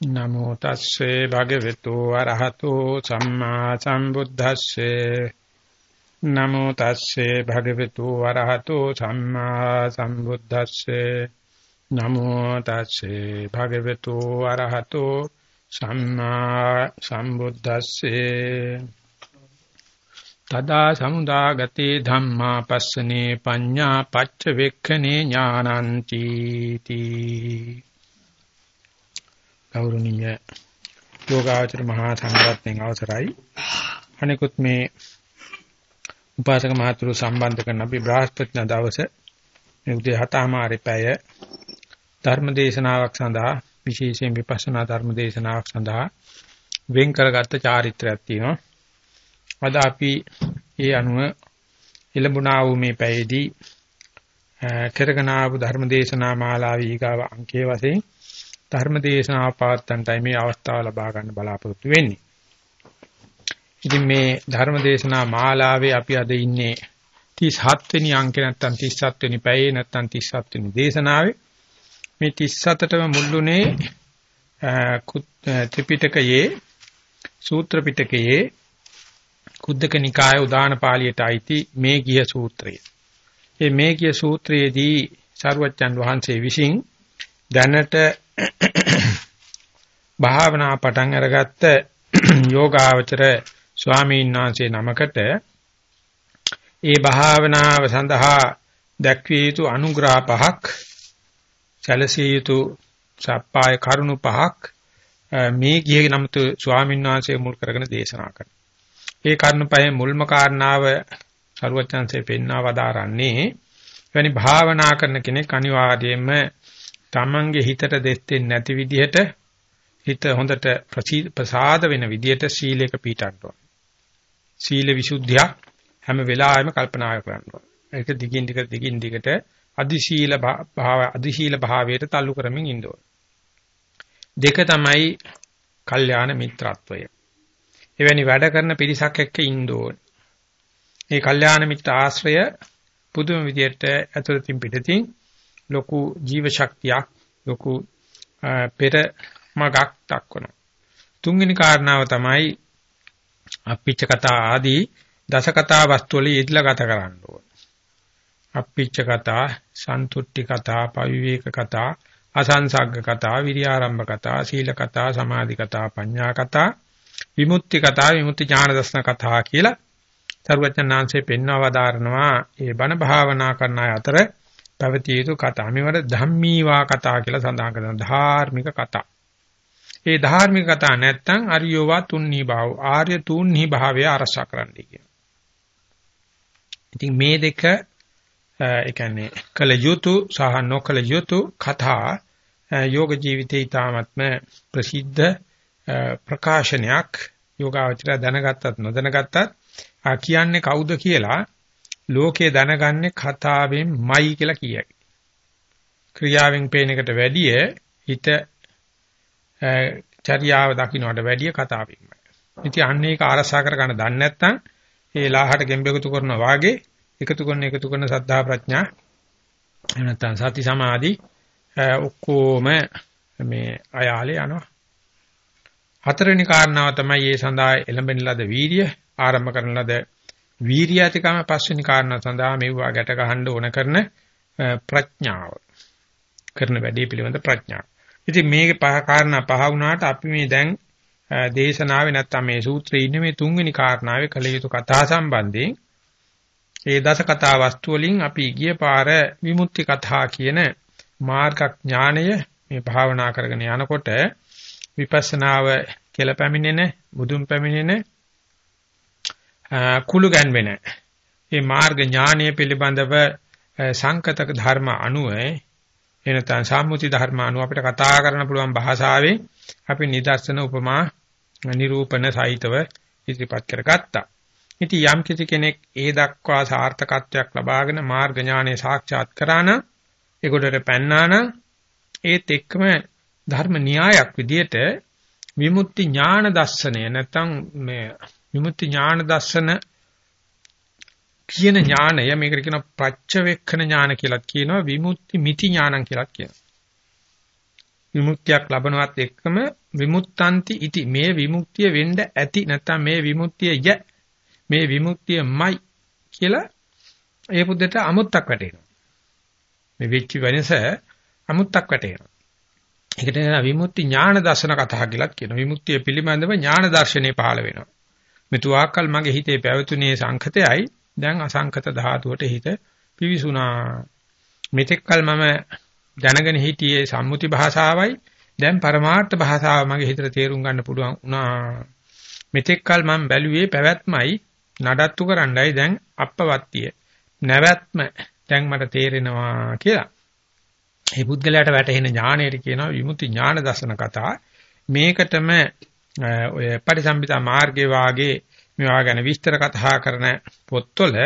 නමෝ තස්සේ භගවතු වරහතෝ සම්මා සම්බුද්දස්සේ. නමෝ තස්සේ භගවතු වරහතෝ සම්මා සම්බුද්දස්සේ. නමෝ තස්සේ භගවතු වරහතෝ සම්මා සම්බුද්දස්සේ. තදා සමුදාගතේ ධම්මා පස්සනේ පඤ්ඤා පච්ච වෙක්ඛනේ ඥානಂತಿ තී ගෞරවනීය යෝගාචර මහා සංඝරත්නයන් අවසරයි. අනිකුත් මේ උපාසක මහතුරු සම්බන්ධ කරන අපි බ්‍රහස්පති දවසේ මේ උදේ 7:00 පැය ධර්ම දේශනාවක් සඳහා විශේෂයෙන් විපස්සනා ධර්ම දේශනාවක් සඳහා වෙන් කරගත්ත චාරිත්‍රාක් තියෙනවා. අද අපි ඒ අනුව ඉලඹුණා වූ මේ පැයේදී කරගෙන ආපු ධර්ම දේශනා මාලාවේ ඊගාව අංකයේ වශයෙන් ධර්ම දේශනාව පවත්වන්නයි මේ අවස්ථාව ලබා ගන්න බලාපොරොත්තු වෙන්නේ. ඉතින් මේ ධර්ම දේශනා මාලාවේ අපි අද ඉන්නේ 37 වෙනි අංකේ නැත්නම් 37 වෙනි පැයේ නැත්නම් 37 වෙනි දේශනාවේ මේ 37ටම මුල්ුණේ ත්‍රිපිටකයේ සූත්‍ර පිටකයේ කුද්දක නිකාය උදාන පාළියට අයිති මේ ගිය සූත්‍රය. මේ මේ ගිය සූත්‍රයේදී සරුවච්චන් වහන්සේ විසින් දැනට භාවනා පටන් අරගත්ත යෝගාවචර ස්වාමීන් වහන්සේ නමකට ඒ භාවනාව සඳහා දැක්විය යුතු අනුග්‍රහ පහක් සැලසිය යුතු සප්පාය කරුණු පහක් මේ ගියේ නමුතු ස්වාමීන් වහන්සේ මුල් කරගෙන දේශනා කරනවා. ඒ කරුණු පහේ මුල්ම කාරණාව සරුවචන්සේ පෙන්වා වදාරන්නේ එවැනි භාවනා කරන කෙනෙක් අනිවාර්යයෙන්ම තමන්ගේ හිතට දෙස්තෙන්නේ නැති විදිහට හිත හොඳට ප්‍රසාද වෙන විදිහට සීලයක පිටන්න ඕන. සීල විසුද්ධියක් හැම වෙලාවෙම කල්පනා කරන්න ඕන. ඒක දිගින් දිග දිගින් දිගට අධිශීල භාව අධිශීල භාවයට تعلق කරමින් ඉන්න ඕන. දෙක තමයි කල්යාණ මිත්‍රත්වය. එවැනි වැඩ කරන පිරිසක් එක්ක ඉන්න ඕන. මේ කල්යාණ මිත්‍ර ආශ්‍රය පුදුම විදියට ඇතුළතින් පිටතින් ලොකු ජීව ශක්තියක් ලොකු පෙර මගක් දක්වනවා. තුන්වෙනි කාරණාව තමයි අප්පිච්ච කතා ආදී දස කතා වස්තු වල යෙදලා ගත කරන්න ඕන. අප්පිච්ච කතා, සන්තුට්ටි කතා, පවිවේක කතා, අසංසග්ග කතා, විරියාරම්භ කතා, සීල කතා, සමාධි කතා, පඤ්ඤා කතා, විමුක්ති කතා, විමුක්ති ඥාන දර්ශන කතා කියලා සරුවචනාංශේ පෙන්වව දාරනවා. ඒ බණ භාවනා කරන අය අතර පැවතිය යුතු කතා. මේවට ධම්මීවා කතා කියලා සඳහන් කරනවා. ධාර්මික කතා. ඒ ධාර්මික කතා නැත්තම් අරියෝවා තුන්නී භාව ආර්ය තුන්නී භාවය අරසා කරන්නයි කියනවා. ඉතින් මේ දෙක ඒ කියන්නේ කල යුතු සහ නොකල යුතු කතා යෝග ජීවිතේ ඊ타ත්ම ප්‍රසිද්ධ ප්‍රකාශනයක් යෝගාවචර දැනගත්තත් නොදැනගත්තත් ආ කියන්නේ කවුද කියලා ලෝකේ දැනගන්නේ කතාවෙන්මයි කියලා කියයි. ක්‍රියාවෙන් පේන එකට වැඩිය හිත චර්යාව දකින්නට වැඩිය කතාවෙන්මයි. ඉතින් අන්න ඒක ආරසා කරගන්න දන්නේ නැත්නම් ඒ ලාහට ගෙම්බෙකුතු කරනවා වාගේ එකතු කරන එකතු කරන සද්ධා ප්‍රඥා එහෙම නැත්නම් සති සමාධි ඔක්කොම මේ අයාලේ යනවා. හතරවෙනි කාරණාව තමයි මේ සඳහා එළඹෙන ලද වීර්ය ආරම්භ කරන ලද වීර්යතිකම පස්වෙනි කාරණා සඳහා මෙවුවා ගැට ගහන්න ඕන කරන ප්‍රඥාව. කරන වැඩේ පිළිබඳ ප්‍රඥාව. ඉතින් මේකේ පහ කාරණා පහ වුණාට අපි මේ දැන් දේශනාවේ නැත්තම් මේ සූත්‍රයේ ඉන්නේ මේ තුන්වෙනි කාරණාවේ කල යුතු කතා සම්බන්ධයෙන් ඒ දස කතා වස්තු වලින් අපි ගිය පාර විමුක්ති කතා කියන මාර්ග ඥාණය මේ භාවනා කරගෙන යනකොට විපස්සනාව කියලා පැමිණෙන බුදුන් පැමිණෙන කුළු ගැන්වෙන මේ මාර්ග ඥානය පිළිබඳව සංකතක ධර්ම අනුව එනතන් සම්මුති ධර්ම අනුව අපිට කතා කරන්න පුළුවන් භාෂාවෙන් අපි නිදර්ශන උපමා නිරූපණ සහිතව ඉදිරිපත් කරගත්තා. ඉතින් යම් කිසි කෙනෙක් ඒ දක්වා සාර්ථකත්වයක් ලබාගෙන මාර්ග ඥානය සාක්ෂාත් කරා නම් ඒකට පැන්නා නම් ඒත් එක්කම ධර්ම න්‍යායක් විදියට විමුක්ති ඥාන දර්ශනය නැත්නම් මේ විමුක්ති ඥාන දර්ශන කියන ඥානය මේකට කියන ප්‍රත්‍යවේක්ෂණ ඥාන කියලාත් කියනවා විමුක්ති මිති ඥානං කියලාත් කියනවා. විමුක්තියක් ලබනවත් එක්කම විමුක්තාන්ති ඉති මේ විමුක්තිය වෙන්න ඇති නැත්නම් මේ විමුක්තිය ය මේ විමුක්තියමයි කියලා ඒ බුද්ධට අමුත්තක් වැටෙනවා. මේ වෙච්ච වෙනස අමුත්තක් වැටෙනවා. ඒකට නේද විමුක්ති ඥාන දර්ශන කතා කියලා කියනවා. විමුක්තිය පිළිබඳව ඥාන දර්ශනේ පහළ වෙනවා. මෙතුආකල් මගේ හිතේ පැවතුනේ සංඛතයයි දැන් අසංඛත ධාතුවට හිත පිවිසුණා. මෙතෙක්කල් මම දැනගෙන හිටියේ සම්මුති භාෂාවයි දැන් පරමාර්ථ භාෂාව මගේ හිතට තේරුම් ගන්න පුළුවන් වුණා. මෙතෙක්කල් මම බැලුවේ පැවැත්මයි නඩත්තු කරන්නයි දැන් අපවත්තිය. නැවැත්ම දැන් මට තේරෙනවා කියලා. මේ පුද්ගලයාට වැටහෙන ඥාණයට කියනවා විමුක්ති ඥාන දර්ශන කතා. මේකටම ඔය පරිසම්පිතා මාර්ගයේ වාගේ මේවා ගැන විස්තර කතා කරන පොත්වල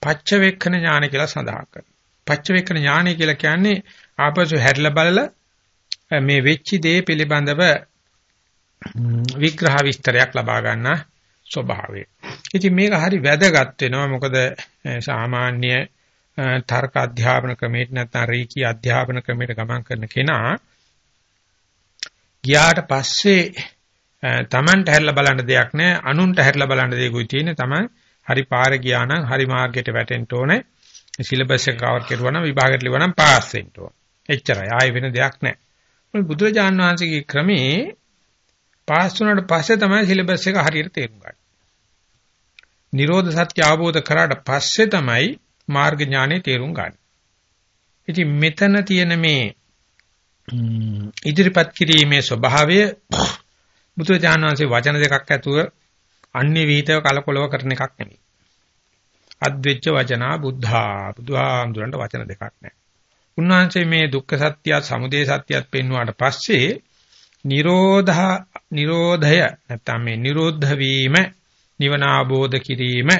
පච්චවේක්ඛන ඥාන කියලා සඳහන් කරනවා. පච්චවේක්ඛන ඥානය කියලා කියන්නේ ආපසු හැරිලා බලලා මේ වෙච්ච දේ පිළිබඳව විග්‍රහ විස්තරයක් ලබා ගන්න ස්වභාවය. ඉතින් මේක හරි වැදගත් වෙනවා මොකද සාමාන්‍ය තර්ක අධ්‍යාපන ක්‍රමයට නැත්නම් රීකී අධ්‍යාපන ක්‍රමයට ගමන් කරන කෙනා ගියාට පස්සේ තමන්ට හැරලා බලන්න දෙයක් නැහැ අනුන්ට හැරලා බලන්න දෙයක්යි තියෙන්නේ තමන් හරි පාර ගියා නම් හරි මාර්ගයට වැටෙන්න ඕනේ සිලබස් එක කවර් කරුවා නම් විභාගයට ලියුවා නම් පාස් වෙන්න ඕන. එච්චරයි. ආයෙ වෙන දෙයක් නැහැ. මොකද බුදුරජාන් වහන්සේගේ ක්‍රමේ පාස් වුණාට පස්සේ තමයි සිලබස් එක හරියට තේරුම් ගන්න. නිරෝධ සත්‍ය අවබෝධ කරාට පස්සේ තමයි මාර්ග ඥානෙ තේරුම් ගන්න. ඉතින් මෙතන තියෙන මේ ඉදිරිපත් කිරීමේ ස්වභාවය බුදුරජාණන් වහන්සේ වචන දෙකක් ඇතුව අන්‍ය විහිතව කලකොලව කරන එකක් නෙමෙයි. අද්වෙච්ච වචනා බුද්ධා බුදුහාමුදුරන්ට වචන දෙකක් නැහැ. උන්වහන්සේ මේ දුක්ඛ සත්‍යයත් සමුදය සත්‍යයත් පෙන්වුවාට පස්සේ නිරෝධ නිරෝධය නැත්නම් මේ නිරෝධ වීම නිවන ආબોධ කිරීම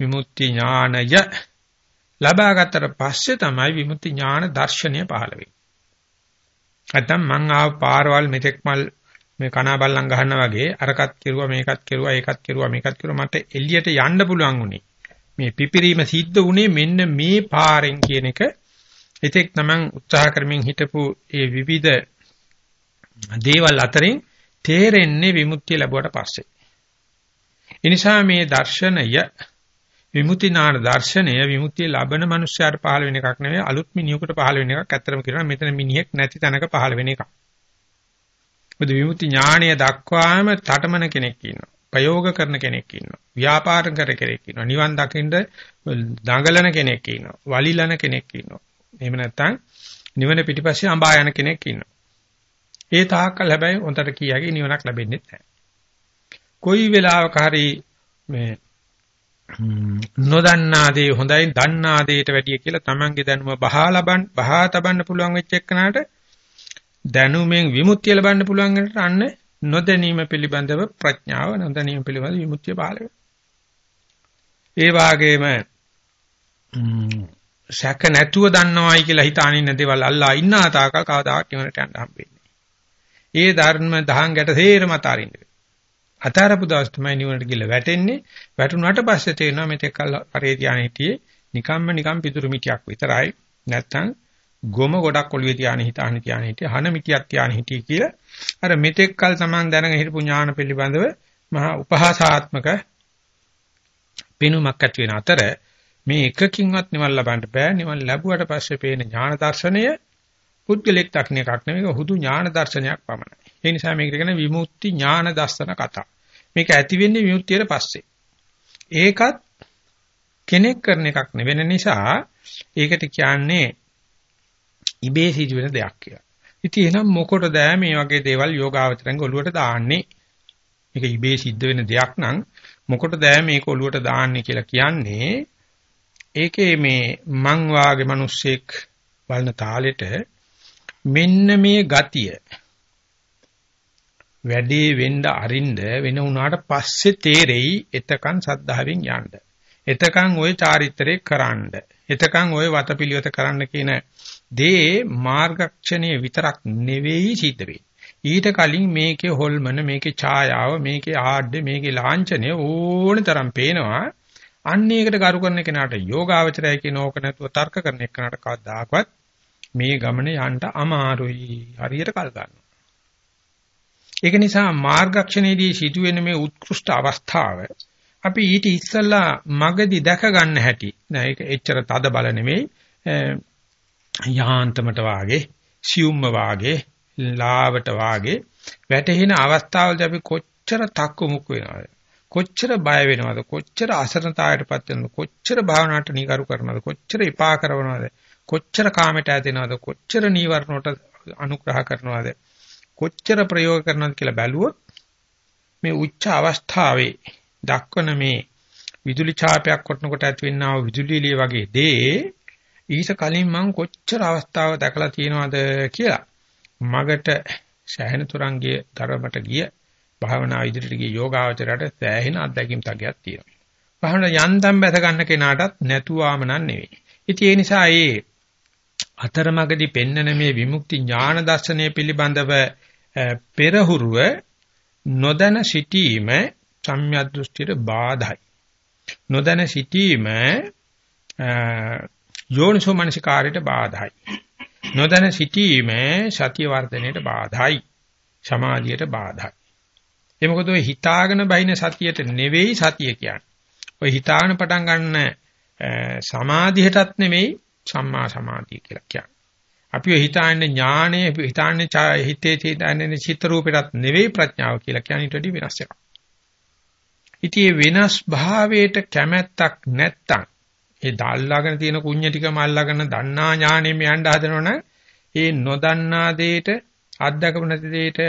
විමුක්ති ඥානය ලබාගත්තට පස්සේ තමයි විමුක්ති ඥාන දර්ශනය පහළ වෙන්නේ. නැත්නම් මං ආව පාරවල් මෙතෙක් මල් මේ කනා බල්ලන් ගහනවා වගේ අරකට කෙරුවා මේකත් කෙරුවා ඒකත් කෙරුවා මේකත් කෙරුවා මට එළියට යන්න පුළුවන් උනේ. මේ පිපිරීම සිද්ධ වුණේ මෙන්න මේ පාරෙන් කියන එක එතෙක් තමන් උත්සාහ කරමින් හිටපු ඒ විවිධ දේවල් අතරින් තේරෙන්නේ විමුක්තිය ලැබුවට පස්සේ. එනිසා මේ දර්ශනය විමුක්ති නාන දර්ශනය විමුක්තිය ලබන මනුස්සයාට පහළ වෙන එකක් නෙවෙයි අලුත් මිනිහෙකුට පහළ වෙන එකක්. ඇත්තටම කියනවා මෙතන මිනිහෙක් නැති තැනක පහළ වෙන එකක්. මොකද විමුක්ති ඥාණය දක්වාම තටමන කෙනෙක් ඉන්නවා. ප්‍රයෝග කරන කෙනෙක් ඉන්නවා. ව්‍යාපාර කර කෙනෙක් ඉන්නවා. නිවන් දකින්න දඟලන කෙනෙක් ඉන්නවා. වලිලන කෙනෙක් ඉන්නවා. එහෙම නැත්නම් නිවන පිටිපස්සේ අඹා යන කෙනෙක් ඉන්නවා. ඒ තාක්කල් හැබැයි උන්ට කියාගේ නිවනක් ලැබෙන්නේ නැහැ. කොයි වෙලාවක හරි මේ නොදන්නා දේ හොඳයි දන්නා දේට වැඩිය කියලා තමන්ගේ දැනුම බහා ලබන්න බහා තබන්න පුළුවන් වෙච්ච එකනට දැනුමෙන් විමුක්තිය ලබන්න පුළුවන් වෙනට අන්න නොදැනීම පිළිබඳව ප්‍රඥාව නොදැනීම පිළිබඳව විමුක්තිය පහළ වෙනවා. ඒ වාගේම සැක නැතුව දන්නවයි කියලා හිතානින් නැ දේවල් අල්ලා ඉන්න තාකල් කවදාවත් නිවනට යන්න හම්බෙන්නේ. ඒ ධර්ම දහං ගැට තේරම අතාරින්න. අතාරපු දවස් තමයි නිවනට ගිහලා වැටෙන්නේ. වැටුණාට පස්සේ තේරෙනවා මෙතෙක් කල් පරේ ධානය හිටියේ නිකම්ම නිකම් පිටුරු මිටියක් විතරයි. නැත්තම් ගොම ගොඩක් ඔළුවේ තියාන හිතාන තියාන හිටිය හන මිටියක් තියාන හිටිය කියලා අර මෙතෙක් කල් Taman දැනගෙන හිටපු ඥාන පිළිබඳව මහා උපහාසාත්මක පෙනුමක් ඇති වෙන අතර මේ එකකින්වත් නිවන් ලබන්න බෑ. නිවන් ලැබුවට පස්සේ පේන ඥාන දර්ශනය පුද්ගලික දක්න එකක් නෙවෙයි හුදු ඥාන දර්ශනයක් පමණයි. ඒ නිසා මේකට කියන විමුක්ති ඥාන දර්ශන කතා. මේක ඇති වෙන්නේ විමුක්තියට පස්සේ. ඒකත් කෙනෙක් කරන එකක් නෙවෙන නිසා ඒකට කියන්නේ ඉබේ සිදුවෙන දෙයක් කියලා ඉතින් එහෙනම් මොකටද මේ වගේ දේවල් යෝගාවචරංග ඔළුවට දාන්නේ? මේක ඉබේ සිද්ධ වෙන දෙයක් නම් මොකටද මේක ඔළුවට දාන්නේ කියලා කියන්නේ ඒකේ මේ මං වාගේ මිනිස්සෙක් බලන තාලෙට මෙන්න මේ ගතිය වැඩේ වෙන්න අරින්න වෙන උනාට පස්සේ තේරෙයි එතකන් සද්ධාවෙන් යන්න. එතකන් ওই චාරිත්‍රේ කරන්න. එතකන් ওই වතපිලියත කරන්න කියන දේ මාර්ගක්ෂණයේ විතරක් නෙවෙයි සිද්ධ වෙන්නේ. ඊට කලින් මේකේ හොල්මන මේකේ ඡායාව මේකේ ආඩ්‍ය මේකේ ලාංඡනය ඕන තරම් පේනවා. අන්න ඒකට ගරු කරන කෙනාට යෝගාවචරය කියන ඕක නැතුව තර්ක කරන එක්කනට කවදාකවත් මේ ගමන යන්න අමාරුයි. හරියට කල් ගන්නවා. ඒක නිසා මාර්ගක්ෂණයේදී සිදුවෙන මේ උත්කෘෂ්ඨ අවස්ථාව අපි ඊට ඉස්සල්ලා මගදී දැක ගන්න හැටි. නෑ ඒක එච්චර තද බල නෙමෙයි. යාන්තමට වාගේ, සියුම්ම වාගේ, ලාවට වාගේ වැටෙන අවස්ථාවලදී අපි කොච්චර තක්කු මුක් වෙනවද? කොච්චර බය වෙනවද? කොච්චර අසරණතාවයටපත් වෙනවද? කොච්චර භාවනාවට නිකරු කරනවද? කොච්චර එපා කරනවද? කොච්චර කාමයට ඇදෙනවද? කොච්චර නීවරණට අනුග්‍රහ කරනවද? කොච්චර ප්‍රයෝග කරනවද කියලා බැලුවොත් මේ උච්ච අවස්ථාවේ දක්වන මේ විදුලි ඡාපයක් කොටනකොට ඇතිවෙනා වූ විදුලි එළිය වගේ දේ ඊට කලින් මම කොච්චර අවස්ථාව දැකලා තියෙනවද කියලා මගට සෑහෙන තරංගයේ ධර්මයට ගිය භාවනා ඉදිරියට ගිය යෝගාවචරයට සෑහෙන අත්දැකීම් තගයක් තියෙනවා. භාවනා යන්තම් බැස ගන්න කෙනාටත් නැතුවාම නන් නෙවෙයි. ඉතින් ඒ නිසා ඒ අතරමඟදී පෙන්නන මේ විමුක්ති ඥාන දර්ශනය පිළිබඳව පෙරහුරුව නොදැන සිටීම සම්‍යක් දෘෂ්ටියට බාධායි. නොදැන සිටීම යෝනිසෝ මනසිකාරයට බාධායි. නොදැන සිටීම සතිය වර්ධනයට බාධායි. සමාධියට බාධායි. ඒ මොකද ඔය හිතාගෙන බයින සතියට නෙවෙයි සතිය කියන්නේ. ඔය හිතාගෙන පටන් ගන්න සමාධියටත් නෙවෙයි සම්මා සමාධිය කියලා කියන්නේ. අපි ඔය හිතාන්නේ ඥානය හිතාන්නේ හිතේ තියෙන චිත්ත රූපයටත් නෙවෙයි ප්‍රඥාව කියලා කියන්නේ ඊට වඩා වෙනස් එකක්. ඉතින් මේ වෙනස් භාවයට කැමැත්තක් නැත්තම් ඒ දාල්ලාගෙන තියෙන කුඤ්ඤ ටිකම අල්ලාගෙන දන්නා ඥාණයෙම යන්න හදනවනම් ඒ නොදන්නා දෙයට අත්දකපු නැති දෙයට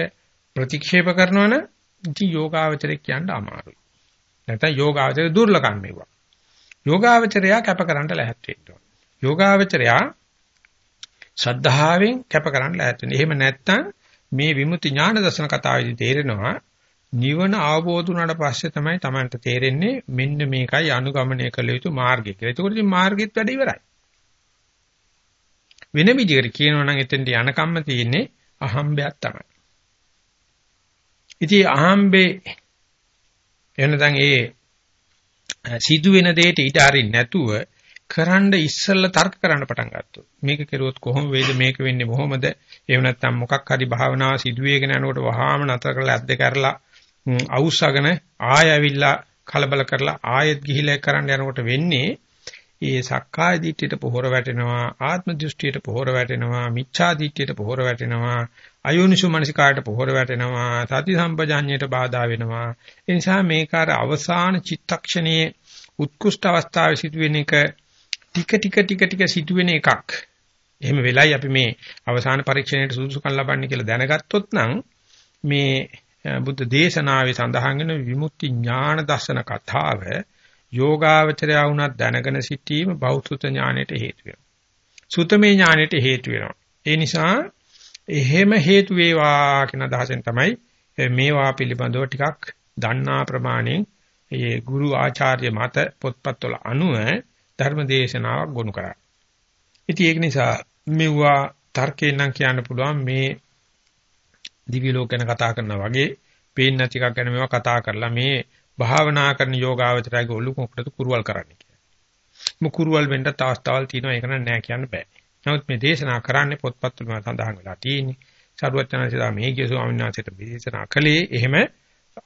ප්‍රතික්ෂේප කරනවනම් ඉතින් යෝගාවචරය කියන්න අමාරුයි. නැත්නම් යෝගාවචරය දුර්ලකම් මේවා. යෝගාවචරයා කැපකරන්න ලැහැත් වෙන්න ඕන. යෝගාවචරයා ශ්‍රද්ධාවෙන් කැපකරන්න ලැහැත් වෙන්න. එහෙම නැත්නම් මේ විමුක්ති ඥාන දර්ශන කතාවේදී තේරෙනවා නිවන අවබෝධ වුණාට පස්සේ තමයි Tamanට තේරෙන්නේ මෙන්න මේකයි අනුගමනය කළ යුතු මාර්ගය කියලා. ඒකෝට ඉතින් මාර්ගෙත් වැඩ ඉවරයි. වෙන විදිහකට කියනවා නම් එතෙන්ට යනකම්ම තියෙන්නේ අහම්බයක් තමයි. ඉතින් අහම්බේ එනදන් ඒ සිදුවෙන දෙයට ඊට හරින් නැතුව කරන්න ඉස්සෙල්ලා තර්ක කරන්න පටන් ගත්තොත් මේක කෙරුවොත් කොහොම වේද මේක වෙන්නේ කොහොමද එහෙම නැත්නම් මොකක් හරි භාවනාව සිදුවේගෙන යනකොට වහාම නතර කරලා ඇද්ද කරලා අවුස්සගෙන ආය ඇවිල්ලා කලබල කරලා ආයෙත් ගිහිලා කරන්න යනකොට වෙන්නේ ඒ සක්කාය දිට්ඨියට පොහොර වැටෙනවා ආත්ම දෘෂ්ටියට පොහොර වැටෙනවා මිච්ඡා දිට්ඨියට පොහොර වැටෙනවා අයෝනිසු මනසිකායට පොහොර වැටෙනවා සති සම්පජාඤ්ඤයට බාධා වෙනවා. ඒ නිසා මේක අර අවසාන චිත්තක්ෂණයේ උත්කෘෂ්ඨ අවස්ථාවේ සිදුවෙන එක ටික ටික ටික ටික සිදුවෙන එකක්. එහෙම වෙලයි අපි මේ අවසාන පරීක්ෂණයට සුදුසුකම් ලබන්නේ කියලා දැනගත්තොත් නම් මේ බුද්ධ දේශනාවේ සඳහන් වෙන විමුක්ති ඥාන දර්ශන කතාව යෝගාවචරය වුණත් දැනගෙන සිටීම බෞද්ධ ඥාණයට හේතු වෙනවා. සුතමේ ඥාණයට හේතු වෙනවා. ඒ නිසා එහෙම හේතු වේවා කියන අදහසෙන් තමයි මේවා පිළිබඳව ටිකක් දන්නා ප්‍රමාණයෙන් ඒ ගුරු ආචාර්ය මත පොත්පත්වල අනුව ධර්ම දේශනාවක් ගොනු කරා. ඉතින් ඒක නිසා මෙවුවා තර්කයෙන් නම් කියන්න පුළුවන් මේ දිව්‍ය ලෝක ගැන කතා කරනා වගේ පේන්නේ නැති එකක් ගැන මේවා කතා කරලා මේ භාවනා කරන යෝගාවචරයේ ඔලු කොකටද කුරුවල් කරන්නේ කියලා. මු කුරුවල් වෙන්න තාස්තාවල් තියෙනවා ඒක නෑ කියන්න බෑ. නමුත් මේ දේශනා කරන්නේ පොත්පත් වල සඳහන් වෙලා තියෙන්නේ. සරුවචනසිතා මේකේ ස්වාමීන් වහන්සේට දේශනා කළේ එහෙම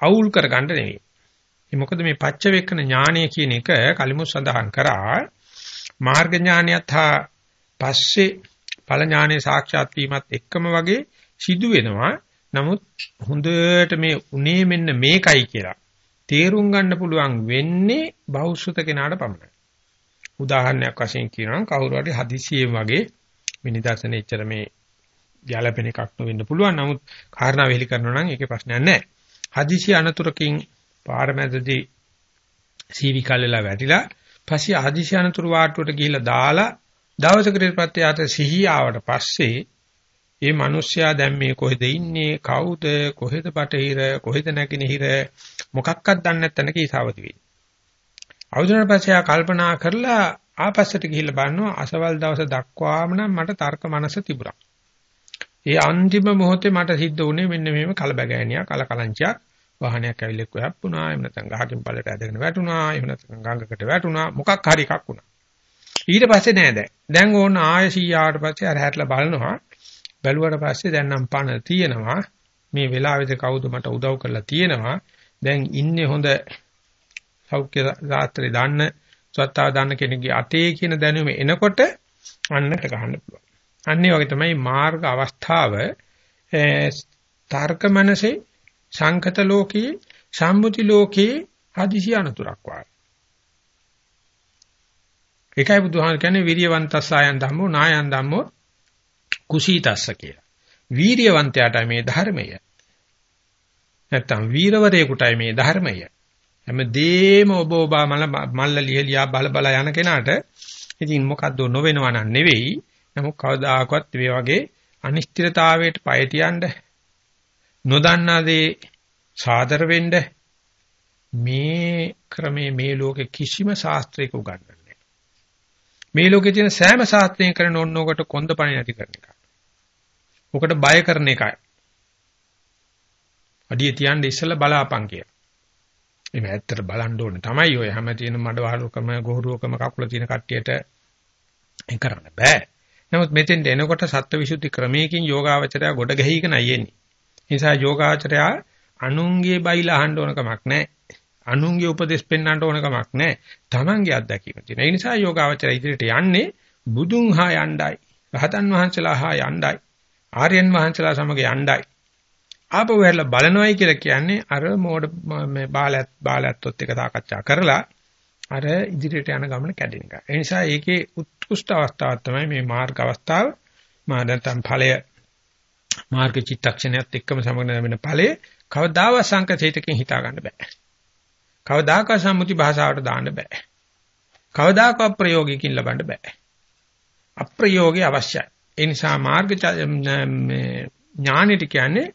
අවුල් කරගන්න නෙවෙයි. ඒ මොකද මේ පච්චවේක්කන ඥානය කියන එක කලිමු සඳහන් කරා මාර්ග ඥානයත් හා පස්සේ ඵල ඥානයේ සාක්ෂාත් වීමත් එක්කම වගේ සිදු වෙනවා නමුත් හොඳට මේ උනේ මෙන්න මේකයි කියලා තේරුම් ගන්න පුළුවන් වෙන්නේ බෞද්ධ කෙනාට පමණයි. උදාහරණයක් වශයෙන් කියනවා කවුරු හරි හදිසියෙන් වගේ මිනිදර්ශනේ එච්චර මේ ගැළපෙන එකක් නොවෙන්න පුළුවන්. නමුත් කාරණා වෙලි කරනවා නම් ඒකේ ප්‍රශ්නයක් නැහැ. හදිසි අනතුරකින් පාරමැදදී සීවි කල්ලලා වැටිලා පස්සේ හදිසි අනතුරු වාට්ටුවට ගිහිල්ලා දාලා දවසකට ප්‍රත්‍යාත සිහිය ආවට පස්සේ ඒ මිනිස්සයා දැන් මේ කොහෙද ඉන්නේ කවුද කොහෙද බටහිර කොහෙද නැගිනහිර මොකක්වත් දන්නේ නැත්නම් කීසාවති වෙන්නේ. අවුරුදුනට පස්සේ ආ කල්පනා කරලා ආපස්සට ගිහිල්ලා බලනවා අසවල් දවස දක්වාම නම් මට තර්ක මනස තිබුණා. ඒ අන්තිම මොහොතේ මට සිද්ධ වුණේ මෙන්න මෙහෙම කලබගෑනියක් කලකලංචයක් වාහනයක් ඇවිල්ලා කොහප්පුණා එහෙම නැත්නම් ගහකින් පල්ලට ඇදගෙන වැටුණා එහෙම නැත්නම් ගඟකට වැටුණා මොකක් හරි එකක් වුණා. ඊට පස්සේ නෑ දැන්. දැන් ඕන ආය 100 ආවට පස්සේ අර හැట్లా බලනවා. බැලුවට පස්සේ දැන් නම් පණ තියෙනවා. මේ වෙලාවේදී කවුද මට උදව් කරලා තියෙනවා. දැන් ඉන්නේ හොඳ සෞඛ්‍ය ශාස්ත්‍රය දන්න සත්‍තාව දන්න කෙනෙක්ගේ අතේ කියන දැනුම එනකොට අන්නට ගහන්න පුළුවන්. අන්නේ වගේ තමයි මාර්ග අවස්ථාව තර්ක මනසේ සංකත ලෝකේ සම්මුති ලෝකේ හදිසි අනතුරක් වාගේ. ඒකයි බුදුහාම කියන්නේ විරියවන්තස්සයන් ධම්මෝ නායන් ධම්මෝ කුසීතස්ස කියලා. වීරියවන්තයාට මේ ධර්මය. නැත්තම් වීරවරයෙකුටයි මේ ධර්මය. හැමදේම ඔබ ඔබ මල මල්ල ලියලියා බල බල යන කෙනාට ඉතින් මොකද්ද නොවෙනවා නන් නෙවෙයි. නමුත් කවදාකවත් මේ වගේ අනිශ්චිතතාවයට පය තියන්න නොදන්නා දේ සාදර වෙන්න මේ ක්‍රමේ මේ ලෝකේ කිසිම ශාස්ත්‍රයක උගන්වන්නේ නැහැ. මේ ලෝකේ තියෙන සෑම ශාස්ත්‍රයෙන් කරන ඕනෝකට කොන්දපණ නැති කරන එක. ඔකට බය කරන එකයි. අඩිය තියන්න ඉස්සෙල්ලා බලාපන් කියලා. මේ ඇත්තට බලන්න ඕනේ තමයි ඔය හැම තියෙන මඩවහලුකම ගොහරුවකම කකුල තියෙන කට්ටියට ඒ කරන්න බෑ. නමුත් මෙතෙන්ට එනකොට සත්ත්වවිසුද්ධි ක්‍රමයකින් යෝගාවචරය ගොඩ ගැහිගෙන යන්නේ. නිසා යෝගාචරය අනුන්ගේ බයිලා අහන්න ඕන කමක් නැහැ. අනුන්ගේ උපදෙස් පෙන්වන්න ඕන කමක් නැහැ. Tamange අත්දැකීම තියෙන. ඒ නිසා යෝගාචරය ඉදිරියට යන්නේ බුදුන් හා යණ්ඩයි. රහතන් වහන්සේලා හා යණ්ඩයි. ආර්යයන් වහන්සේලා සමග යණ්ඩයි. ආපහු හැරලා බලනවයි කියලා කියන්නේ අර මෝඩ මේ බාලයත් බාලයත්ොත් එක සාකච්ඡා කරලා අර ඉදිරියට යන ගමන කැඩෙන එක. ඒ නිසා ඒකේ උත්කෘෂ්ඨ අවස්ථාවක් තමයි මේ මාර්ග අවස්ථාව. මා නැත්නම් ඵලය මාර්ග චිත්තක්ෂණයත් එක්කම සමග වෙන ඵලය කවදාවත් සංකතේතකින් හිතා ගන්න බෑ. කවදාකවත් සම්මුති භාෂාවට දාන්න බෑ. කවදාකවත් ප්‍රයෝගිකින් ලබන්න බෑ. අප්‍රයෝගී අවශ්‍යයි. ඒ නිසා මාර්ග ඥානෙට කියන්නේ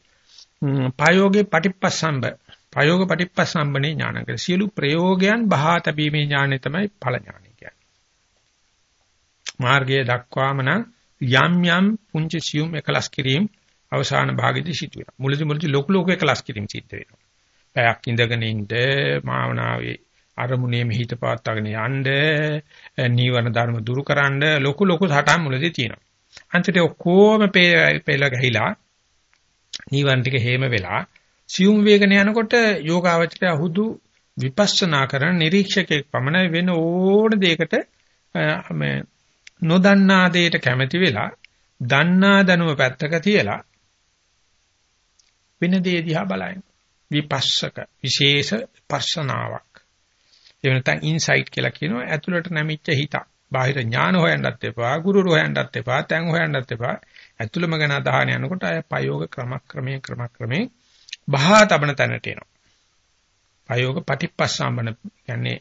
පයෝගේ පටිපස්සම්බ පයෝග පටිපස්සම්බනේ ඥාන කියලා. සියලු ප්‍රයෝගයන් බහා තැබීමේ ඥානෙ තමයි ඵල ඥානෙ කියන්නේ. මාර්ගයේ දක්වාම නම් යම් යම් පුංචි සියුම් එකලස් කිරීම අවසාන භාගයේදී සිදු වෙනවා. මුලදි මුලදි ලොකු ලොකු එකලස් කිරීම සිද්ධ වෙනවා. පැයක් ඉඳගෙන ඉන්න මාවනාවේ අරමුණේම හිත පවත්වාගෙන යන්න නීවරණ ධර්ම දුරු කරන්න ලොකු ලොකු සටහන් මුලදී තියෙනවා. අන්තිමට ඔක්කොම පෙළ ගහිලා නිවන් ටික හේම වෙලා සියුම් වේගන යනකොට යෝගාවචරය හුදු විපස්සනා කරන නිරීක්ෂකෙක් පමණ වෙන ඕන දෙයකට මේ නොදන්නා දෙයට කැමති වෙලා දන්නා දැනුම පැත්තක තියලා වෙන දේ දිහා බලائیں විපස්සක විශේෂ පර්ශනාවක් එහෙම නැත්නම් ඉන්සයිට් කියලා කියනවා. ඇතුළට නැමිච්ච හිතක්. බාහිර ඥාන හොයන්නත් එපා ගුරුරු හොයන්නත් එපා තැන් හොයන්නත් එපා ඇතුළම ගැන අදහන යනකොට අය පයෝග ක්‍රමක්‍රමයෙන් ක්‍රමක්‍රමයෙන් බහා තබන තැනට එනවා. පයෝග පටිපස්සම්බන කියන්නේ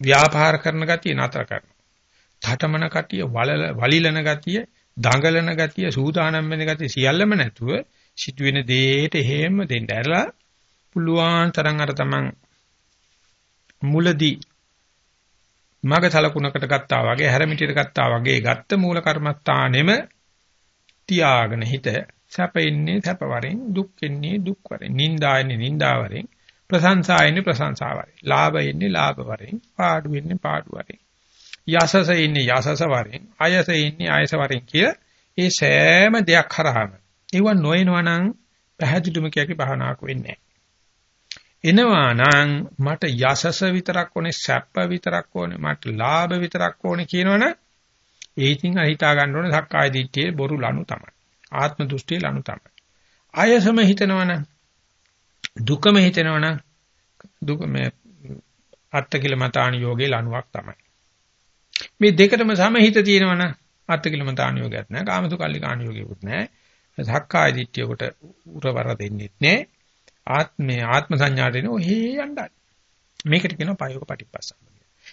ව්‍යාපාර කරන ගතිය නතර කරනවා. ඨටමන ගතිය, වලිලන ගතිය, දඟලන ගතිය, සූදානම් වෙන ගතිය සියල්ලම නැතුව සිදුවෙන දේට හේම දෙන්න ඇරලා පුළුවන් තරම් අර තමන් මුලදී මග සලකුණකට ගත්තා වගේ හැරමිටියට ගත්තා වගේ ගත්ත මූල කර්මස්ථානෙම තියාගෙන හිත සැපෙන්නේ සැපවරෙන් දුක් වෙන්නේ දුක් වරෙන් නිന്ദායන්නේ නිന്ദාවරෙන් ප්‍රශංසායන්නේ ප්‍රශංසාවරෙන් ලාභයෙන්නේ ලාභවරෙන් පාඩු වෙන්නේ පාඩු වරෙන් යසසෙන්නේ යසසවරෙන් අයසෙන්නේ අයසවරෙන් කිය ඒ සෑම දෙයක් හරහාම. ඒව නොයනවා නම් පැහැදිලිම කියකි භාවනාවක් වෙන්නේ එනවා නම් මට යසස විතරක් ඕනේ සැප විතරක් ඕනේ මට ලාභ විතරක් ඕනේ කියනවනේ. ඒ ඉතින් අහිතා ගන්න ඕනේ සක්කාය දිට්ඨියේ බොරු ලනු තමයි. ආත්ම දෘෂ්ටියේ ලනු තමයි. ආයසම හිතනවනම් දුකම හිතනවනම් දුක මේ අත්තකිලමතාණ යෝගේ ලනුවක් තමයි. මේ දෙකටම සමහිත තියෙනවනම් අත්තකිලමතාණ යෝගයක් නැහැ කාමසුකල්ලිකාණ යෝගයක්වත් නැහැ. සක්කාය දිට්ඨියකට උරවර දෙන්නෙත් නැහැ. ආත්මේ ආත්ම සංඥාට එන ඔහේ යන්නයි. මේකට කියනවා පයෝග පටිපස්සම්බ.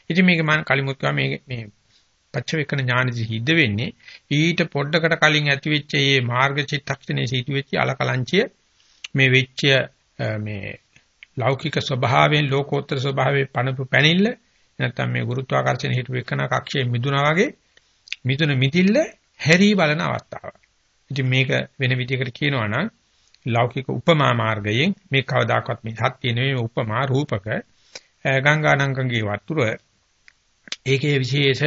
ඉතින් මේක මම කලිමුත් කිව්වා මේ මේ පච්චවේකන ඥානදි සිද්ධ වෙන්නේ ඊට පොඩ්ඩකට කලින් ඇති වෙච්ච මේ මාර්ග චිත්තක්ෂණේ සිටු වෙච්ච අලකලංචිය මේ වෙච්ච මේ ලෞකික ස්වභාවයෙන් ලෝකෝත්තර ස්වභාවයේ පණපු පැනිල්ල නැත්තම් මේ ගුරුත්වාකර්ෂණ හිටු එකන කක්ෂයේ මිදුනා වගේ මිදුන මිදිල්ල හැරී බලන අවස්ථාව. ඉතින් මේක වෙන විදිහකට කියනවා නම් ලෞකික උපමා මාර්ගයෙන් මේ කවදාකවත් මේ සත්‍ය නෙවෙයි උපමා රූපක ගංගානංගගේ වතුර ඒකේ විශේෂ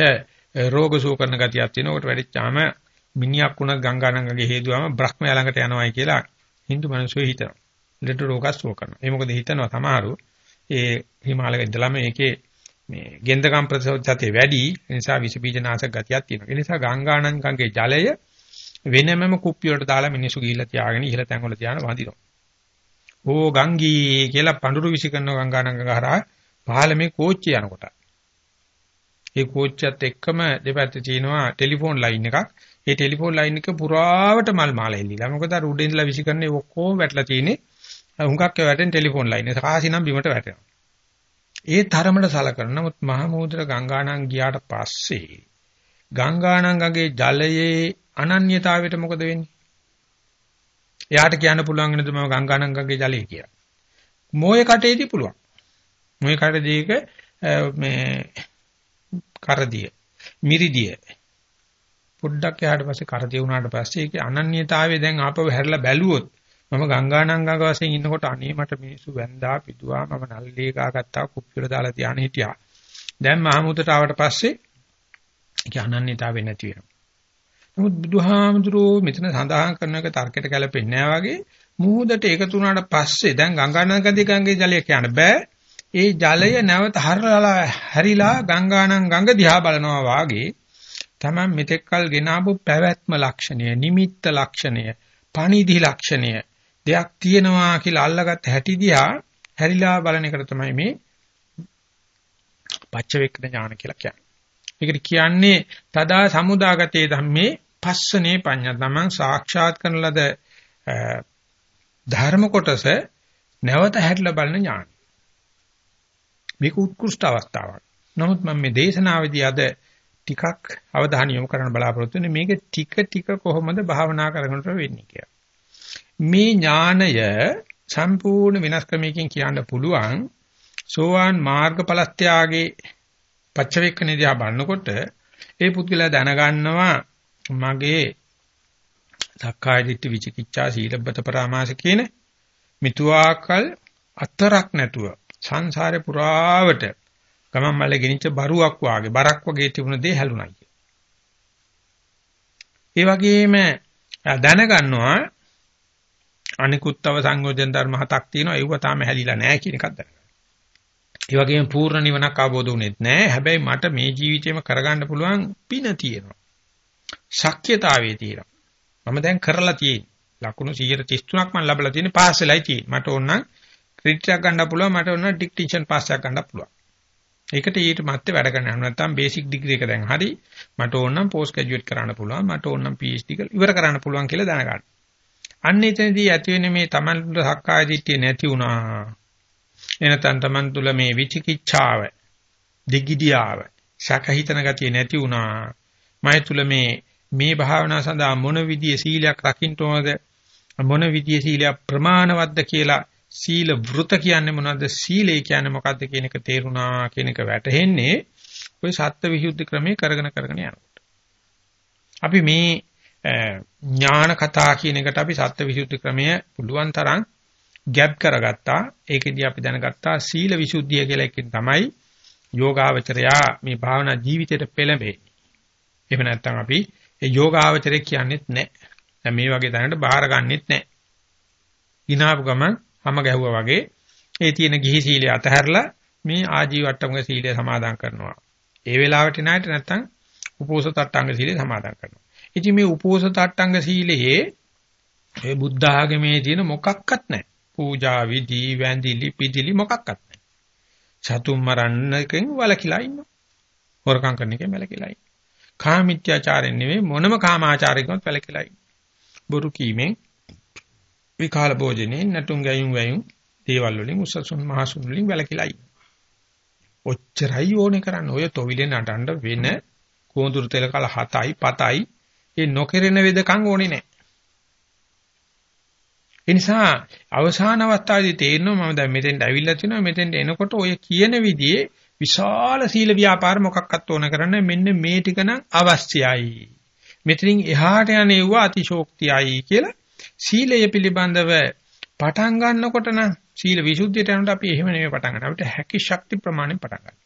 රෝග සුව කරන ගතියක් තියෙනවා. උකට වැඩිච්චාම මිනිහක් වුණත් ගංගානංගගේ හේතුවම බ්‍රහ්මයා ළඟට යනවායි කියලා Hindu මිනිස්සු හිතනවා. ලෙඩ රෝග සුව කරනවා. ඒ මොකද හිතනවා සමහරු ඒ හිමාලයක ඉඳලාම ඒකේ මේ ගෙන්දකම් ප්‍රතිශතය වැඩි නිසා විස බීජ නාශක ගතියක් තියෙනවා. ඒ නිසා ගංගානංගගේ ජලය වෙනමම කුප්පිය වලට දාලා මිනිස්සු ගිහිල්ලා තියාගෙන ඉහළ තැන් වල තියාන වඳිනවා. ඕ ගංගී කියලා පඳුරු විසි කරන ගංගානංග හරහා පහළමේ කෝච්චිය යනකොට. ඒ කෝච්චියත් එක්කම දෙපැත්තේ තියෙනවා ටෙලිෆෝන් ලයින් එකක්. ඒ ටෙලිෆෝන් ලයින් එක පුරාවට මල් මාල එල්ලීලා. මොකද අර උඩින් ඉඳලා විසි කරන්නේ ඔක්කොම වැටලා තියෙන්නේ. හුඟක් වැටෙන ටෙලිෆෝන් ලයින් එක. කාසිනම් බිමට වැටෙනවා. ඒ තරමට සලකන නමුත් මහමූත්‍ර ගංගානම් ගියාට පස්සේ ගංගානංගගේ ජලයේ අනන්‍යතාවයට මොකද වෙන්නේ? එයාට කියන්න පුළුවන් නේද මම ගංගානංගගේ ජලය කියලා. මොයේ කටේදී පුළුවන්. මොයේ කටේදීක මේ කරදිය, මිරිදිය. පොඩ්ඩක් එහාට පස්සේ කරදිය වුණාට පස්සේ ඒකේ අනන්‍යතාවය දැන් ආපහු හැරලා බැලුවොත් මම ගංගානංගක වශයෙන් ඉන්නකොට අනේ මට මිනිස්සු වැන්දා පිටුවා මම නල්ලේ ගාගත්තා කුප්පිවල දාලා තියාන හිටියා. දැන් මහමුදට ආවට පස්සේ ඒක අනන්‍යතාවය නැති වෙනවා. නමුත් බුදුහාමුදුරුවෝ මෙතන සඳහන් කරන එක තර්කයට ගැලපෙන්නේ නැහැ වගේ මුහුදට එකතු වුණාට පස්සේ දැන් ගංගානංගදී ගංගේ ජලය කියන්න බෑ. ඒ ජලය නැවත හරලා හැරිලා ගංගානම් ගඟ දිහා බලනවා වාගේ තමයි මෙතෙක්කල් ගෙනාවු පැවැත්ම ලක්ෂණය, නිමිත්ත ලක්ෂණය, පණිදි ලක්ෂණය දෙයක් තියෙනවා කියලා අල්ලගත්ත හැටි දිහා හැරිලා බලන එකට තමයි මේ පච්චවේක්කන ඥාන කියලා කියන්නේ. ඒකට කියන්නේ තදා සමුදාගතේ ධම්මේ පස්සනේ පඤ්ඤා තමන් සාක්ෂාත් කරන ලද ධර්ම කොටස නැවත හැරිලා බලන ඥාන. මේක උත්කෘෂ්ඨ අවස්ථාවක්. නමුත් මම මේ දේශනාවේදී අද ටිකක් අවධානය යොමු කරන්න බලාපොරොත්තු වෙන්නේ මේක ටික ටික කොහොමද භාවනා කරනකොට වෙන්නේ කියලා. මේ ඥානය සම්පූර්ණ වෙනස් ක්‍රමයකින් කියන්න පුළුවන් සෝවාන් මාර්ගඵලස්ත්‍යාගේ පච්චවේක්කනේ දිහා බලනකොට ඒ පුද්ගලයා දැනගන්නවා මගේ සක්කාය දිට්ඨි විචිකිච්ඡා සීලබ්බත පරාමාස කියන මිතුආකල් අතරක් නැතුව සංසාරේ පුරාවට ගමන් මල්ලේ ගෙනිච්ච බරුවක් වාගේ බරක් වගේ තිබුණ දේ හැලුණා ඒ වගේම දැනගන්නවා අනිකුත්තව සංයෝජන ධර්ම හතක් තියෙනවා ඒව තාම හැලිලා නැහැ කියන එකක් දැනගන්න. ඒ වගේම පූර්ණ නිවනක් අවබෝධ වුනේත් නැහැ. හැබැයි මට මේ ජීවිතේම කරගන්න පුළුවන් පින තියෙනවා. ශක්්‍යතාවයේ තියෙනවා. මම දැන් කරලා තියෙන්නේ. ලකුණු 133ක් මම ලැබලා තියෙන්නේ පාස් වෙලයි තියෙන්නේ. මට ඕන නම් ක්‍රෙඩිට් එකක් ගන්න පුළුවන්. මට ඕන නම් ඩික්ටිෂන් පාස් එකක් ගන්න පුළුවන්. ඒකට ඊට මැත්තේ වැඩ කරන්න නැත්නම් බේසික් ඩිග්‍රී එක දැන් හරි. මට ඕන නම් පෝස්ට් ග්‍රැජුවේට් කරන්න පුළුවන්. මට ඕන නම් PhD එක ඉවර කරන්න පුළුවන් කියලා දැනගන්න. අන්න එතනදී ඇති වෙන්නේ මේ Taman සක්කාය දිට්ඨිය නැති වුණා. එනතන් Taman තුල මේ විචිකිච්ඡාව, දිගිඩියාව, සකහිතන ගතිය නැති වුණා. මය තුල මේ මේ භාවනා සඳහා මොන විදිය සීලයක් රකින්න ඕනද? මොන විදිය සීලයක් ප්‍රමාණවත්ද කියලා සීල වෘත කියන්නේ මොනවද? සීලය කියන්නේ මොකද්ද කියන එක තේරුණා කියන එක වැටහෙන්නේ ওই සත්ත්ව විසුද්ධි ක්‍රමයේ කරගෙන කරගෙන යනකොට. අපි මේ ඥාන කතා කියන එකට අපි සත්ත්ව විසුද්ධි ක්‍රමය පුළුවන් තරම් ගැප් කරගත්තා. ඒකෙදී අපි දැනගත්තා සීල විසුද්ධිය කියලා එකකින් තමයි යෝගාවචරයා මේ භාවනා ජීවිතයට පෙළඹෙන්නේ. එහෙම නැත්නම් අපි ඒ යෝගාවචරය කියන්නේත් නැහැ. දැන් මේ වගේ තැනකට බාහිර ගන්නෙත් නැහැ. ගිනාපු ගමන් හැම ගැහුවා වගේ ඒ තියෙන ගිහි සීලය අතහැරලා මේ ආජීවට්ටමක සීලය සමාදන් කරනවා. ඒ වෙලාවට ණයට නැත්තම් උපෝසත අට්ටංග සීලය සමාදන් කරනවා. ඉතින් මේ උපෝසත අට්ටංග සීලයේ ඒ බුද්ධ ආගමේ තියෙන මොකක්වත් නැහැ. පූජා විධි වැඳිලි පිදිලි මොකක්වත් නැහැ. සතුම් මරන්නකෙන් වලකිලා ඉන්නවා. හොරකම් කරන එකෙන් වැළකීලා ඉන්නවා. කාමීත්‍යාචාරයෙන් නෙවෙයි මොනම කාමාචාරයකවත් වැළකීලා ඉන්නේ. බොරු කීමෙන් විකාල භෝජනේ නටුම් ගැයුම් වැයුම් දේවල් වලින් උසසුන් මහසුන් වලින් වැළකීලා ඉන්නේ. ඔච්චරයි ඕනේ කරන්න. ඔය තොවිලේ නටන්න වෙන කෝඳුරු තෙල කල 7යි 7යි ඒ නොකරන වෙදකම් ඕනේ නැහැ. ඒ නිසා අවසාන අවස්ථාවේදී තේරෙනවා මම දැන් මෙතෙන්ට ඇවිල්ලා තිනවා මෙතෙන්ට එනකොට ඔය කියන විදිහේ විශාල සීල ව්‍යාපාර මොකක්වත් ඕන කරන්නේ මෙන්න මේ ටික නම් අවශ්‍යයි. මෙතනින් එහාට යන්නේව අතිශෝක්තියයි කියලා සීලය පිළිබඳව පටන් ගන්නකොට නම් සීල විසුද්ධියට යනකොට අපි එහෙම නෙමෙයි පටන් ගන්න. අපිට හැකි ශක්ති ප්‍රමාණය පටන් ගන්න.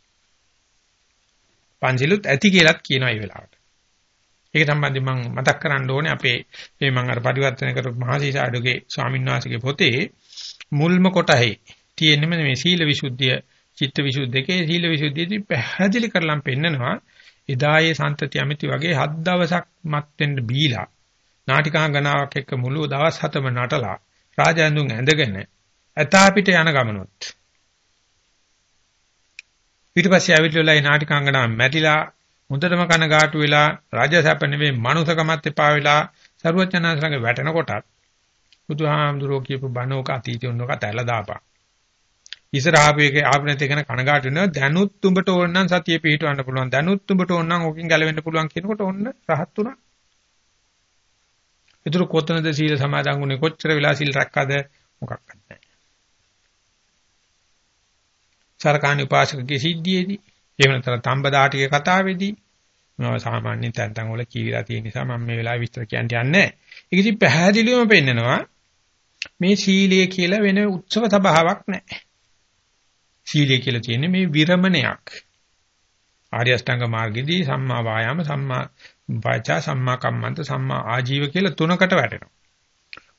පංචිලුත් ඇති කියලාත් කියනවා මේ වෙලාවට. ඒක සම්බන්ධයෙන් මම මතක් කරන්න ඕනේ අපේ මේ මම අර පරිවර්තන කරපු මහසීසාඩුගේ ස්වාමීන් වහන්සේගේ පොතේ මුල්ම කොටහේ තියෙන්නේ මේ සීල විසුද්ධිය, චිත්ත විසුද්ධියකේ සීල විසුද්ධියදී පැහැදිලි කරලම් පෙන්නනවා එදායේ සම්තති ඇමති වගේ හත් දවසක් මත් වෙන්න බීලා නාටිකා ගණාවක් එක්ක මුළු දවස් හතම නටලා රාජාඳුන් ඇඳගෙන ඇතා පිට යන ගමනොත් ඊට පස්සේ ඇවිල්ලා ඒ නාටිකාංගනාව මැරිලා මුදටම කන ගාටු වෙලා රාජසැප නෙවෙයි මනුසකමත් එපා වෙලා සරුවචනාංශ ළඟ වැටෙනකොටත් බුදුහාමුදුරුවෝ කියපු බණෝක අතීතේ උන්නක තැල දාපන්. ඉස්සරහාපු එක ආපනත් එකන කනගාටු වෙනවා දැනුත් උඹට ඕන නම් සතිය පිහිටවන්න පුළුවන් දැනුත් උඹට ඕන නම් ඕකෙන් ගැලවෙන්න පුළුවන් කියනකොට ඔන්න රහත් උනා. ඒතර කොතනද සීල සමාදන් වුනේ කොච්චර වෙලා සීල් රැක්කද මොකක්වත් නැහැ. සරකාණි උපාසකගේ සිද්ධියේදී එහෙම නැත්නම් තඹදාටිගේ කතාවේදී මම සාමාන්‍යයෙන් තැන් තැන් වල කියවිලා තියෙන නිසා මම මේ වෙලාවේ විස්තර කියන්න යන්නේ නැහැ. ඒක ඉතින් පැහැදිලිවම පෙන්නනවා මේ සීලය කියලා වෙන උත්සව සභාවක් නැහැ. සීලය කියලා තියෙන්නේ මේ විරමණයක්. ආර්ය අෂ්ටාංග මාර්ගයේදී සම්මා වායාම සම්මා වාචා සම්මා කම්මන්ත සම්මා ආජීව කියලා තුනකට වැටෙනවා.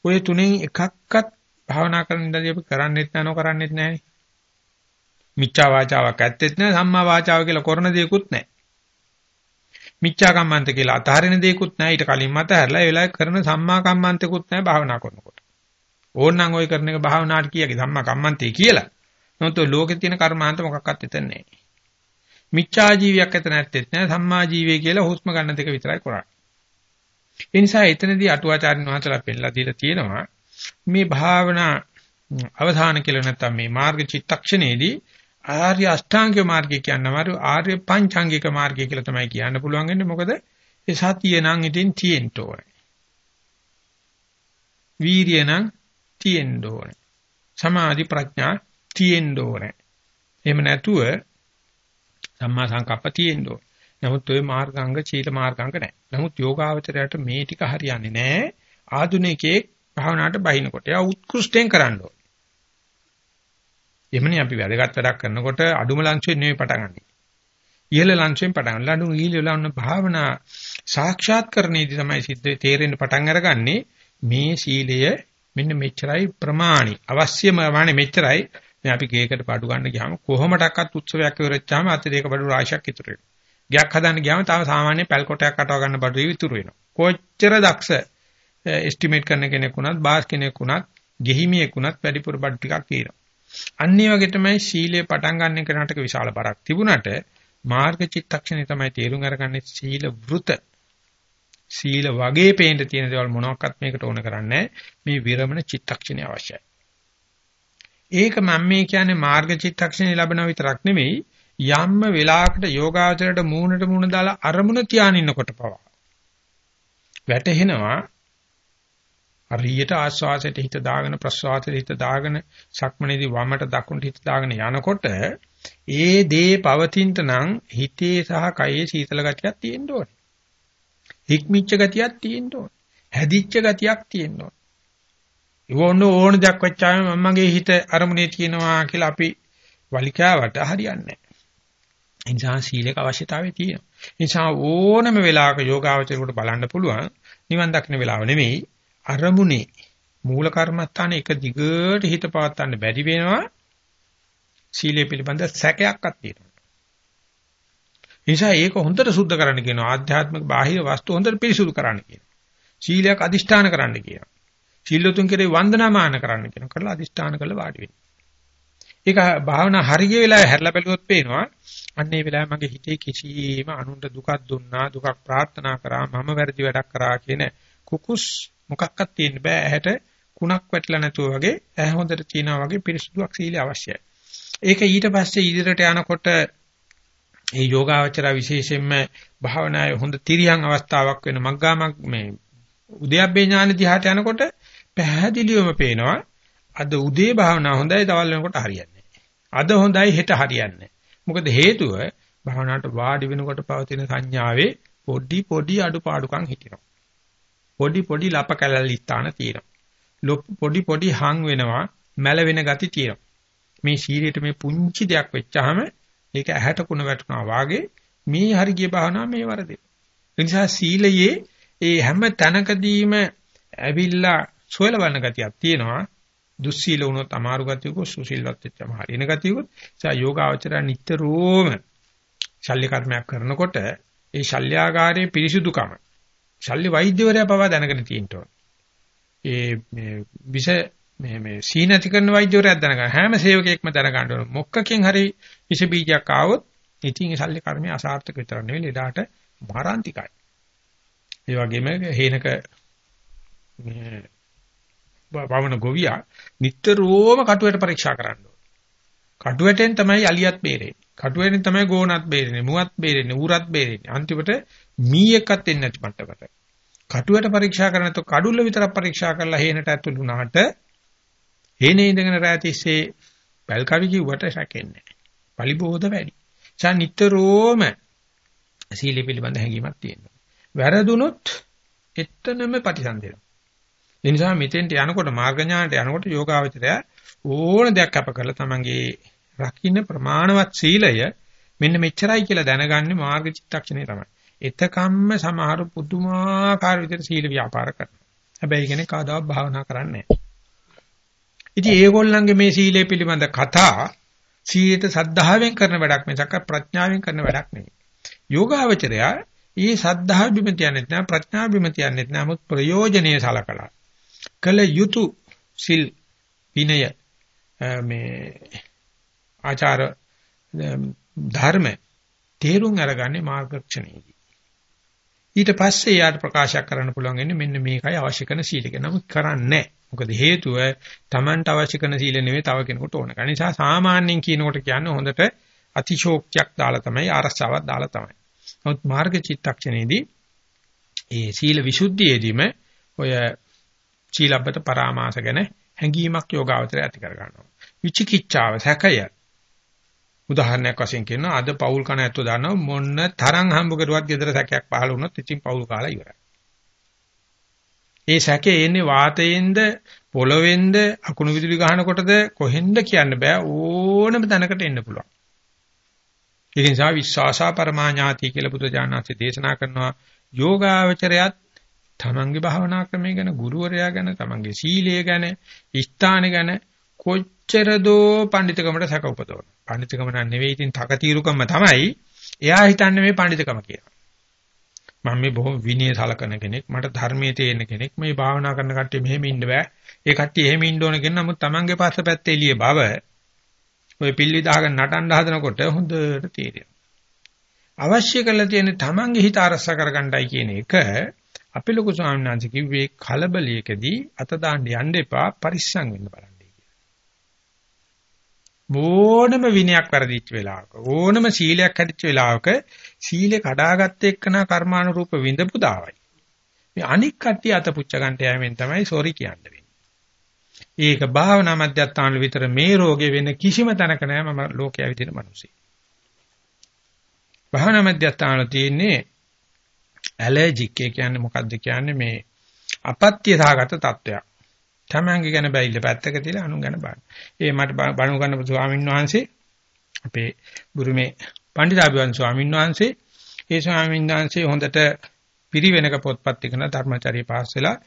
ඔය තුනෙන් එකක්වත් භාවනා කරන ඉඳලා අපි කරන්නේත් නැනෝ කරන්නේත් නැහැ. මිච්ඡා වාචාවක් ඇත්තෙත් නැහැ සම්මා වාචාව කියලා කරන දේකුත් නැහැ. මිච්ඡා කම්මන්ත කියලා අතහරින දේකුත් නැහැ ඊට කලින් මත හැරලා ඒ වෙලාවේ කරන සම්මා කම්මන්තකුත් නැහැ භාවනා කරනකොට. ඕනනම් ওই කරන එක භාවනාට කියකි සම්මා කම්මන්තේ කියලා. නමුත් ලෝකේ තියෙන කර්මාන්ත මොකක්වත් එතන නැහැ. මිච්ඡා ජීවියක් ඇත නැත්තේත් නෑ සම්මා ජීවය කියලා හුස්ම ගන්න දෙක විතරයි කරන්නේ. ඒ නිසා එතනදී අටුවාචාර්යන් වහන්සේලා පෙන්නලා දීලා තියෙනවා මේ භාවනා අවධාන කියලා නැත්තම් මේ මාර්ග චිත්තක්ෂණයේදී ආර්ය අෂ්ටාංගික මාර්ගය කියනවාරු ආර්ය පංචාංගික මාර්ගය කියලා තමයි කියන්න පුළුවන් වෙන්නේ මොකද ඒ සතිය නම් ඉතින් තියෙන්න ඕනේ. වීරිය නම් තියෙන්න ඕනේ. සමාධි ප්‍රඥා තියෙන්න ඕනේ. එහෙම නැතුව සම්මා සංකප්ප තියෙන්න ඕනේ. නමුත් ওই මාර්ගාංග චීල මාර්ගාංග නැහැ. නමුත් යෝගාවචරයට මේ ටික හරියන්නේ නැහැ. ආධුනිකයේ භාවනාවට බහිනකොට එයා උත්කෘෂ්ටයෙන් කරන්න ඕනේ. එමනේ අපි වැදගත් වැඩක් කරනකොට අඩුම ලංචුවෙන් නෙවෙයි පටන් ගන්නෙ. ඉහළ ලංචුවෙන් පටන් ගන්න. අඩු ඉහළ වෙලා භාවනා සාක්ෂාත්කරණයේදී තමයි සිද්ධ තේරෙන්න පටන් අරගන්නේ මේ සීලය මෙන්න මෙච්චරයි ප්‍රමාණි අවශ්‍යම වන්නේ මෙච්චරයි මේ අපි ගේකට පාඩු ගන්න ගියාම කොහොමඩක්වත් උත්සවයක් ඉවරෙච්චාම අත දෙක බඩු රාශියක් ඉතුරු වෙනවා. ගයක් හදන්න ගියාම තව සාමාන්‍ය පැල් කොටයක් කටව ගන්න බඩු ඉතුරු වෙනවා. කොච්චර දක්ෂ eh, එස්ටිමේට් කරන කෙනෙක් වුණත් බාස් කෙනෙක් වුණත් ගෙහිමියෙක් වුණත් වැඩිපුර බඩු ටිකක් තියෙනවා. අන්න ඒ වගේ තමයි සීලය පටන් ගන්න කෙනාට විශාල බරක් තිබුණාට මාර්ග චිත්තක්ෂණය තමයි තේරුම් අරගන්නේ සීල වෘත. සීල වගේ පේන්න තියෙන දේවල් මොනවාක්වත් මේකට ඕන කරන්නේ මේ විරමණ චිත්තක්ෂණය අවශ්‍යයි. ඒක මම මේ කියන්නේ මාර්ග චිත්තක්ෂණේ ලැබෙනා විතරක් නෙමෙයි යම්ම වෙලාවකට යෝගාචරයට මූණට මූණ දාලා අරමුණ තියාගෙන ඉන්නකොට පවා වැටහෙනවා හරියට ආස්වාසයට හිත දාගෙන ප්‍රස්වාසයට හිත දාගෙන සක්මනේදී වමට දකුණට හිත දාගෙන යනකොට ඒ දේ පවතිනට නම් හිතේ සහ කයේ සීතල ගතියක් තියෙන්න ඕනේ. හික්මිච්ච ගතියක් තියෙන්න ඕනේ. හැදිච්ච ගතියක් තියෙන්න ඕනේ. ඕන ඕන දෙයක් වෙච්චාම මමගේ හිත අරමුණේ තියෙනවා කියලා අපි වලිකාවට හරියන්නේ නැහැ. ඒ නිසා සීලක අවශ්‍යතාවය තියෙනවා. ඒ නිසා ඕනම වෙලාවක යෝගාවචරයට බලන්න පුළුවන් නිවන් දක්න වෙලාව නෙමෙයි අරමුණේ මූල කර්මස්ථාන එක දිගට හිත පවත්වන්න බැරි වෙනවා සීලය පිළිබඳ සැකයක්වත් තියෙනවා. නිසා ඒක හොඳට සුද්ධ කරන්න කියනවා ආධ්‍යාත්මික බාහිර වස්තු හොඳට පිරිසුදු කරන්න කියනවා. සීලයක් අදිෂ්ඨාන කරන්න කියනවා. සීලතුන් කෙරේ වන්දනාමාන කරන්න කියන කරලා අදිෂ්ඨාන කරලා වාඩි වෙන්න. ඒක භාවනා හරිය වෙලාවේ හැරලා බැලුවොත් පේනවා අන්න ඒ වෙලාවේ මගේ හිතේ කිසිම අනුන්ට දුකක් දුන්නා දුකක් ප්‍රාර්ථනා කරා මම වැරදි වැඩක් කරා කියන කුකුස් මොකක්වත් තියෙන්න බෑ ඇහැට කුණක් වැටලා නැතුව වගේ ඇහැ හොඳට තියනවා වගේ පිරිසුදුක් සීලය අවශ්‍යයි. ඒක ඊට පස්සේ ඉදිරියට යනකොට මේ යෝගාවචර විශේෂයෙන්ම භාවනාවේ හොඳ තිරියන් අවස්ථාවක් වෙන මග්ගාමක් මේ උද්‍යප්පේ ඥාන දිහාට යනකොට පැහැදිලිවම පේනවා අද උදේ භාවනා හොඳයි දවල් වෙනකොට හරියන්නේ අද හොඳයි හෙට හරියන්නේ මොකද හේතුව භාවනාවට වාඩි වෙනකොට පවතින සංඥාවේ පොඩි පොඩි අඩුපාඩුකම් හිටිනවා. පොඩි පොඩි ලප කැලලි ස්ථාන තියෙනවා. පොඩි පොඩි හං වෙනවා මැල වෙන ගති තියෙනවා. මේ ශීරයට මේ පුංචි දෙයක් වෙච්චාම ඒක ඇහැට කුණ වැටුණා වාගේ මේ හරිය භාවනාව මේ වරදේ. ඒ නිසා සීලයේ ඒ හැම තැනකදීම ඇවිල්ලා සොයල බලන ගතියක් තියෙනවා. දුස්සීල වුණොත් අමාරු ගතියක සුසීලවත් වෙච්චම හරින ගතියකුත්. ඒ යෝගාවචරය නිට්ටරෝම ශල්‍ය කර්මයක් කරනකොට ඒ ශල්‍යාගාරයේ පිරිසුදුකම ශල්‍ය වෛද්‍යවරයා පවා දැනගෙන තියෙන්න ඕන. ඒ මේ විෂ මේ මේ සීනති කරන වෛද්‍යවරයා දැනගන්න හැම සේවකයෙක්ම දැනගන්න ඕන. මොකකින් හරි විෂ බීජයක් ආවොත් ඉතින් ඒ ශල්‍ය කර්මය අසාර්ථක විතර නෙවෙයි ලෙඩාට මාරාන්තිකයි. ඒ වගේම හේනක මේ වවන ගොවියා නිට්ටරෝම කටුවට පරීක්ෂා කරන්න ඕන. කටුවටෙන් තමයි අලියත් බේරෙන්නේ. කටුවෙන් තමයි ගෝණත් බේරෙන්නේ, මුවත් බේරෙන්නේ, ඌරත් බේරෙන්නේ. අන්තිමට මීයක්වත් එන්නේ නැති මට්ටමකට. කටුවට පරීක්ෂා කරන තු කඩුල්ල විතරක් පරීක්ෂා කරලා හේනට ඇතුළු වුණාට හේනේ ඉඳගෙන රැතිස්සේ පැල් කවි කිව්වට සැකෙන්නේ නැහැ. පලිබෝධ වැඩි. ඡා නිට්ටරෝම සීල පිළිබඳ හැඟීමක් තියෙනවා. වැරදුනොත් එතනම ප්‍රතිසන්දේනවා. ඒ නිසා මෙතෙන්ට යනකොට මාර්ග ඥානට යනකොට යෝගාවචරය ඕන දෙයක් අප කරලා තමන්ගේ රකින්න ප්‍රමාණවත් සීලය මෙන්න මෙච්චරයි කියලා දැනගන්නේ මාර්ග චිත්තක්ෂණේ තමයි. එතකම්ම සමහර පුදුමාකාර විදිහට සීල ව්‍යාපාර කරනවා. හැබැයි කෙනෙක් කවදාවත් භාවනා කරන්නේ නැහැ. ඉතින් ඒගොල්ලන්ගේ මේ සීලය පිළිබඳ කතා සීලයට සද්ධාවෙන් කරන වැඩක් මිසක් ප්‍රඥාවෙන් කරන වැඩක් නෙවෙයි. යෝගාවචරයා ඊ සද්ධා බිම තියන්නෙත් නෑ ප්‍රඥා බිම තියන්නෙත් නෑ මොකද ප්‍රයෝජනීය සලකලා. කල යුතු සිල් විනය මේ ආචාර ධර්ම තේරුම් අරගන්නේ මාර්ගක්ෂණයේදී. ඊට පස්සේ යාට ප්‍රකාශයක් කරන්න පුළුවන් වෙන්නේ මෙන්න මේකයි අවශ්‍ය කරන සීලක. නමුත් කරන්නේ මොකද හේතුව Tamanට අවශ්‍ය කරන සීල නෙවෙයි තව කෙනෙකුට ඕන. ඒ නිසා සාමාන්‍යයෙන් කියනකොට කියන්නේ හොඳට අතිශෝක්තියක් දාලා තමයි ආරස්සාවක් දාලා තමයි. නමුත් මාර්ග චිත්තක්ෂණයේදී ඒ සීල විසුද්ධියේදීම ඔය සීලබ්බත පරාමාස ගැන හැඟීමක් යෝගාවචරය ඇති කර ගන්නවා. විචිකිච්ඡාව සැකය උදාහරණයක් වශයෙන් කියනවා අද පෞල් කණ ඇත්තෝ දන්නවා මොන්න තරම් හම්බ කරුවත් gedara සැකයක් පහළ වුණොත් ඉතින් පෞල් කාලා ඉවරයි. ඒ සැකේ එන්නේ වාතයෙන්ද පොළවෙන්ද අකුණු විදුලි ගහනකොටද කොහෙන්ද කියන්න බෑ ඕනම තැනකට එන්න පුළුවන්. ඒ නිසා විශ්වාසා පරමාඥාති කියලා බුදුජානනාථේ දේශනා කරනවා යෝගාවචරයත් තමන්ගේ භාවනා ක්‍රමය ගැන ගුරුවරයා ගැන තමන්ගේ සීලය ගැන ස්ථාන ගැන කොච්චර දෝ පඬිතුකමට සැක උපදවන. පඬිතුකම නෙවෙයි ඉතින් තකතිරුකම තමයි. එයා හිතන්නේ මේ පඬිතුකම කියලා. මම මේ බොහොම විනය සලකන කෙනෙක් මට ධර්මයේ තේරෙන කෙනෙක් මේ භාවනා කරන කට්ටිය මෙහෙම ඉන්න බෑ ඒ කට්ටිය එහෙම ඉන්න ඕන කියන නමුත් Tamange පස්ස පැත්තේ එළිය බව ඔය පිල්ලි දාගෙන නටන්න හදනකොට හොඳට තේරෙනවා අවශ්‍ය කරලා තියෙන Tamange හිත අරස කරගන්නයි කියන එක අපේ ලොකු ස්වාමීන් වහන්සේ කිව්වේ කලබලයකදී අත දාන්න යන්න එපා පරිස්සම් වෙන්න බලන්න ඕනම විනයක් වැරදිච්ච වෙලාවක ඕනම සීලයක් කැඩිච්ච වෙලාවක සීලේ කඩාගත්ත එක්කන කර්මානුරූප විඳපු දාවයි. මේ අනික් කට්ටිය අත පුච්ච ගන්නට යෑමෙන් තමයි සෝරි කියන්න වෙන්නේ. ඒක භාවනා මධ්‍යස්ථාන විතර මේ රෝගේ වෙන කිසිම තැනක නෑ මම ලෝකයේ විදින මිනිස්සෙක්. භාවනා මධ්‍යස්ථාන තියෙන්නේ ඇලර්ජික් ඒ කියන්නේ මොකද්ද කියන්නේ මේ අපත්‍ය සහගත තත්වයක්. තමන්ගේ ගැන බැයිල පැත්තක තියලා අනුන් ගැන බලන්න. ඒ මට බණු ගන්න ස්වාමීන් වහන්සේ අපේ බුරුමේ පණ්ඩිතාභිවන් ස්වාමීන් වහන්සේ ඒ ස්වාමීන් වහන්සේ හොඳට පිරිවෙනක පොත්පත් ඉගෙන ධර්මචාරී පාස් වෙලා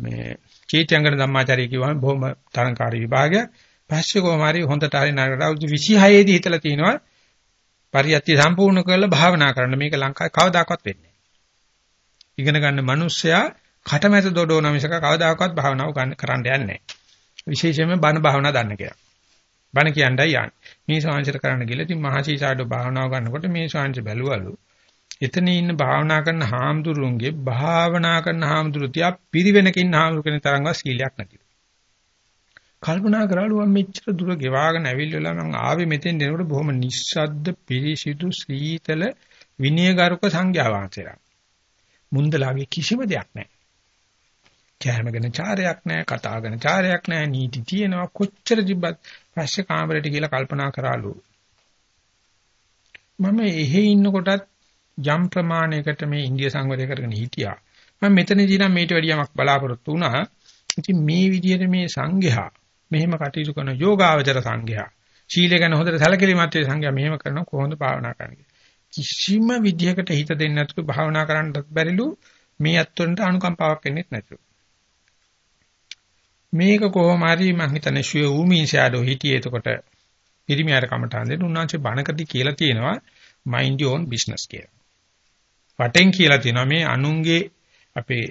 මේ චේත්‍යංගන ධම්මාචාරී කියවම බොහොම තරංකාරී විභාගයක්. පස්සේ කොමාරි හොඳට හරි නරකට අවුරුදු 26 දී හිතලා තිනවා පරියත්ති සම්පූර්ණ කරලා භාවනා කරන්න මේක ලංකාවේ කවදාකවත් වෙන්නේ නැහැ. ඉගෙන ගන්න මිනිස්සයා කටමැත දොඩෝන මිසක කවදාකවත් භාවනාව කරන්න යන්නේ නැහැ. විශේෂයෙන්ම බණ භාවනා දන්න කෙනා. බණ කියන්නයි යන්නේ. මේ ශාංශර කරන්න ගිහලා ඉතින් මහසීසාඩෝ භාවනාව ගන්නකොට මේ ශාංශ බැලුවලු. එතන ඉන්න භාවනා කරන හාමුදුරුවන්ගේ භාවනා කරන හාමුදුරුවෝ තියා පිරිවෙනකින් හාමුදුරු කෙනෙක් තරංගව සීලයක් නැතිව. කල්පනා කරලු මම මෙච්චර දුර ගෙවාගෙන ඇවිල්ලා මම ආවේ මෙතෙන් දෙනකොට බොහොම නිස්සද්ද පිරිසිදු සීතල විනයගරුක සංඝයා වහන්සේලා. මුන්දලාගේ කිසිම දෙයක් නැහැ. කෑමගෙන චාරයක් නැහැ, කතාගෙන චාරයක් නැහැ, නීති තියෙනවා කොච්චර තිබ්බත් පස්සේ කාමරයට ගිහලා කල්පනා කරාලු. මම එහෙ ඉන්නකොටත් යම් ප්‍රමාණයකට මේ ඉන්දිය සංවරය කරගෙන හිටියා. මම මෙතනදී නම් මේට වැඩිය යමක් බලාපොරොත්තු වුණා. ඉතින් මේ විදිහට මේ සංඝයා මෙහෙම කටයුතු කරන යෝගාවචර සංඝයා ශීලය ගැන හොඳට සැලකිලිමත් වේ සංඝයා මෙහෙම කරන කොහොමද භාවනා කරන්නේ? කිසිම විදියකට හිත දෙන්නේ නැතුව භාවනා කරන්නත් බැරිලු මේ අත්වන්ට අනුකම්පාවක් එන්නේ නැතුව. මේක කොහොම හරි මම හිතන්නේ ෂුවේ ඌමී ෂැඩෝ හිටියේ එතකොට පිරිමියාර කමටහන් දෙන්න උන්වහන්සේ බණකදී කියලා තියෙනවා mind your own business කියලා. වටෙන් කියලා තියෙනවා මේ අනුන්ගේ අපේ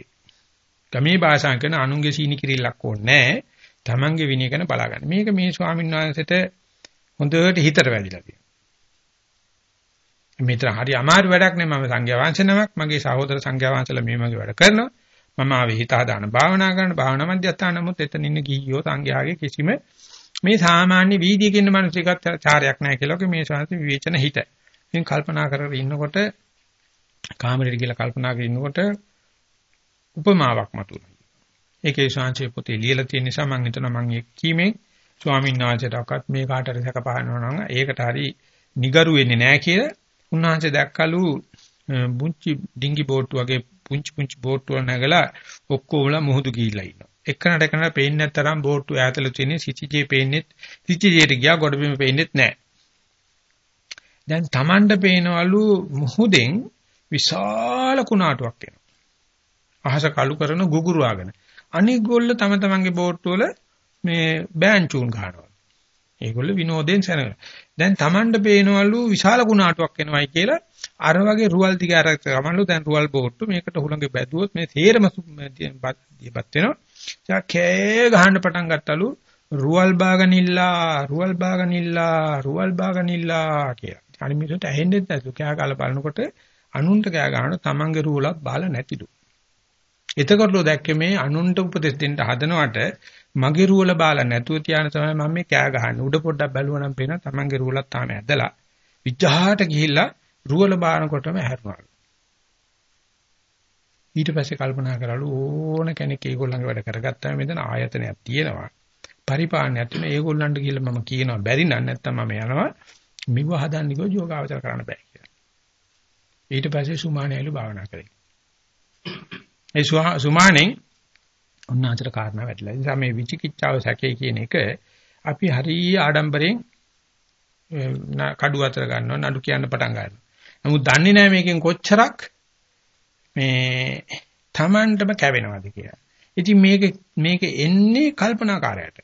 ගමේ භාෂාවෙන් කරන අනුන්ගේ සීනි කිරිල්ලක් ඕනේ නැහැ. Tamange විනය කරන බලාගන්න. මේක මේ ස්වාමීන් වහන්සේට හොඳට හිතට වැදිලා තියෙනවා. මේතර හරි අමාරු වැඩක් නේ මම සංඝයා වංශනමක් මගේ සහෝදර සංඝයා වංශලා මේ මගේ වැඩ කරනවා. මම ආවේ හිත හදාන භාවනා කරන භාවනා මධ්‍යස්ථාන නමුත් එතන ඉන්න ගිහියෝ සංඝයාගේ කිසිම මේ සාමාන්‍ය වීදියේ ඉන්න මිනිස්සුකත් චාරයක් නැහැ කියලා මේ ශාන්ති විවේචන හිත. ඉතින් කල්පනා කරගෙන ඉන්නකොට කාමරේට ගිහලා කල්පනා කරගෙන ඉන්නකොට උපමාවක් මතුවලා. ඒකේ ශාන්තිය පොතේ ලියලා තියෙන නිසා මම හිතනවා මම ඒක කීමෙන් ස්වාමීන් වහන්සේටවත් මේ කාටද සැක පහනවා නම් ඒකට හරි නිගරු වෙන්නේ නැහැ කියලා උන්වහන්සේ දැක්කලු පුංචි ඩිංගි බෝට්ටු වගේ පුංචි පුංචි බෝට්ටු වල නැගලා ඔක්කොමලා මුහුදු ගිහිල්ලා ඉන්නවා. එකනට එකනට පේන්නේ නැතරම් බෝට්ටු ඈතල තියෙන සිටිජේ පේන්නේ සිටිජේට ගියා ගොඩබිම පේන්නේත් නැහැ. දැන් Tamanda පේනවලු මුහුදෙන් විශාල කුණාටුවක් එනවා. අහස කළු කරන ගුගුරු ආගෙන. අනික් ගොල්ල තම තමන්ගේ බෝට්ටු වල මේ බෑන්චූන් ගහනවා. ඒගොල්ල විනෝදයෙන් සැනගෙන. දැන් Tamanda පේනවලු විශාල කුණාටුවක් එනවයි කියලා අර වගේ රුවල් ටික අර ගමන්ලු දැන් රුවල් බෝට්ටු මේකට හුලඟේ බැදුවොත් මේ තේරම දියපත් වෙනවා. ඊට කෑ ගහන්න පටන් ගත්තලු රුවල් බාගනිල්ලා රුවල් බාගනිල්ලා රුවල් බාගනිල්ලා කියලා. අනිත් මිනිස්සුන්ට ඇහෙන්නේ නැතු. කෑ ගාලා බලනකොට අනුන්ට කෑ ගහන තමන්ගේ රුවලක් බාලා නැතිලු. එතකොටලෝ දැක්කේ මේ අනුන්ට උපදෙස් දෙන්න හදනවට මගේ රුවල බාලා නැතුව තියාන තමයි මම මේ කෑ ගහන්නේ. උඩ පොඩ්ඩක් බැලුවා නම් පේනවා තමන්ගේ රුවලක් තාම ඇදලා විජහාට ගිහිල්ලා රුවල බානකොටම හැරුණා. ඊට පස්සේ කල්පනා කරලු ඕන කෙනෙක් ඒගොල්ලන්ගේ වැඩ කරගත්තාම මෙතන ආයතනයක් තියෙනවා. පරිපාලනයක් තියෙනවා. ඒගොල්ලන්ට ගිහිල්ලා මම කියනවා බැරි නම් නැත්තම් මම යනවා. මිව හදන්නේ කෝ යෝගාවචර කරන්න බෑ කියලා. ඊට පස්සේ සුමානයලු භාවනා කරේ. ඒ සුමානෙන් උන්නාචර කාරණා වැටලා. ඒ නිසා මේ විචිකිච්ඡාව සැකේ කියන එක අපි හරිය ආඩම්බරෙන් කඩු අතර ගන්නවා නඩු කියන්න පටන් ගන්නවා. නමුත් දන්නේ නැහැ මේකෙන් කොච්චරක් මේ Tamanටම කැවෙනවද කියලා. ඉතින් මේක මේක එන්නේ කල්පනාකාරයට.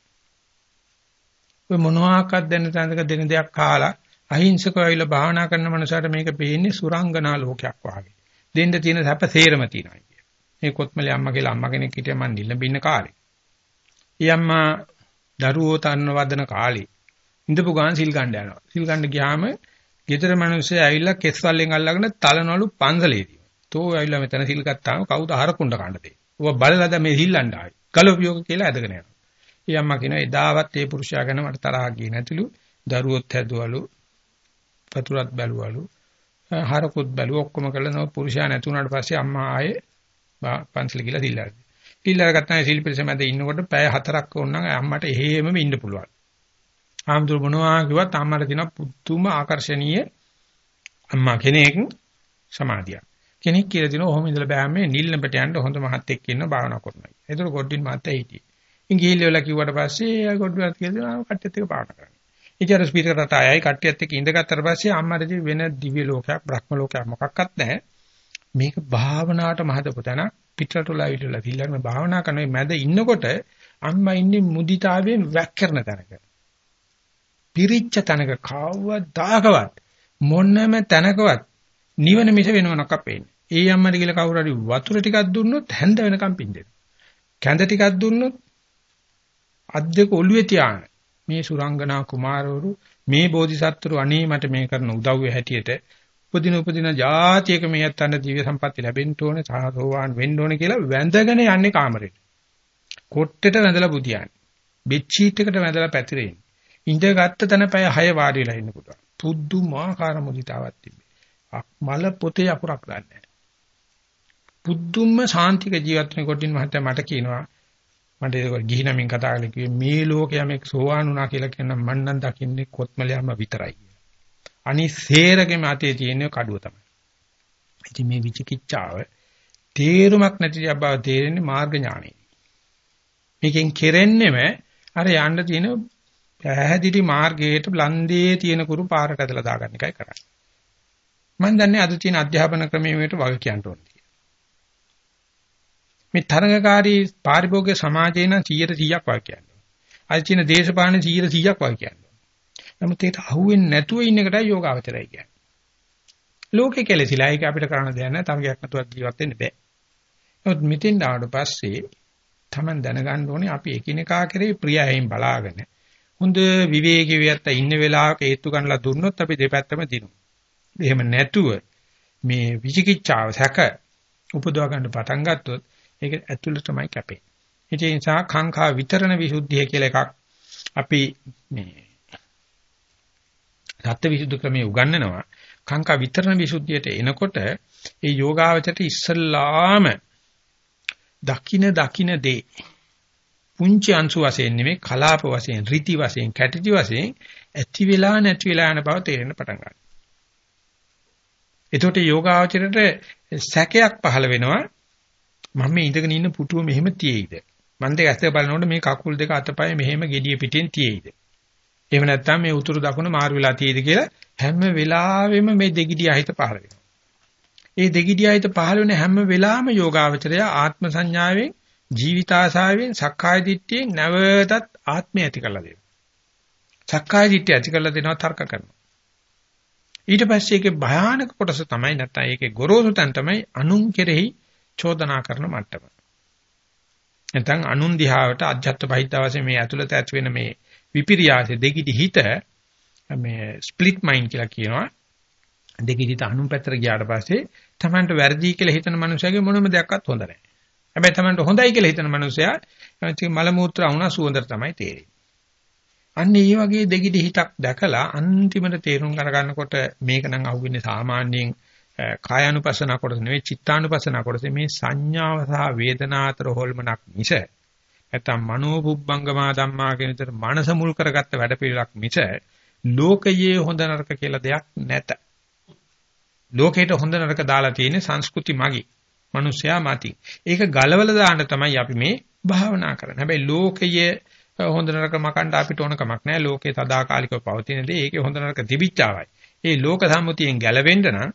ඔය මොනවාක්වත් දැන තැනක දෙන දෙයක් කාලා අහිංසකව ඇවිල්ලා භාවනා කරන මනුස්සයට මේක පේන්නේ සුරංගනා ලෝකයක් වගේ. දෙන්න තියෙන සැප සේරම තියෙනවා කිය. මේ කොත්මලේ අම්මා කියලා අම්මා කෙනෙක් හිටියා මන් නිල්ලඹින්න කාලේ. ඊ අම්මා දරුවෝ තන්න වදන කාලේ ඉඳපු ගාන සිල් ගන්න යනවා. සිල් ගන්න ගියාම ගෙදර මිනිස්සු ඇවිල්ලා කෙස් වල්ලෙන් අල්ලගෙන තලනවලු පන්සලේදී. තෝ ඇවිල්ලා මෙතන සිල් ගත්තාම කවුද හරකුණ්ඩ කන්න දෙයි. ඌව බලලාද මේ හිල්ලන්න ආයි. කලෝපියෝග කියලා ඇදගෙන යනවා. ඊ අම්මා කියනවා එදාවත් ඒ පුරුෂයා ගැන මට තරහා ගියේ නැතිලු. දරුවොත් හැදුවලු. පතුරත් බැලුවලු. හරකුත් බැලුව ඔක්කොම කළා නෝ පුරුෂයා නැතුණාට පස්සේ අම්මා ආයේ පන්සල ගිහලා සිල්ලා. සිල්ලා ගත්තා සිල් පිළිස මැද ඉන්නකොට පැය හතරක් වුණා අම්මට එහෙමම ඉන්න පුළුවන්. ආම්දුර මොනවා කිව්වත් අම්මට තියෙන පුදුම ආකර්ශනීය අම්මා කෙනෙක් සමාධියක්. කෙනෙක් කියලා දිනවා ඔහොම ඉඳලා බෑ මේ නිල්නපට යන්න හොඳ මහත්තයෙක් ඉන්න භාවනා කරනවා. ඒතර ගොඩින් මහත්තයා හිටියේ. ඉන් ගිහිල්ලා කිව්වට පස්සේ ගොඩිවත් කියලා කට්ටියත් එක්ක භාවනා කරනවා. ඉතින් අර ස්පීකර් රට ආයයි කට්ටියත් එක්ක ඉඳගත්තට පස්සේ අම්මට වෙන දිව්‍ය ලෝකයක් බ්‍රහ්ම ලෝකයක් මොකක්වත් නැහැ. මේක භාවනාවට මහදපු තැන පිටරටුලා විදලා තිල්ලන භාවනා කරන මැද ඉන්නකොට අම්මා ඉන්නේ මුදිතාවෙන් වැක්කරන තැනක. පිරිච්ච තැනක කවදාකවත් මොනම තැනකවත් නිවන මිස වෙනව නක් අපේන්නේ. ඒ අම්මට කියලා කවුරු හරි වතුර ටිකක් දුන්නොත් හැඳ වෙනකම් පින්දෙනවා. කැඳ ටිකක් දුන්නොත් අත් දෙක ඔළුවේ තියාන මේ සුරංගනා කුමාරවරු මේ බෝධිසත්වරු අනේ මට මේ කරන උදව්වේ හැටියට උපදින උපදින જાතියක මේ යත්තන්න දිව්‍ය සම්පatti ලැබෙන්න ඕනේ සාසෝවාන් වෙන්න ඕනේ කියලා වැඳගෙන යන්නේ කාමරේට. කොට්ටෙට වැඳලා බුදියන්නේ. බෙඩ්ෂීට් එකට වැඳලා පැතිරෙන්නේ. ඉඳගත්ත තැන පැය 6 වාඩි වෙලා ඉන්න පුළුවන්. පුදුමාකාර මුදිතාවක් තිබේ. මල පොතේ අකුරක් ගන්නෑ. පුදුම සාන්තික ජීවත් වෙන කොටින් මහත්තයා මට කියනවා මට ඒක ගිහිනමින් කතා කරලා කිව්වේ මේ ලෝකයම සෝවාන් වුණා කියලා කියන මම නම් දකින්නේ කොත්මලයම විතරයි. අනිත් සේරගෙම අතේ තියෙන කඩුව තමයි. ඉතින් මේ විචිකිච්ඡාව තේරුමක් නැති බව තේරෙන්නේ මාර්ග ඥානෙ. මේකෙන් කෙරෙන්නෙම අර යන්න තියෙන පැහැදිලි මාර්ගයට බ්ලන්දේ තියෙන කුරු පාරට ඇදලා දාගන්න එකයි කරන්නේ. මම දන්නේ අද තියෙන අධ්‍යාපන ක්‍රමයේ මේකට වග කියන්න ඕනේ. මේ තරඟකාරී පාරිභෝගික සමාජේ නම් 100%ක් වග කියන්නේ. අද තියෙන දේශපාලන 100%ක් වග කියන්නේ. නමුත් ඒකට අහුවෙන්නේ නැතුව ඉන්න එකටයි යෝගාවචරය කියන්නේ. ලෝකේ කෙලෙසිලා ඒක අපිට කරන්න දෙයක් නැහැ. තරගයක් නැතුව ජීවත් වෙන්න බෑ. නමුත් මෙතෙන් ආවට පස්සේ Taman දැනගන්න ඕනේ අපි එකිනෙකා කරේ ප්‍රියයෙන් බලාගෙන හොඳ විවේකී වියත්ත ඉන්න වෙලාවක හේතු ගන්නලා දුන්නොත් අපි දෙපැත්තම දිනු. එහෙම නැතුව මේ විචිකිච්ඡාව සැක උපදවා ගන්න පටන් ගත්තොත් ඒක ඇතුළටමයි කැපේ. ඒ නිසා කාංකා විතරණ විසුද්ධිය කියලා එකක් අපි මේ සත්‍ය විසුද්ධි ක්‍රමයේ උගන්වනවා. කාංකා විතරණ විසුද්ධියට එනකොට ඒ යෝගාවචරයට ඉස්සල්ලාම දකින දකින දේ පුංචි අංශු වශයෙන් නෙමෙයි කලාප වශයෙන් රීති වශයෙන් කැටිටි වශයෙන් ඇති වෙලා නැති වෙලා යන බව තේරෙන්න පටන් ගන්නවා. එතකොට යෝගාචරයට සැකයක් පහළ වෙනවා මම මේ ඉඳගෙන ඉන්න පුටුව මෙහෙම තියෙයිද? මන් දෙක ඇස්ත බලනකොට මේ කකුල් දෙක අතපය මෙහෙම gediya පිටින් තියෙයිද? එහෙම නැත්නම් මේ උතුරු දකුණ මාරු වෙලා තියෙයිද කියලා හැම වෙලාවෙම මේ දෙගිඩිය හිත පහළ වෙනවා. ඒ දෙගිඩිය හිත පහළ වෙන හැම වෙලාවෙම යෝගාවචරය ආත්ම සංඥාවෙන් ජීවිතාසාවෙන් සක්කාය දිට්ඨියෙන් නැවතත් ආත්මය ඇති කරලා දෙනවා. සක්කාය දිට්ඨිය ඇති කරලා දෙනවා තර්ක කරනවා. ඊට පස්සේ ඒකේ භයානක කොටස තමයි නැත්නම් ඒකේ ගොරෝසු තැන් තමයි අනුන් කෙරෙහි චෝදනා කරන මට්ටම. නැත්නම් අනුන් දිහාවට අජත්ත බහිද්ද වශයෙන් මේ ඇතුළත ඇති වෙන මේ විපිරියාසෙ දෙකිදි හිත මේ ස්ප්ලිට් මයින්ඩ් කියලා කියනවා. දෙකිදි හිත අනුන් පැත්තට ගියාට පස්සේ Tamanට වැරදි කියලා හිතන මනුස්සයගේ මොනම දෙයක්වත් හොඳ නැහැ. හැබැයි Tamanට හොඳයි කියලා හිතන මනුස්සයා මල මූත්‍ර වුණා සුවඳට තමයි තේරෙන්නේ. අන්න ඒ වගේ දෙගිඩි හිතක් දැකලා අන්තිමට තේරුම් ගන්නකොට මේක නම් අහුවෙන්නේ සාමාන්‍යයෙන් කායानुපස්සන කොටස නෙවෙයි චිත්තානුපස්සන කොටස මේ සංඥාව සහ වේදනා අතර හොල්මනක් මිස නැත්නම් මනෝබුබ්බංගමා ධම්මා කියන විතර මනස මුල් කරගත්ත වැඩපිළිවෙලක් මිස ලෝකයේ හොඳ නරක කියලා දෙයක් නැත. ලෝකයට හොඳ නරක දාලා තියෙන්නේ සංස්කෘති මගි. මිනිස්සයා මති. ඒක ගලවලා දාන්න තමයි අපි මේ භාවනා කරන්නේ. හැබැයි ලෝකයේ හොඳ නරක මකන්න අපිට ඕන කමක් නැහැ. ලෝකේ සදාකාලිකව පවතින දේ ඒකේ හොඳ නරක තිබිච්චාවයි. ඒ ලෝක සම්මුතියෙන් ගැලවෙන්න නම්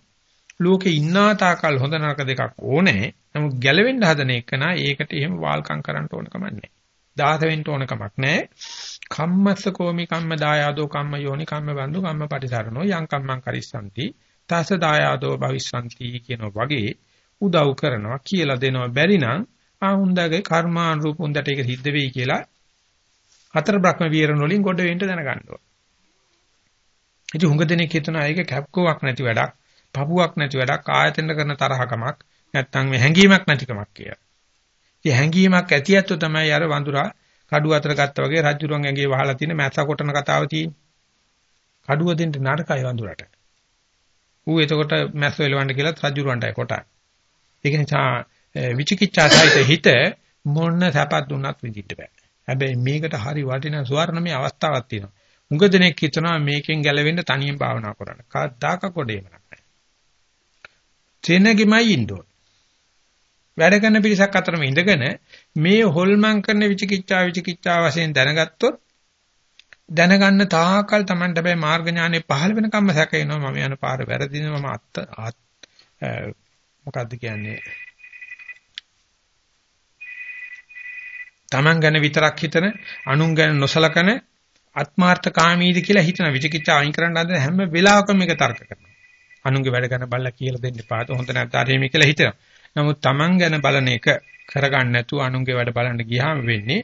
ලෝකේ ඉන්නා තාකල් හොඳ නරක දෙකක් ඕනේ. නමුත් ගැලවෙන්න හදන එක නා ඒකට එහෙම වාල්කම් කරන්න ඕන කමක් නැහැ. දාස වෙන්න ඕන කමක් නැහැ. කම්මස්ස කෝමි කම්ම දායාදෝ කම්ම යෝනි කම්ම බන්දු කම්ම පටිසරණෝ යං කම්මං කරිස්සanti තස දායාදෝ භවිස්සanti කියන වගේ උදව් කරනවා කියලා දෙනවා බැරි නම් ආ හුඳගේ කර්මානුරූප හුඳට ඒක සිද්ධ වෙයි කියලා හතර බ්‍රහ්ම විහරණ වලින් ගොඩ වෙන්න දැනගන්න ඕන. ඉතින් හුඟ දෙනෙක් හිතනවා ඒක කැප්කෝවක් නැති වැඩක්. පපුවක් නැති වැඩක් ආයතන කරන තරහකමක් නැත්තම් මේ හැංගීමක් නැතිකමක් කියලා. ඉතින් හැංගීමක් ඇති ඇත්තෝ තමයි අර වඳුරා කඩුව අතර ගත්තා වගේ රජුරුවන් ඇඟේ වහලා තියෙන මැස්සා කොටන කතාව තියෙන්නේ. කඩුව දෙන්න නරකයි වඳුරට. ඌ එතකොට මැස්ස වෙලවන්න කියලා රජුරුවන්ටයි කොටා. ඒක නිසා විචිකිච්ඡාසයිත හිත මොන සැපක් දුන්නත් විඳින්න බෑ. හැබැයි මේකට හරි වටිනා ස්වර්ණමය අවස්ථාවක් තියෙනවා. උඟ දෙනෙක් හිතනවා මේකෙන් ගැලවෙන්න තනියෙන් භාවනා කරන්න. කවදාක කොටේම නැහැ. තැනගෙමයි ඉන්න ඕන. වැඩ කරන පිරිසක් අතරම ඉඳගෙන මේ හොල්මන් කරන විචිකිච්ඡා විචිකිච්ඡා වශයෙන් දැනගත්තොත් දැනගන්න තාකල් Tamanට බෑ මාර්ග ඥානෙ පහළ වෙනකම්ම සැකේනවා මම යන පාර වැරදින මම අත් මොකද්ද කියන්නේ? Taman ගැන විතරක් හිතන අනුන් ගැන නොසලකන ආත්මාර්ථකාමීද කියලා හිතන විචිකිච්ඡා අයින් කරන්න හදන හැම වෙලාවකම මේක තර්ක කරනවා. අනුන්ගේ වැඩ කරන බල්ලා කියලා දෙන්න එපා. හොඳ නැත්නම් අර එහෙම කියලා හිතනවා. නමුත් Taman ගැන බලන එක කරගන්න නැතුව අනුන්ගේ වැඩ බලන්න ගියාම වෙන්නේ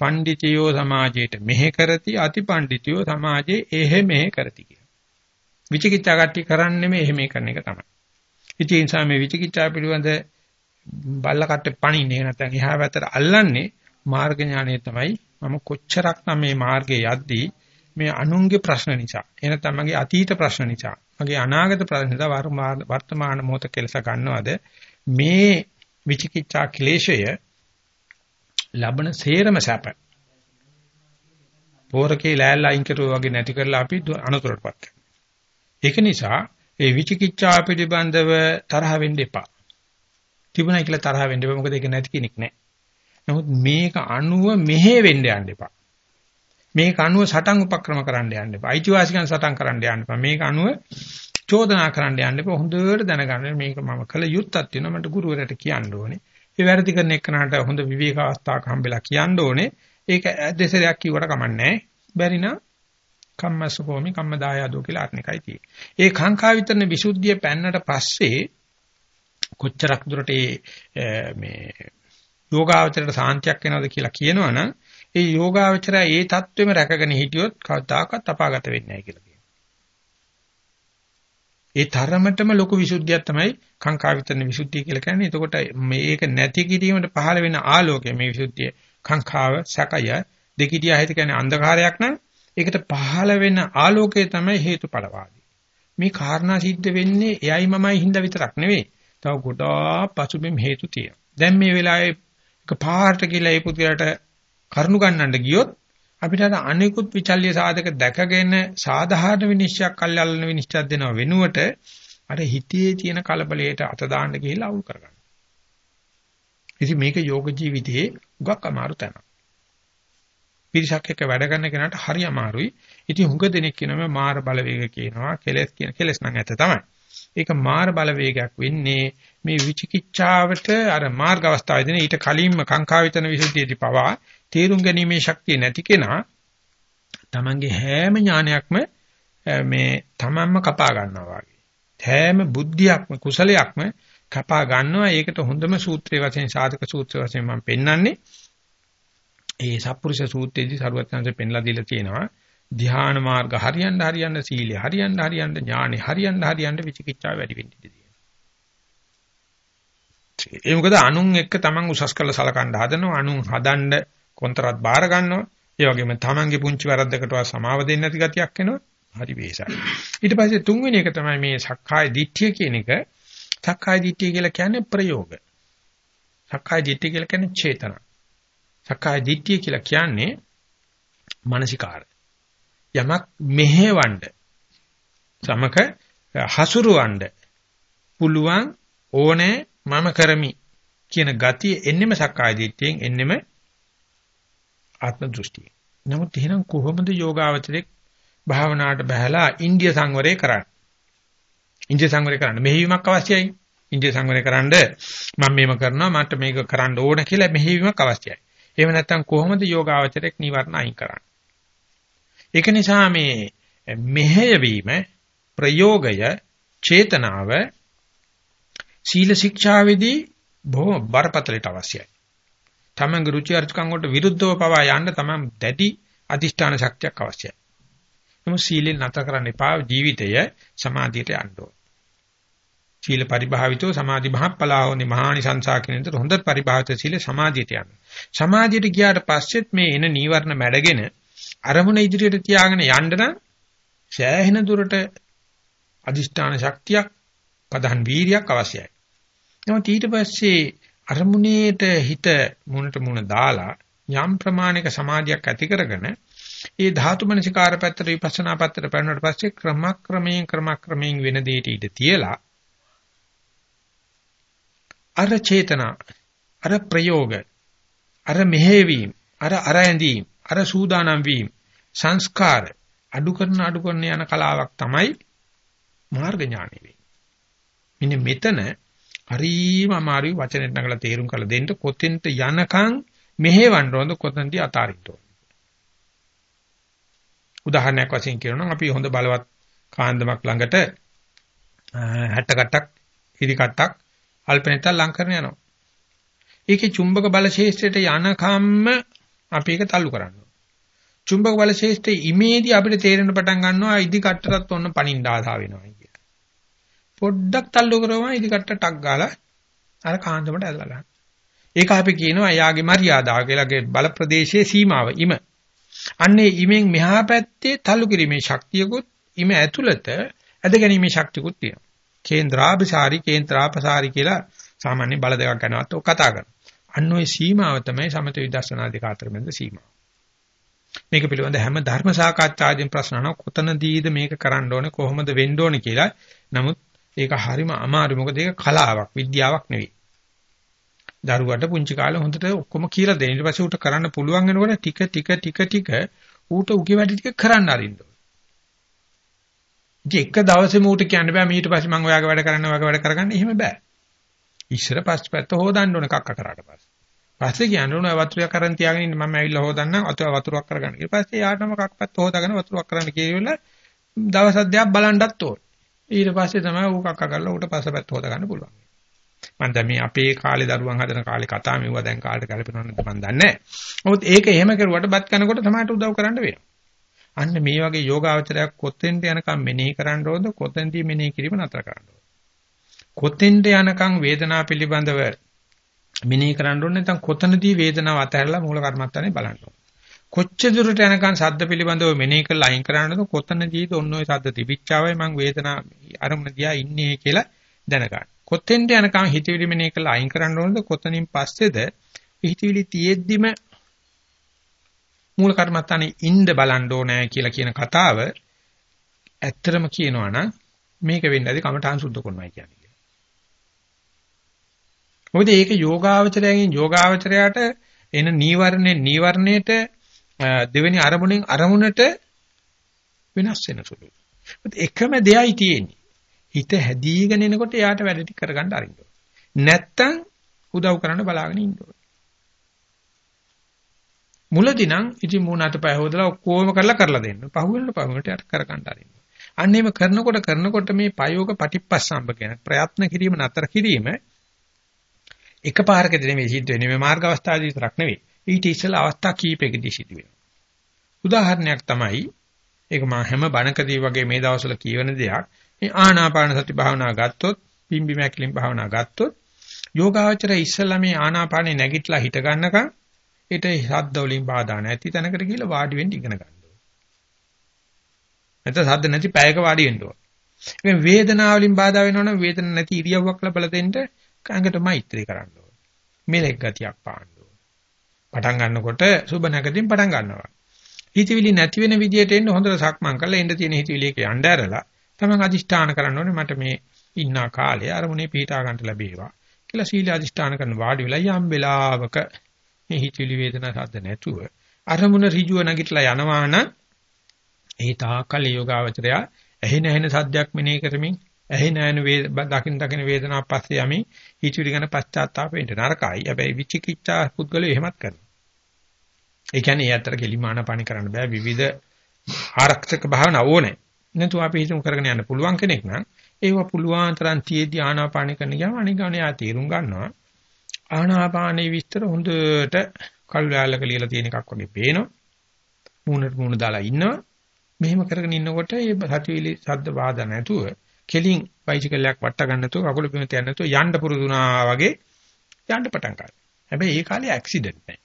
පණ්ඩිතයෝ සමාජයට මෙහෙ කරති අතිපණ්ඩිතයෝ සමාජයේ එහෙ මෙහෙ කරති කියන. විචිකිච්ඡා කට්ටි කරන්නේ මේ එහෙම කරන එක තමයි. ඉතින් ඒ නිසා මේ විචිකිච්ඡා පිළිබඳ බල්ල කට්ටේ පණින්නේ නැත්නම් එහා පැත්තට අල්ලන්නේ මාර්ග ඥානය තමයි. මම කොච්චරක් නම් මේ මාර්ගේ යද්දී මේ අනුන්ගේ ප්‍රශ්න නිසා එනතම මගේ අතීත ප්‍රශ්න නිසා මගේ අනාගත ප්‍රශ්න නිසා වර්තමාන මොහොත කෙලස ගන්නවද මේ විචිකිච්ඡා ක්ලේශය ලබන සේරම සැප පෝරකේ ලෑල්ල අයින් කරුවා වගේ නැති කරලා අපි අනතුරටපත් ඒක නිසා ඒ විචිකිච්ඡා පිළිබඳව තරහ වෙන්න එපා. තිබුණා කියලා තරහ වෙන්න එපා. මොකද ඒක නැති කෙනෙක් නැහැ. නමුත් මේක අනුව මෙහෙ වෙන්න යන්න එපා. මේක අනුව සටන් උපක්‍රම කරන්න යන්න එපා. අයිතිවාසිකම් සටන් කරන්න යන්න එපා. මේක අනුව චෝදනා කරන්න යන්න එපා. හොඳට දැනගන්න මේක මම කළ යුත්තක් තියෙනවා. මට ගුරුවරයාට කියන්න ඕනේ. ඒ වැරදි කරන එක්කනට හොඳ විවේක අවස්ථාවක් හම්බෙලා කියන්න ඕනේ. ඒක දෙසරයක් කිව්වට කමන්නේ නැහැ. බැරි නම් කම්මසකෝමි කම්මදායදෝ කියලා අර්ථනිකයි තියෙන්නේ. ඒ කාංකා විතරන විසුද්ධිය පැන්නට පස්සේ කොච්චරක් දුරට මේ යෝගාවචරයට සාන්තියක් වෙනවද කියලා කියනවනම් ඒ යෝගාවචරය ඒ தත්වෙම රැකගෙන හිටියොත් කවදාකවත් අපාගත වෙන්නේ නැහැ කියලා කියනවා. ඒ තරමටම ලොකු විසුද්ධියක් තමයි කාංකාවිතරණ විසුද්ධිය කියලා කියන්නේ. එතකොට මේක නැති කිරීමට පහළ වෙන ආලෝකය මේ විසුද්ධිය කාංකාව සැකය දෙකිටියා හිත කියන්නේ අන්ධකාරයක් නම් ඒකට පහළ වෙන ආලෝකය තමයි හේතුඵලවාදී. මේ කාරණා සිද්ධ වෙන්නේ එයයි මමයි හින්දා විතරක් නෙවෙයි. තව ගොඩාක් පසුබිම් හේතු තියෙනවා. දැන් මේ වෙලාවේ එක පාට කියලා ඒ පුද්ගලයාට කරුණු ගන්නන්න ගියොත් අපිට අර අනිකුත් විචල්්‍ය සාධක දැකගෙන සාධාරණ විනිශ්චයක් කල්යල්න විනිශ්චයක් දෙනව වෙනුවට අර හිතේ තියෙන කලබලයට අත දාන්න ගිහිල්ලා අවුල් කරගන්න. ඉතින් මේක යෝග ජීවිතයේ උගක් අමාරු තැනක්. පිරිසක් එක්ක වැඩ කරන කෙනාට හරි අමාරුයි. ඉතින් හුඟ දෙනෙක් කියනවා මාර බලවේග කියනවා කෙලස් කියන කෙලස් නම් ඇත්ත තමයි. ඒක මාර බලවේගයක් වෙන්නේ මේ විචිකිච්ඡාවට අර මාර්ග අවස්ථාවේදී ඊට කලින්ම කාංකාවිතන විසුද්ධියේදී පවා තේරුම් ගැනීමේ ශක්තිය නැති කෙනා තමන්ගේ හැම ඥානයක්ම මේ තමන්ම කපා ගන්නවා වගේ. හැම බුද්ධියක්ම කුසලයක්ම කපා ගන්නවා. ඒකට හොඳම සූත්‍රයේ වශයෙන් සාධක සූත්‍රය වශයෙන් මම පෙන්වන්නේ. ඒ සත්පුරුෂ සූත්‍රයේදී සරුවත්යන්සේ පෙන්ලා දීලා තියෙනවා. ධ්‍යාන මාර්ග හරියන්න හරියන්න සීලය හරියන්න හරියන්න ඥානෙ හරියන්න හරියන්න විචිකිච්ඡාව වැඩි වෙන්න ඉඩ තියෙනවා. ඒ මොකද අනුන් එක්ක Taman උසස් කළ සලකන්න හදනවා අනුන් හදන්න කොන්තරත් බාර ගන්නවා. ඒ වගේම Tamanගේ පුංචි වැරද්දකටවත් සමාව දෙන්නේ නැති ගතියක් එනවා. හරි වෙසයි. ඊට පස්සේ තුන්වෙනි එක තමයි මේ සක්කාය දිට්ඨිය කියන එක. සක්කාය දිට්ඨිය කියලා කියන්නේ ප්‍රයෝග. සක්කාය දිට්ඨිය කියලා කියන්නේ චේතන. සක්කාය දිට්ඨිය කියලා කියන්නේ මානසිකාර. යමක් මෙහෙවන්න සමක හසුරුවන්න පුළුවන් ඕනේ මම කරමි කියන ගතිය එන්නෙම සක්කාය දිට්ඨියෙන් එන්නෙම ආත්ම දෘෂ්ටිය. නමුත් එහෙනම් කොහොමද යෝගාවචරයේ භාවනාවට බහැලා ඉන්දිය සංවරය කරන්නේ? ඉන්දිය සංවරය කරන්න මෙහෙයීමක් අවශ්‍යයි. ඉන්දිය සංවරය කරන්න මම මේව කරනවා මට මේක කරන්න ඕන කියලා මෙහෙයීමක් අවශ්‍යයි. එහෙම නැත්නම් කොහොමද යෝගාවචරයේ නිවර්ණ අයින් කරන්නේ? ඒක නිසා මේ මෙහෙයවීම ප්‍රයෝගය චේතනාව සීල ශික්ෂාවේදී බොහොම බරපතලට අවශ්‍යයි. තමන්ගේ රුචි අරුචිකම් වලට විරුද්ධව පවා යන්න තමන් දැඩි අදිෂ්ඨාන ශක්තියක් අවශ්‍යයි. නමුත් සීලෙන් නැතර කරන්න එපා ජීවිතය සමාධියට යන්න ඕන. සීල පරිභාවිතෝ සමාධි මහප්පලාවෝනි මහානිසංසා කියන විදිහට හොඳ පරිභාවිත සීල සමාධියට යන්න. සමාධියට ගියාට පස්සෙත් මේ එන නීවරණ මැඩගෙන අරමුණ ඉදිරියට තියාගෙන යන්න නම් සෑහෙන දුරට අදිෂ්ඨාන ශක්තියක් පදන් වීරියක් අවශ්‍යයි. නමුත් ඊට පස්සේ අරමුණේට හිත මුණට මුණ දාලා යම් ප්‍රමාණික සමාධියක් ඇති කරගෙන ඒ ධාතු මනසිකාර පැත්තට විපස්සනා පැත්තට පැනනට පස්සේ ක්‍රමක්‍රමයෙන් ක්‍රමක්‍රමයෙන් වෙන දෙයට ඉඳ තියලා අර චේතනා අර ප්‍රයෝග අර මෙහෙවීම අර අර ඇඳීම් අර සූදානම් වීම සංස්කාර අඩු කරන අඩු කරන යන කලාවක් තමයි මාර්ග ඥානෙ වෙන්නේ. මෙන්න මෙතන හරිම අමාරුයි වචනෙට නගලා තේරුම් කරලා දෙන්න කොතෙන්ට යනකම් මෙහෙවන්න ඕනද කොතෙන්ද අතාරින්න ඕනද. උදාහරණයක් වශයෙන් කියනවා නම් අපි හොඳ බලවත් කාන්දමක් ළඟට 60 කට්ටක් ඉරි කට්ටක් අල්පනෙතක් ලං කරන යනවා. ඒකේ චුම්බක බල ශේෂ්ත්‍රයට යනකම්ම අපි ඒක තල්ලු කරනවා. චුම්බක බල ශේෂ්ත්‍රයේ ඉමේදී අපිට තේරෙන්න පටන් ගන්නවා ඉදි කට්ටටත් ඔන්න පණින්න ආසා වෙනවා කියලා. පොඩ්ඩක් තල්ලු කරවම ඉදි කට්ට ටක් ගාලා අර කාන්දමට ඇදලා ගන්න. ඒක අපි කියනවා එයාගේ මරියාදාව කියලාගේ බල ප්‍රදේශයේ සීමාව ඉම. අන්නේ ඉමෙන් මෙහා පැත්තේ තල්ලු කිරීමේ ශක්තියකුත් ඉම ඇතුළත ඇද ගැනීමේ ශක්තියකුත් තියෙනවා. කේන්ද්‍රාභිසාරි කේන්ද්‍රාපසාරි කියලා සාමාන්‍ය බල දෙකක් ගැනවත් ඔක් කතා කරනවා. අන්න ওই සීමාව තමයි සමත විදර්ශනා දෙක අතර මැද සීමාව. මේක පිළිබඳ හැම ධර්ම සාකච්ඡාදීන් ප්‍රශ්න අහන කොතනදීද මේක කරන්න ඕනේ කොහොමද වෙන්න ඕනේ කියලා. නමුත් ඒක හරිම අමාරු මොකද ඒක කලාවක් විද්‍යාවක් නෙවෙයි. දරුවට පුංචි කාලේ හොඳට ඔක්කොම කියලා දෙන්න. ඊට පස්සේ ඌට කරන්න පුළුවන් වෙනකොට ටික ටික ටික ටික ඌට උගේ වැඩ ටික කරන්න අරින්න ඉතින් එක දවසෙම ඌට කියන්න බෑ ඊට පස්සේ මම ඔයාගේ වැඩ කරන්න ඔයාගේ වැඩ කරගන්න එහෙම බෑ. ඉස්සර පස්සපැත්ත හොදන්න ඕන කක්ක කරාට පස්සේ. පස්සේ කියන්න ඕන වතුරක් කරන් තියාගෙන ඉන්න මම ඇවිල්ලා හොදන්නම් අත වතුරක් කරගන්න. ඊට පස්සේ යාටම කක්පැත්ත හොදාගෙන වතුරක් කරන්න කියලා දවස් අධ්‍යාප බලන්නත් ඕන. ඊට පස්සේ තමයි ඌ කක්ක කරලා ඌට පස්සපැත්ත හොදගන්න පුළුවන්. මම දැන් මේ අපේ කාලේ දරුවන් හදන කාලේ කතා මෙවුවා දැන් කාලේට ගැලපෙනවද මම දන්නේ නැහැ. නමුත් ඒක එහෙම කරුවට බත් කනකොට තමයි උදව් කරන්න වෙනවා. අන්න මේ වගේ යෝගාවචරයක් කොතෙන්ට යනකම් මෙනෙහි කරන්න ඕනද කොතෙන්දී මෙනෙහි කිරීම නතර කරන්න ඕනද? කොතෙන්ට යනකම් වේදනාව පිළිබඳව මෙනෙහි කරන්න ඕනේ නැත්නම් කොතනදී වේදනාව අතහැරලා මූල කර්මත්තානේ බලන්න ඕනේ. කොච්චර දුරට යනකම් සද්ද පිළිබඳව මෙනෙහි කරලා අයින් කරන්නද කොතනදීද ඔන්න ඔය සද්ද තිබිච්චාවයි මම වේදනාව අරමුණ දිහා ඉන්නේ කියලා දැනගන්න. කොතෙන්ට යනකම් හිතවිලි මෙනෙහි කරලා අයින් කරන්න ඕනද කොතනින් පස්සේද හිතවිලි තියෙද්දිම මූල කර්මත්තානේ ඉන්න බලන්න ඕනේ කියලා කියන කතාව ඇත්තටම කියනවා නම් මේක වෙන්නේ නැති කමඨාන් සුද්ධ කරනවා කියන්නේ. මොකද ඒක යෝගාවචරයෙන් යෝගාවචරයට එන නීවරණේ නීවරණයට දෙවෙනි අරමුණෙන් අරමුණට වෙනස් වෙන සුළුයි. එකම දෙයයි තියෙන්නේ. හිත හැදීගෙන එනකොට එයාට වැඩ ටික කරගන්න අරින්න ඕනේ. නැත්තම් උදව් කරන්න බලාගෙන ඉන්න ඕනේ. මුලදී නම් ඉතින් මූණ අතපය හොදලා ඔක්කොම කරලා කරලා දෙන්න. පහුවෙන්න පහුවෙන්නට යට කරගන්න අරින්න. අන්න එහෙම කරනකොට කරනකොට මේ පයෝග පටිපස්සම්බ කියන ප්‍රයත්න කිරීම නතර කිරීම එකපාරකදී නෙමෙයි සිද්ධ වෙන්නේ මේ මාර්ග අවස්ථාවේදී විතරක් නෙවෙයි. ඊට ඉස්සෙල්ලා අවස්ථා කීපයකදී සිදු වෙනවා. උදාහරණයක් තමයි ඒක මම හැම බණකදී වගේ මේ දවස්වල කියවන දෙයක්. මේ ආනාපාන සති භාවනා ගත්තොත්, පිම්බි මැකිලින් භාවනා ගත්තොත්, යෝගාවචර ඉස්සලා මේ ආනාපානේ නැගිටලා හිට ගන්නකම් ඊට ශබ්ද වලින් බාධා නැති තැනකට ගිහිල්ලා වාඩි වෙන්න ඉගෙන ගන්න ඕනේ. නැත්නම් ශබ්ද නැති පැයක වාඩි වෙන්න ඕනේ. ඒ වේදනාව වලින් බාධා වෙනවනම් වේදන නැති ඉරියව්වක් ලබලා දෙන්න කඟට මෛත්‍රී කරන්න ඕනේ. මෙලෙක් ගතියක් පාන්න ඕනේ. පටන් ගන්නකොට සුබ නැගතින් පටන් ගන්නවා. හිතවිලි නැති වෙන විදියට එන්න හොඳට සක්මන් කරලා එන්න තියෙන හිතවිලි එක යන්න ඇරලා තමන් අදිෂ්ඨාන කරන්න ඕනේ මට මේ ඉන්න කාලේ අරමුණේ පිටා ගන්න ලැබේවා කියලා සීල අදිෂ්ඨාන කරන වාඩි වෙලා යම් වෙලාවක මේ හිතවිලි වේදනා සද්ද නැතුව අරමුණ ඍජුව නැගිටලා යනවා නම් ඒ තාකල් යෝගාවචරය ඇහෙන ඇහෙන සද්දයක් මෙනෙහි කරමින් ඇහෙන ඇහෙන දකින් දකින් වේදනාවක් පස්සේ යමි හිතවිලි ගැන පශ්චාත්තාප වෙන්න නරකයි. හැබැයි විචිකිච්ඡා පුද්ගලයෝ එහෙමත් කරනවා. ඒ කියන්නේ ඒ අතර කෙලිමාන පණි කරන්න බෑ. විවිධ ආරක්ෂක භාවනා ඕනේ. නැතු අපි හිතමු කරගෙන යන්න පුළුවන් කෙනෙක් නම් ඒව පුළුවන් තරම් තියේදී ආනාපාන කරන ගියාම අනිගානේ ආ තීරුම් ගන්නවා. ආනාපානේ විස්තර හොඳට කල්යාලක ලියලා තියෙන එකක් වගේ පේනවා. මූණට මූණ දාලා ඉන්නවා. මෙහෙම කරගෙන ඉන්නකොට මේ සතිවිලි සද්ද බාධා නැතුව කෙලින් බයිසිකලයක් වට ගන්න නැතුව කකුල බිම තියන්න නැතුව යන්න පුරුදුනා වගේ යන්න පටන් ගන්නවා. හැබැයි ඒ කාලේ ඇක්සිඩන්ට් නැහැ.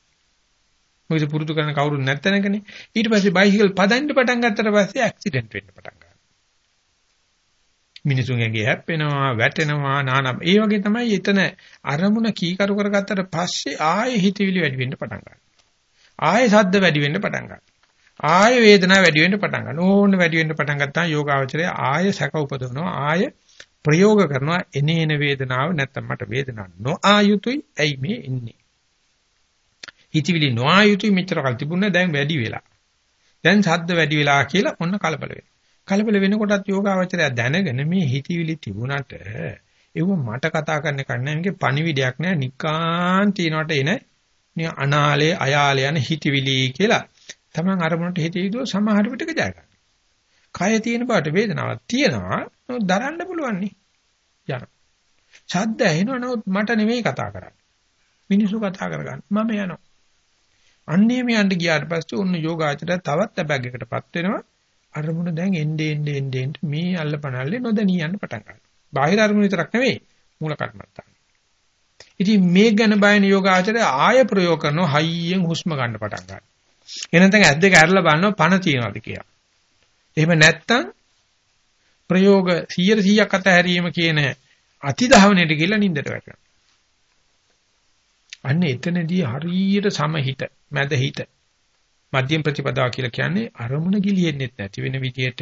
මොකද පුරුදු කරන කවුරුත් නැත්තනකනේ. ඊට පස්සේ බයිසිකල් පදන්න පටන් ගත්තට පස්සේ ඇක්සිඩන්ට් වෙන්න පටන් ගන්නවා. මිනිසුන්ගේ හැප්පෙනවා, වැටෙනවා, නානම්. ඒ වගේ තමයි එතන අරමුණ කීකරු කරගත්තට පස්සේ ආයෙ හිතවිලි වැඩි වෙන්න පටන් ගන්නවා. ආයෙ සද්ද වැඩි වෙන්න පටන් ගන්නවා. ආයෙ වේදනාව වැඩි වෙන්න පටන් ගන්නවා. ඕන වැඩි වෙන්න පටන් ගත්තා යෝගාවචරය ආයෙ සැක උපදවනවා. ආයෙ ප්‍රයෝග කරනවා එනේන වේදනාව නැත්තම් මට වේදනාවක් නොආයුතුයි ඇයි මේ ඉන්නේ හිතවිලි නොආයුතුයි මෙච්චර කල් තිබුණා දැන් වැඩි වෙලා. දැන් ශබ්ද වැඩි වෙලා කියලා ඔන්න කලබල වෙනවා. කලබල වෙනකොටත් යෝගාවචරය දැනගෙන මේ හිතවිලි තිබුණාට ඒව මට කතා කරන්න කන්නේ මේකේ පණිවිඩයක් නෑ නිකාන් තියනට එන නිය අනාලේ අයාලේ යන හිතවිලි කියලා. Taman අරමුණට හිතවිලිව සමහර විටක ජය ගන්න. කය තියෙන බාට වේදනාවක් තියෙනවා. දරන්න පුළුවන් නේ. යන. ශබ්ද ඇහෙනවා නමුත් මට නෙමෙයි කතා කරන්නේ. මිනිස්සු කතා කරගන්න. මම යනවා. අන්නේ මෙයන්ට ගියාට පස්සේ ඔන්න යෝගාචරය තවත් අබැගයකටපත් වෙනවා. අරමුණ දැන් එන්නේ එන්නේ එන්නේ මේ අල්ලපනල්ලේ නොදැනී යන්න පටන් ගන්නවා. බාහිර අරමුණ විතරක් නෙවෙයි මූල කර්මත්තා. ඉතින් මේ ගැන බයන යෝගාචරය ආය ප්‍රයෝග කරනවා හයියෙන් හුස්ම ගන්න පටන් ගන්නවා. එනතන් ඇස් දෙක අරලා බලනවා පණ තියනවාද කියලා. එහෙම නැත්තම් ප්‍රයෝග 100 100ක් අතහැරීම කියන අතිධාවනයට ගිහිල්ලා නින්දට වැටෙනවා. අන්න එතනදී හරියට සමහිත මැදහිත මධ්‍යම ප්‍රතිපදාව කියලා කියන්නේ අරමුණ ගිලියෙන්නෙත් නැති වෙන විදියට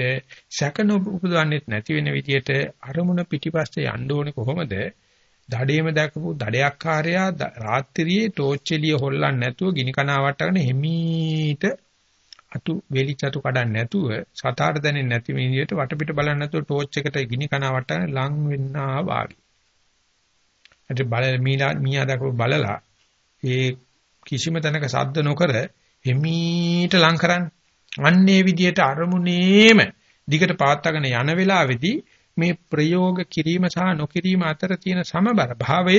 සැක නොඋපදවන්නෙත් නැති වෙන විදියට අරමුණ පිටිපස්සේ යන්න ඕනේ කොහොමද? දඩේම දැකපු දඩයක්කාරයා රාත්‍රියේ ටෝච් එළිය හොල්ලන්නේ නැතුව ගිනි කනවා වටගෙන හිමීට අතු වෙලිචතු කඩන්නේ නැතුව සතාට දැනෙන්නේ නැති විදිහට වටපිට බලන්නේ නැතුව ටෝච් එකට ගිනි කන වටන ලං වෙන්නා වාගේ. අද බල මීලා මීයා දක්ව බලලා ඒ කිසිම තැනක සද්ද නොකර එමීට ලං කරන්නේ. අන්නේ විදිහට අරමුණේම දිගට පාත්තගෙන යන වෙලාවේදී මේ ප්‍රයෝග කිරීම සහ නොකිරීම අතර තියෙන සමබර භාවය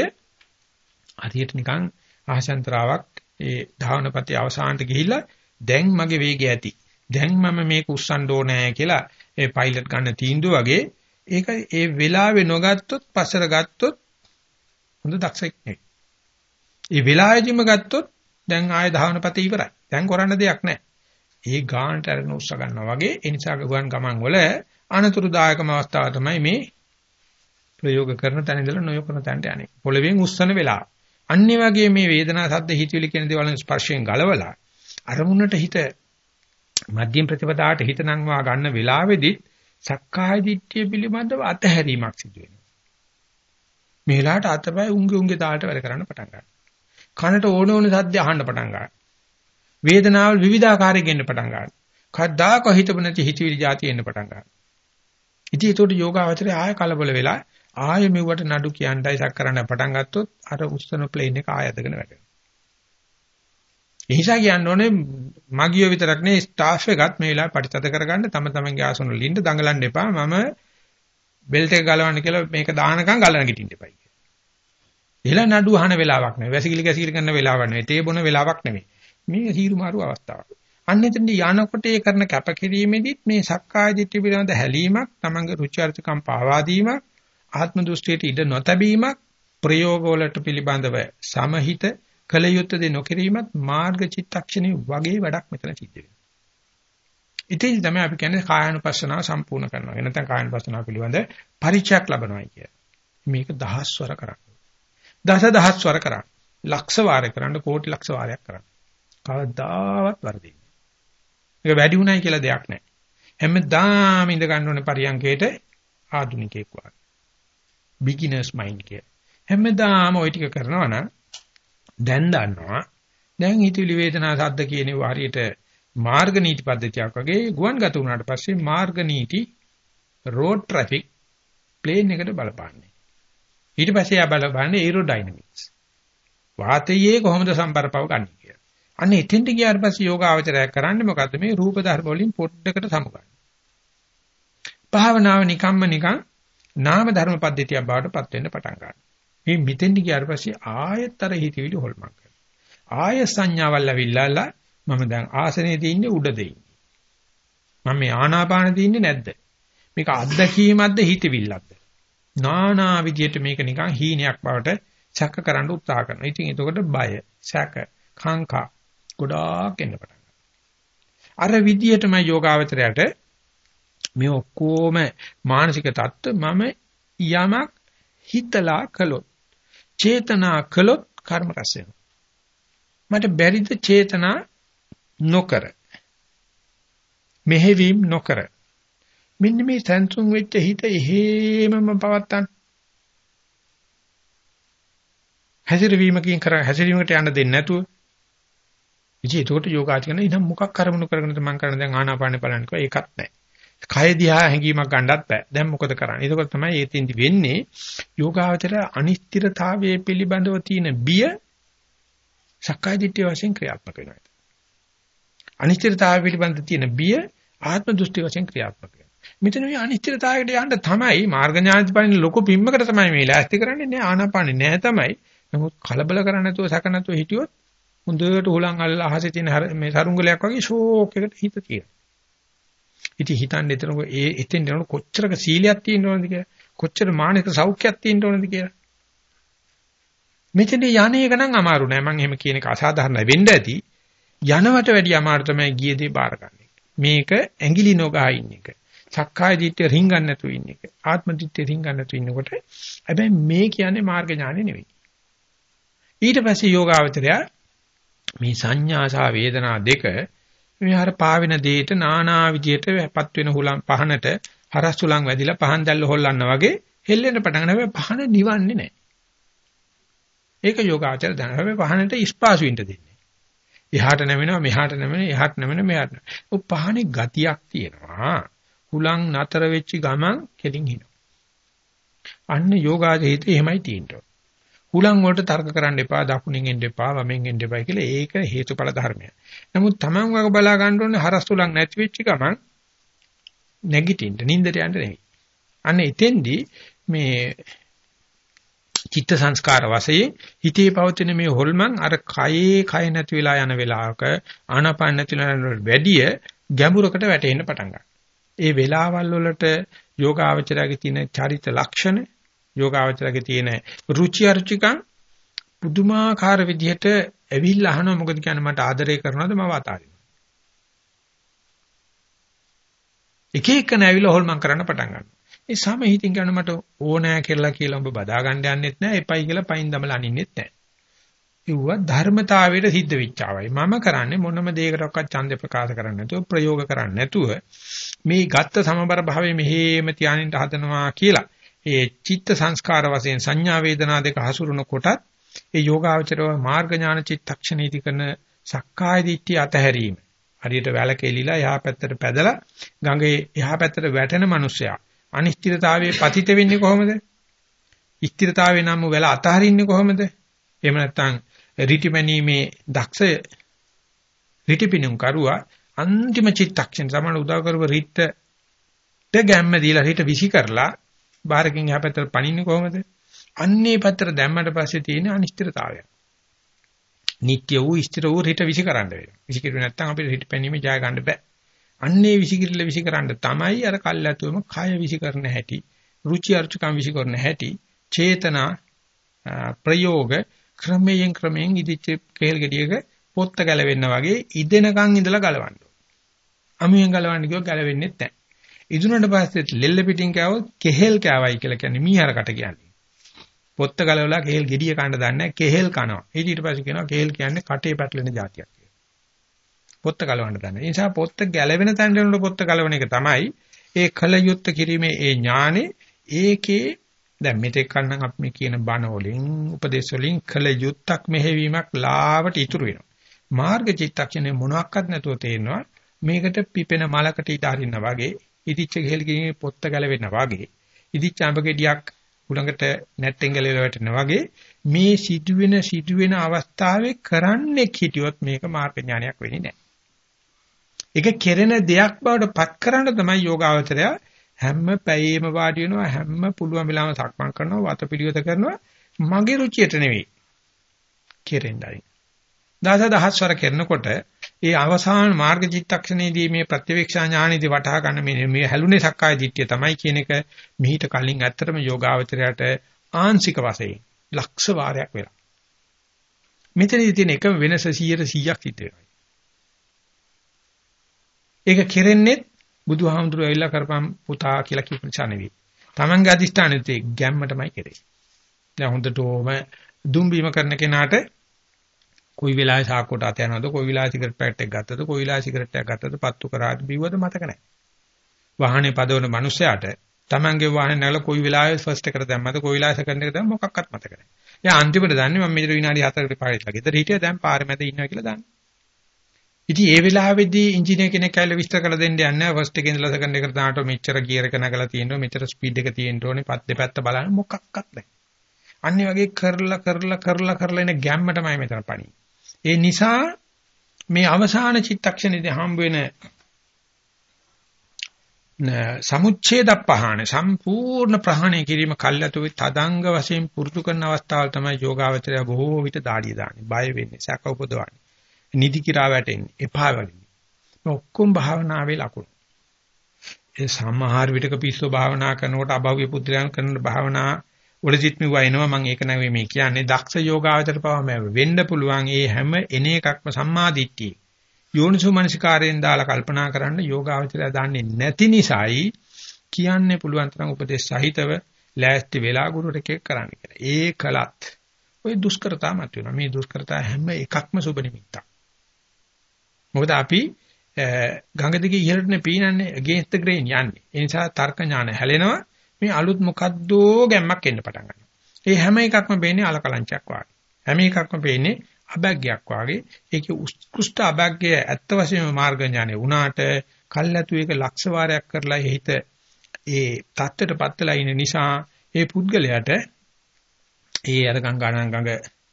හරියට නිකන් ආශාන්තරාවක් ඒ ධාවනපති අවසානට ගිහිල්ලා දැන් මගේ වේගය ඇති. දැන් මම මේක උස්සන්න ඕනේ කියලා ඒ පයිලට් ගන්න තීන්දුව වගේ ඒක ඒ වෙලාවේ නොගත්තොත් පස්සට ගත්තොත් හොඳ දක්ෂෙක් නෙවෙයි. ඒ වෙලාවෙදිම ගත්තොත් දැන් ආය ධාවනපති ඉවරයි. දැන් කරන්න දෙයක් නැහැ. ඒ ගානට අරගෙන උස්ස ගන්නවා වගේ ඒ නිසා ගුවන් ගමන් වල අනතුරුදායකම අවස්ථාව තමයි මේ ප්‍රයෝග කරන තැන ඉඳලා නොයොකන තැනට යන්නේ. පොළවෙන් උස්සන වෙලාව. අන්නේ වගේ මේ වේදනා සද්ද හිතවිලි කියන දේවල් ස්පර්ශයෙන් ගලවලා අරමුණට හිත මධ්‍යම ප්‍රතිපදාවට හිත නංවා ගන්න වෙලාවේදීත් සක්කාය දිට්ඨිය පිළිබඳව අතහැරීමක් සිදු වෙනවා. මේ වෙලාවට අතපය උංගේ උංගේ තාලට වැඩ කරන්න පටන් ගන්නවා. කනට ඕන ඕන සද්ද අහන්න පටන් ගන්නවා. වේදනාවල් විවිධාකාරයෙන් එන්න පටන් ගන්නවා. කද්දාක හිතපු නැති හිතවිලි જાති එන්න පටන් ගන්නවා. ඉතින් ඒකට යෝගාවචරය ආය කලබල වෙලා ආය මෙවට නඩු කියන්නයි සක් කරන්න පටන් ගත්තොත් අර උස්සන ප්ලේන් එක ආය අදගෙන වැටෙනවා. එහිසා කියන්න ඕනේ මගියෝ විතරක් නෙවෙයි ස්ටාෆ් එකත් මේ වෙලාවේ පරිතද කරගන්න තම තමන්ගේ ආසන වල ඉන්න දඟලන්න එපා මම බෙල්ට් එක ගලවන්න කියලා මේක දානකම් ගලන ගිටින්න එපයි කියලා. එහෙලා නඩු අහන වෙලාවක් නෙවෙයි වැසිකිලි කැසිකිලි කරන වෙලාවක් නෙවෙයි තේ බොන වෙලාවක් නෙවෙයි. මේ හීරු මාරු අවස්ථාවක්. අන්න එතන යනකොට ඒ කරන කැපකිරීමේදීත් මේ සක්කාය දිට්ඨිය පිළිබඳ හැලීමක් තමන්ගේ රුචි අරුචිකම් පාවා දීමක් ආත්ම දෘෂ්ටියට ඉඩ නොතැබීමක් ප්‍රයෝග වලට පිළිබඳව සමහිත කල යුත්තේ නොකිරීමත් මාර්ග චිත්තක්ෂණේ වගේ වැඩක් මෙතන සිද්ධ වෙනවා. ඉතින් තමයි අපි කියන්නේ කායानुපස්සනාව සම්පූර්ණ කරනවා. එනතන කායानुපස්සනාව පිළිබඳ පරිචයක් ලබනවා කිය. මේක දහස්වර කරන්න. දස දහස්වර කරන්න. ලක්ෂ වාරයක් කරන්න කෝටි ලක්ෂ වාරයක් කරන්න. කවදාවත් වරදින්නේ. මේක වැඩි උනායි කියලා දෙයක් නැහැ. හැමදාම ඉඳ ගන්න ඕනේ පරියන්කේට ආධුනිකයෙක් වගේ. beginners mind කිය. හැමදාම ওই ටික කරනවා නම් දැන් දන්නවා දැන් හිතවිලි වේදනා සද්ද කියන ඒවා හරියට මාර්ග නීති පද්ධතියක් වගේ ගුවන් ගත වුණාට පස්සේ මාර්ග නීති රෝඩ් ට්‍රැෆික් ප්ලේන් එකට බලපාන්නේ. ඊට පස්සේ ආ බලපාන්නේ ඒරෝඩයිනමික්ස්. වාතයේ කොහොමද සම්පර්පව ගන්න කියලා. අන්න එතෙන්ට ගියාට පස්සේ යෝගාවචරය කරන්නේ මොකද්ද මේ රූප ධර්ම වලින් පොඩ්ඩකට සමුගන්න. භාවනාව නිකම්ම නිකන් නාම ධර්ම පද්ධතියක් බවට පත් වෙන්න පටන් ගන්නවා. මේ මෙතෙන්ට ගියාට පස්සේ ආයෙත් අර හිතවිලි හොල්මන් කරනවා. ආය සංඥාවල් ඇවිල්ලාලා මම දැන් ආසනේ තින්නේ උඩ දෙන්නේ. මම මේ ආනාපාන තින්නේ නැද්ද? මේක අත්දැකීමක්ද හිතවිල්ලක්ද? නානා විදියට මේක නිකන් හීනයක් බවට සැක කරන්න උත්සාහ කරනවා. ඉතින් එතකොට බය, සැක, කාංකා ගොඩාක් එන්න පටන් අර විදියටම යෝගාවචරයට මේ ඔක්කොම මානසික தত্ত্ব මම යමක් හිතලා කළොත් චේතනා කළොත් කර්ම රැස් මට බැරිද චේතනා නොකර? මෙහෙවීම නොකර? මෙන්න මේ සංසුන් වෙච්ච හිත එහෙමම පවත්තන් හැසිරවීමකින් කර හැසිරීමකට යන්න දෙන්නේ නැතුව ඉතින් ඒකට යෝගාචරණ ඉතින් මොකක් කරමුණු කරගෙනද මම කරන්නේ දැන් ආනාපානෙ බලන්න කිව්වා ඒකත් නැහැ කය දිහා හැඟීමක් ගන්නත් බෑ. දැන් මොකද කරන්නේ? ඒක තමයි ඒතින්දි වෙන්නේ යෝගාවචර අනිශ්චිතතාවයේ පිළිබඳව තියෙන බිය සක්කාය දිට්ඨිය වශයෙන් ක්‍රියාත්මක වෙනවා. අනිශ්චිතතාවය පිළිබඳව තියෙන බිය ආත්ම දෘෂ්ටි වශයෙන් ක්‍රියාත්මක වෙනවා. මෙතන මේ අනිශ්චිතතාවයට යන්න තමයි මාර්ග ඥානපරිණ ලොකු පිම්මකට තමයි මේ ලෑස්ති කරන්නේ නෑ ආනාපානේ නෑ තමයි. නමුත් කලබල කරන්නේ නැතුව සැක නැතුව හිටියොත් හොඳට උලන් අල්ල අහසේ තියෙන මේ සරුංගලයක් වගේ ෂෝක් එකට හිත තියෙනවා. ඉතින් හිතන්න එතන ඒ එතෙන් යනකොට කොච්චරක සීලයක් තියෙන්න ඕනද කියලා කොච්චර මානසික සෞඛ්‍යයක් තියෙන්න ඕනද කියලා. මෙතන යන්නේ එක නම් අමාරු නෑ. මම එහෙම කියන එක අසාධාරණයි. වෙන්න ඇති. යනවට වැඩිය අමාරු තමයි ගියදී බාර ගන්න මේක ඇඟිලි නොගා ඉන්න එක. සක්කාය දිට්ඨිය රින්ගන්න නැතුව ඉන්න එක. ආත්ම දිට්ඨිය රින්ගන්න නැතුව ඉන්නකොට හැබැයි මේ කියන්නේ මාර්ග ඥානෙ නෙවෙයි. ඊට පස්සේ යෝගාවචරය මේ සංඥා සහ වේදනා දෙක මේ අර පාවෙන දෙයට නානා විදියට පත් වෙන හුලම් පහනට හරස් හුලම් වැදිලා පහන් දැල්ල හොල්ලන්න වගේ හෙල්ලෙන්න පටන් ගන්න පහන නිවන්නේ නැහැ. ඒක යෝගාචර දැන හැබැයි පහනට ස්පාසු වෙන්න දෙන්නේ. එහාට නැමෙනවා මෙහාට නැමෙනවා එහාට නැමෙනවා මෙහාට. ඔය පහනේ ගතියක් තියෙනවා. හුලං නතර වෙච්ච ගමන් කෙලින් හිනවා. අන්න යෝගාදී හිතේ එහෙමයි තියෙන්නේ. හුලං වලට තර්ක කරන්න එපා, දකුණින් එන්න එපා, වමෙන් එන්න එපා කියලා ඒක හේතුඵල ධර්මයක්. නමුත් Taman වගේ බලා ගන්න ඕනේ හරස් තුලක් නැති වෙච්ච ගමන් නැගිටින්න, නින්දට යන්න නෙවෙයි. අන්න එතෙන්දී මේ චිත්ත සංස්කාර වශයෙන් හිතේ පවතින මේ හොල්මන් අර කයේ කය නැති වෙලා යන වෙලාවක ආනාපාන නැති වෙන වැඩිය ගැඹුරකට වැටෙන්න පටන් ගන්නවා. ඒ වෙලාවල් වලට යෝගාවචරයේ තියෙන චරිත ලක්ෂණ යෝගාවචරයේ තියෙන රුචි අරුචිකං පුදුමාකාර විදිහට ඇවිල්ලා අහනවා මොකද කියන්නේ මට ආදරය කරනවද මම අතාරිනවා. එක එක නැවිලා හොල්මන් කරන්න පටන් ගන්නවා. ඒ සමහිතින් කියන මට ඕනෑ කියලා කියලා ඔබ බදා ගන්න යන්නෙත් නැහැ එපයි කියලා පයින් දමලා අනින්නෙත් නැහැ. ඉව්ව ධර්මතාවයට සිද්ධ වෙච්චාවයි. මම කරන්නේ මොනම දෙයකටවත් ඡන්ද ප්‍රකාශ කරන්නේ නැතුව ප්‍රයෝග කරන්නේ නැතුව මේ ගත්ත සමබර භාවයේ මෙහෙම තියානින්න හදනවා කියලා. ඒ චිත්ත සංස්කාර වශයෙන් සංඥා වේදනා දෙක හසුරුන කොටත් ඒ යෝගාවචරව මාර්ග ඥාන චිත්තක්ෂණීති කරන සක්කාය දිට්ඨිය අතහැරීම. හරියට වැලක එලිලා එහා පැත්තට පැදලා ගඟේ එහා පැත්තට වැටෙන මිනිසයා අනිශ්චිතතාවයේ පතිත වෙන්නේ කොහොමද? ස්ථිරතාවේ නම් වෙලා අතහරින්නේ කොහොමද? එහෙම නැත්නම් රිටිමැනීමේ දක්ෂ රිටිපිනුම් කරුවා අන්තිම චිත්තක්ෂණ සමහර උදව් කරව රිට්ට ගැම්ම දීලා රිට විසි කරලා බාරකින් එහා පැත්තට පනින්නේ කොහොමද? අන්නේ පැත්තට දැම්මට පස්සේ තියෙන අනිශ්චිතතාවය. නිට්ටය වූ ස්ථිර වූ රිට විසි කරන්න වෙනවා. විසි කිරුවේ නැත්නම් අපිට රිට පැනීමේ ජය ගන්න බෑ. අන්නේ විසිකිරල විසිකරන්න තමයි අර කල්ැතුවම කය විසිකරන හැටි, රුචි අරුචිකම් විසිකරන හැටි, චේතනා ප්‍රයෝග ක්‍රමයෙන් ක්‍රමයෙන් ඉදිච්ච කේල් ගෙඩියක පොත්ත ගැලවෙන්න වගේ ඉදෙනකන් ඉඳලා ගලවන්න. අමුයෙන් ගලවන්න කිව්ව ගැලවෙන්නේ නැහැ. ඉදුණට පස්සේ ලෙල්ල පිටින් කෑවොත් කෙහෙල් කෑවයි කියලා කියන්නේ මීහරකට කියන්නේ. පොත්ත ගලවලා කෙහෙල් ගෙඩිය කන්න දන්නේ කෙහෙල් කනවා. ඊට පස්සේ කියනවා කෙහෙල් කියන්නේ කටේ පැටලෙන જાතියක්. පොත්ත ගලවන්න දන්න. ඒ නිසා පොත්ත ගැලවෙන තැනට යනකොට පොත්ත ගලවන එක තමයි ඒ කල යුත්ත කිරීමේ ඒ ඥානේ ඒකේ දැන් මෙතෙක් කන්නම් අපි මේ කියන බණ වලින් උපදේශ වලින් කල යුත්තක් මෙහෙවීමක් ලාවට ඉතුරු වෙනවා. මාර්ග චිත්තක්ෂණය මොනවත් නැතුව තේරෙනවා මේකට පිපෙන මලකට ඊට අරින්න වගේ ඉදිච්ච ගෙහෙල් ගිනේ පොත්ත ගැලවෙන්න වගේ ඉදිච්ච අඹ ගෙඩියක් උලඟට නැට්ටෙන් ගැලවෙලා වැටෙනා වගේ මේ සිදුවෙන සිදුවෙන අවස්ථාවේ කරන්නේ හිටියොත් මේක මාර්ග ඥානයක් වෙන්නේ නැහැ. ඒක කෙරෙන දෙයක් බවට පත් කරන්න තමයි යෝගාවචරය හැම පැයෙම වාඩි වෙනවා හැම පුළුවන් වෙලාවම සක්මන් කරනවා වත පිළිවෙත කරනවා. මගේ රුචියට නෙවෙයි. කෙරෙන්නයි. දහස දහස්වර කරනකොට ඒ අවසාන මාර්ග චිත්තක්ෂණයේදී මේ ප්‍රත්‍යවේක්ෂා ඥානෙදි වටහා ගන්න මේ මේ හැලුනේ සක්කාය දිට්ඨිය තමයි කියන එක මිහිට කලින් ඇත්තටම යෝගාවචරයට ආංශික වශයෙන් ලක්ෂ වාරයක් වෙලා මෙතනදී තියෙන එක වෙනස 100 100ක් සිද්ධ වෙනවා ඒක කෙරෙන්නේ බුදුහාමුදුරුවෝ ඇවිල්ලා කරපම් පුතා කියලා කියපු නිසා නෙවෙයි. Tamange අදිෂ්ඨානෙත් ඒ ගැම්මටමයි කෙරේ. දැන් හොඳටම දුම්බීම කරන කෙනාට කොයි වෙලාවෙ සාක්කුවට අත යනවද කොයි වෙලාවෙ සිගරට් පැකට් එකක් ගත්තද කොයි වෙලාවෙ සිගරට් එකක් ගත්තද පත්තු කරාද බිව්වද මතක නැහැ. වාහනේ පදවන මිනිස්සයාට Tamange වාහනේ නැගලා කොයි වෙලාවෙ ෆස්ට් එකට දැම්මද කොයි වෙලාවෙ සෙකන්ඩ් එකට දැම්ම මොකක්වත් මතක නැහැ. එයා අන්තිමට දන්නේ මම මෙතන විනාඩි 4කට පාරට ගෙදර හිටියා දැන් පාරේ මැද ඉන්නවා කියලා දන්නේ. ඉතින් ඒ වෙලාවේදී ඉංජිනේර කෙනෙක් ඇවිල්ලා විස්තර කරලා දෙන්න යන්නේ ෆස්ට් එකේ ඉඳලා සෙකන්ඩ් එකට දානට මෙච්චර ගියර් එක නැගලා තියෙනවා මෙච්චර ස්පීඩ් එක තියෙන්න ඕනේ පත් දෙපැත්ත බලන්න මොකක්වත් නැහැ. අනිත් වගේ කරලා කරලා කරලා කරලා එන ගැම්ම තමයි මෙතන පණි. ඒ නිසා මේ අවසාන චිත්තක්ෂණයේදී හම්බ වෙන සමුච්ඡේද පහණ සම්පූර්ණ ප්‍රහාණය කිරීම කල්යතුවේ තදංග වශයෙන් පුරුදු කරන අවස්ථාවල් තමයි යෝගාවචරය බොහෝ විට දාඩිය දාන්නේ බය වෙන්නේ සැක උපදවන්නේ නිදි කිරා වැටෙන්නේ එපා වෙන්නේ. මේ ඔක්කොම භාවනාවේ ලකුණු. ඒ සමහර විටක පිස්සෝ භාවනා කරනකොට අභව්‍ය පුත්‍රයන් කරන භාවනා වලදිත් මෙව එනවා මම ඒක නෙවෙයි මේ කියන්නේ දක්ෂ යෝගාවචර පවම වෙන්න පුළුවන් ඒ හැම එන එකක්ම සම්මාදිට්ඨිය. යෝනිසෝ මනසිකාරයෙන් දාලා කල්පනා කරන්න යෝගාවචරය දන්නේ නැති නිසායි කියන්නේ පුළුවන් තරම් උපදේශ සහිතව ලෑස්ති වෙලා ගුරුවරයෙක් කරන්න කියලා. ඒ කලත් ওই දුෂ්කරතා මත වෙනවා. මේ දුෂ්කරතා හැම එකක්ම සුබ නිමිත්තක්. මොකද අපි ගඟ දිගේ ඉහළටනේ පීනන්නේ against the grain යන්නේ. ඒ නිසා තර්ක ඥාන හැලෙනවා. මේ අලුත් මොකද්දෝ ගැම්මක් එන්න පටන් ගන්නවා. ඒ හැම එකක්ම වෙන්නේ අලකලංචයක් වාගේ. හැම එකක්ම වෙන්නේ අභග්යක් වාගේ ඒකේ උත්කෘෂ්ඨ අභග්ය ඇත්ත වශයෙන්ම මාර්ග ඥානෙ වුණාට කල්ැතු එක ලක්ෂ වාරයක් කරලා හිත ඒ தත්ත්වයටපත් වෙලා ඉන්න නිසා ඒ පුද්ගලයාට ඒ අර ගංගානම් ගඟ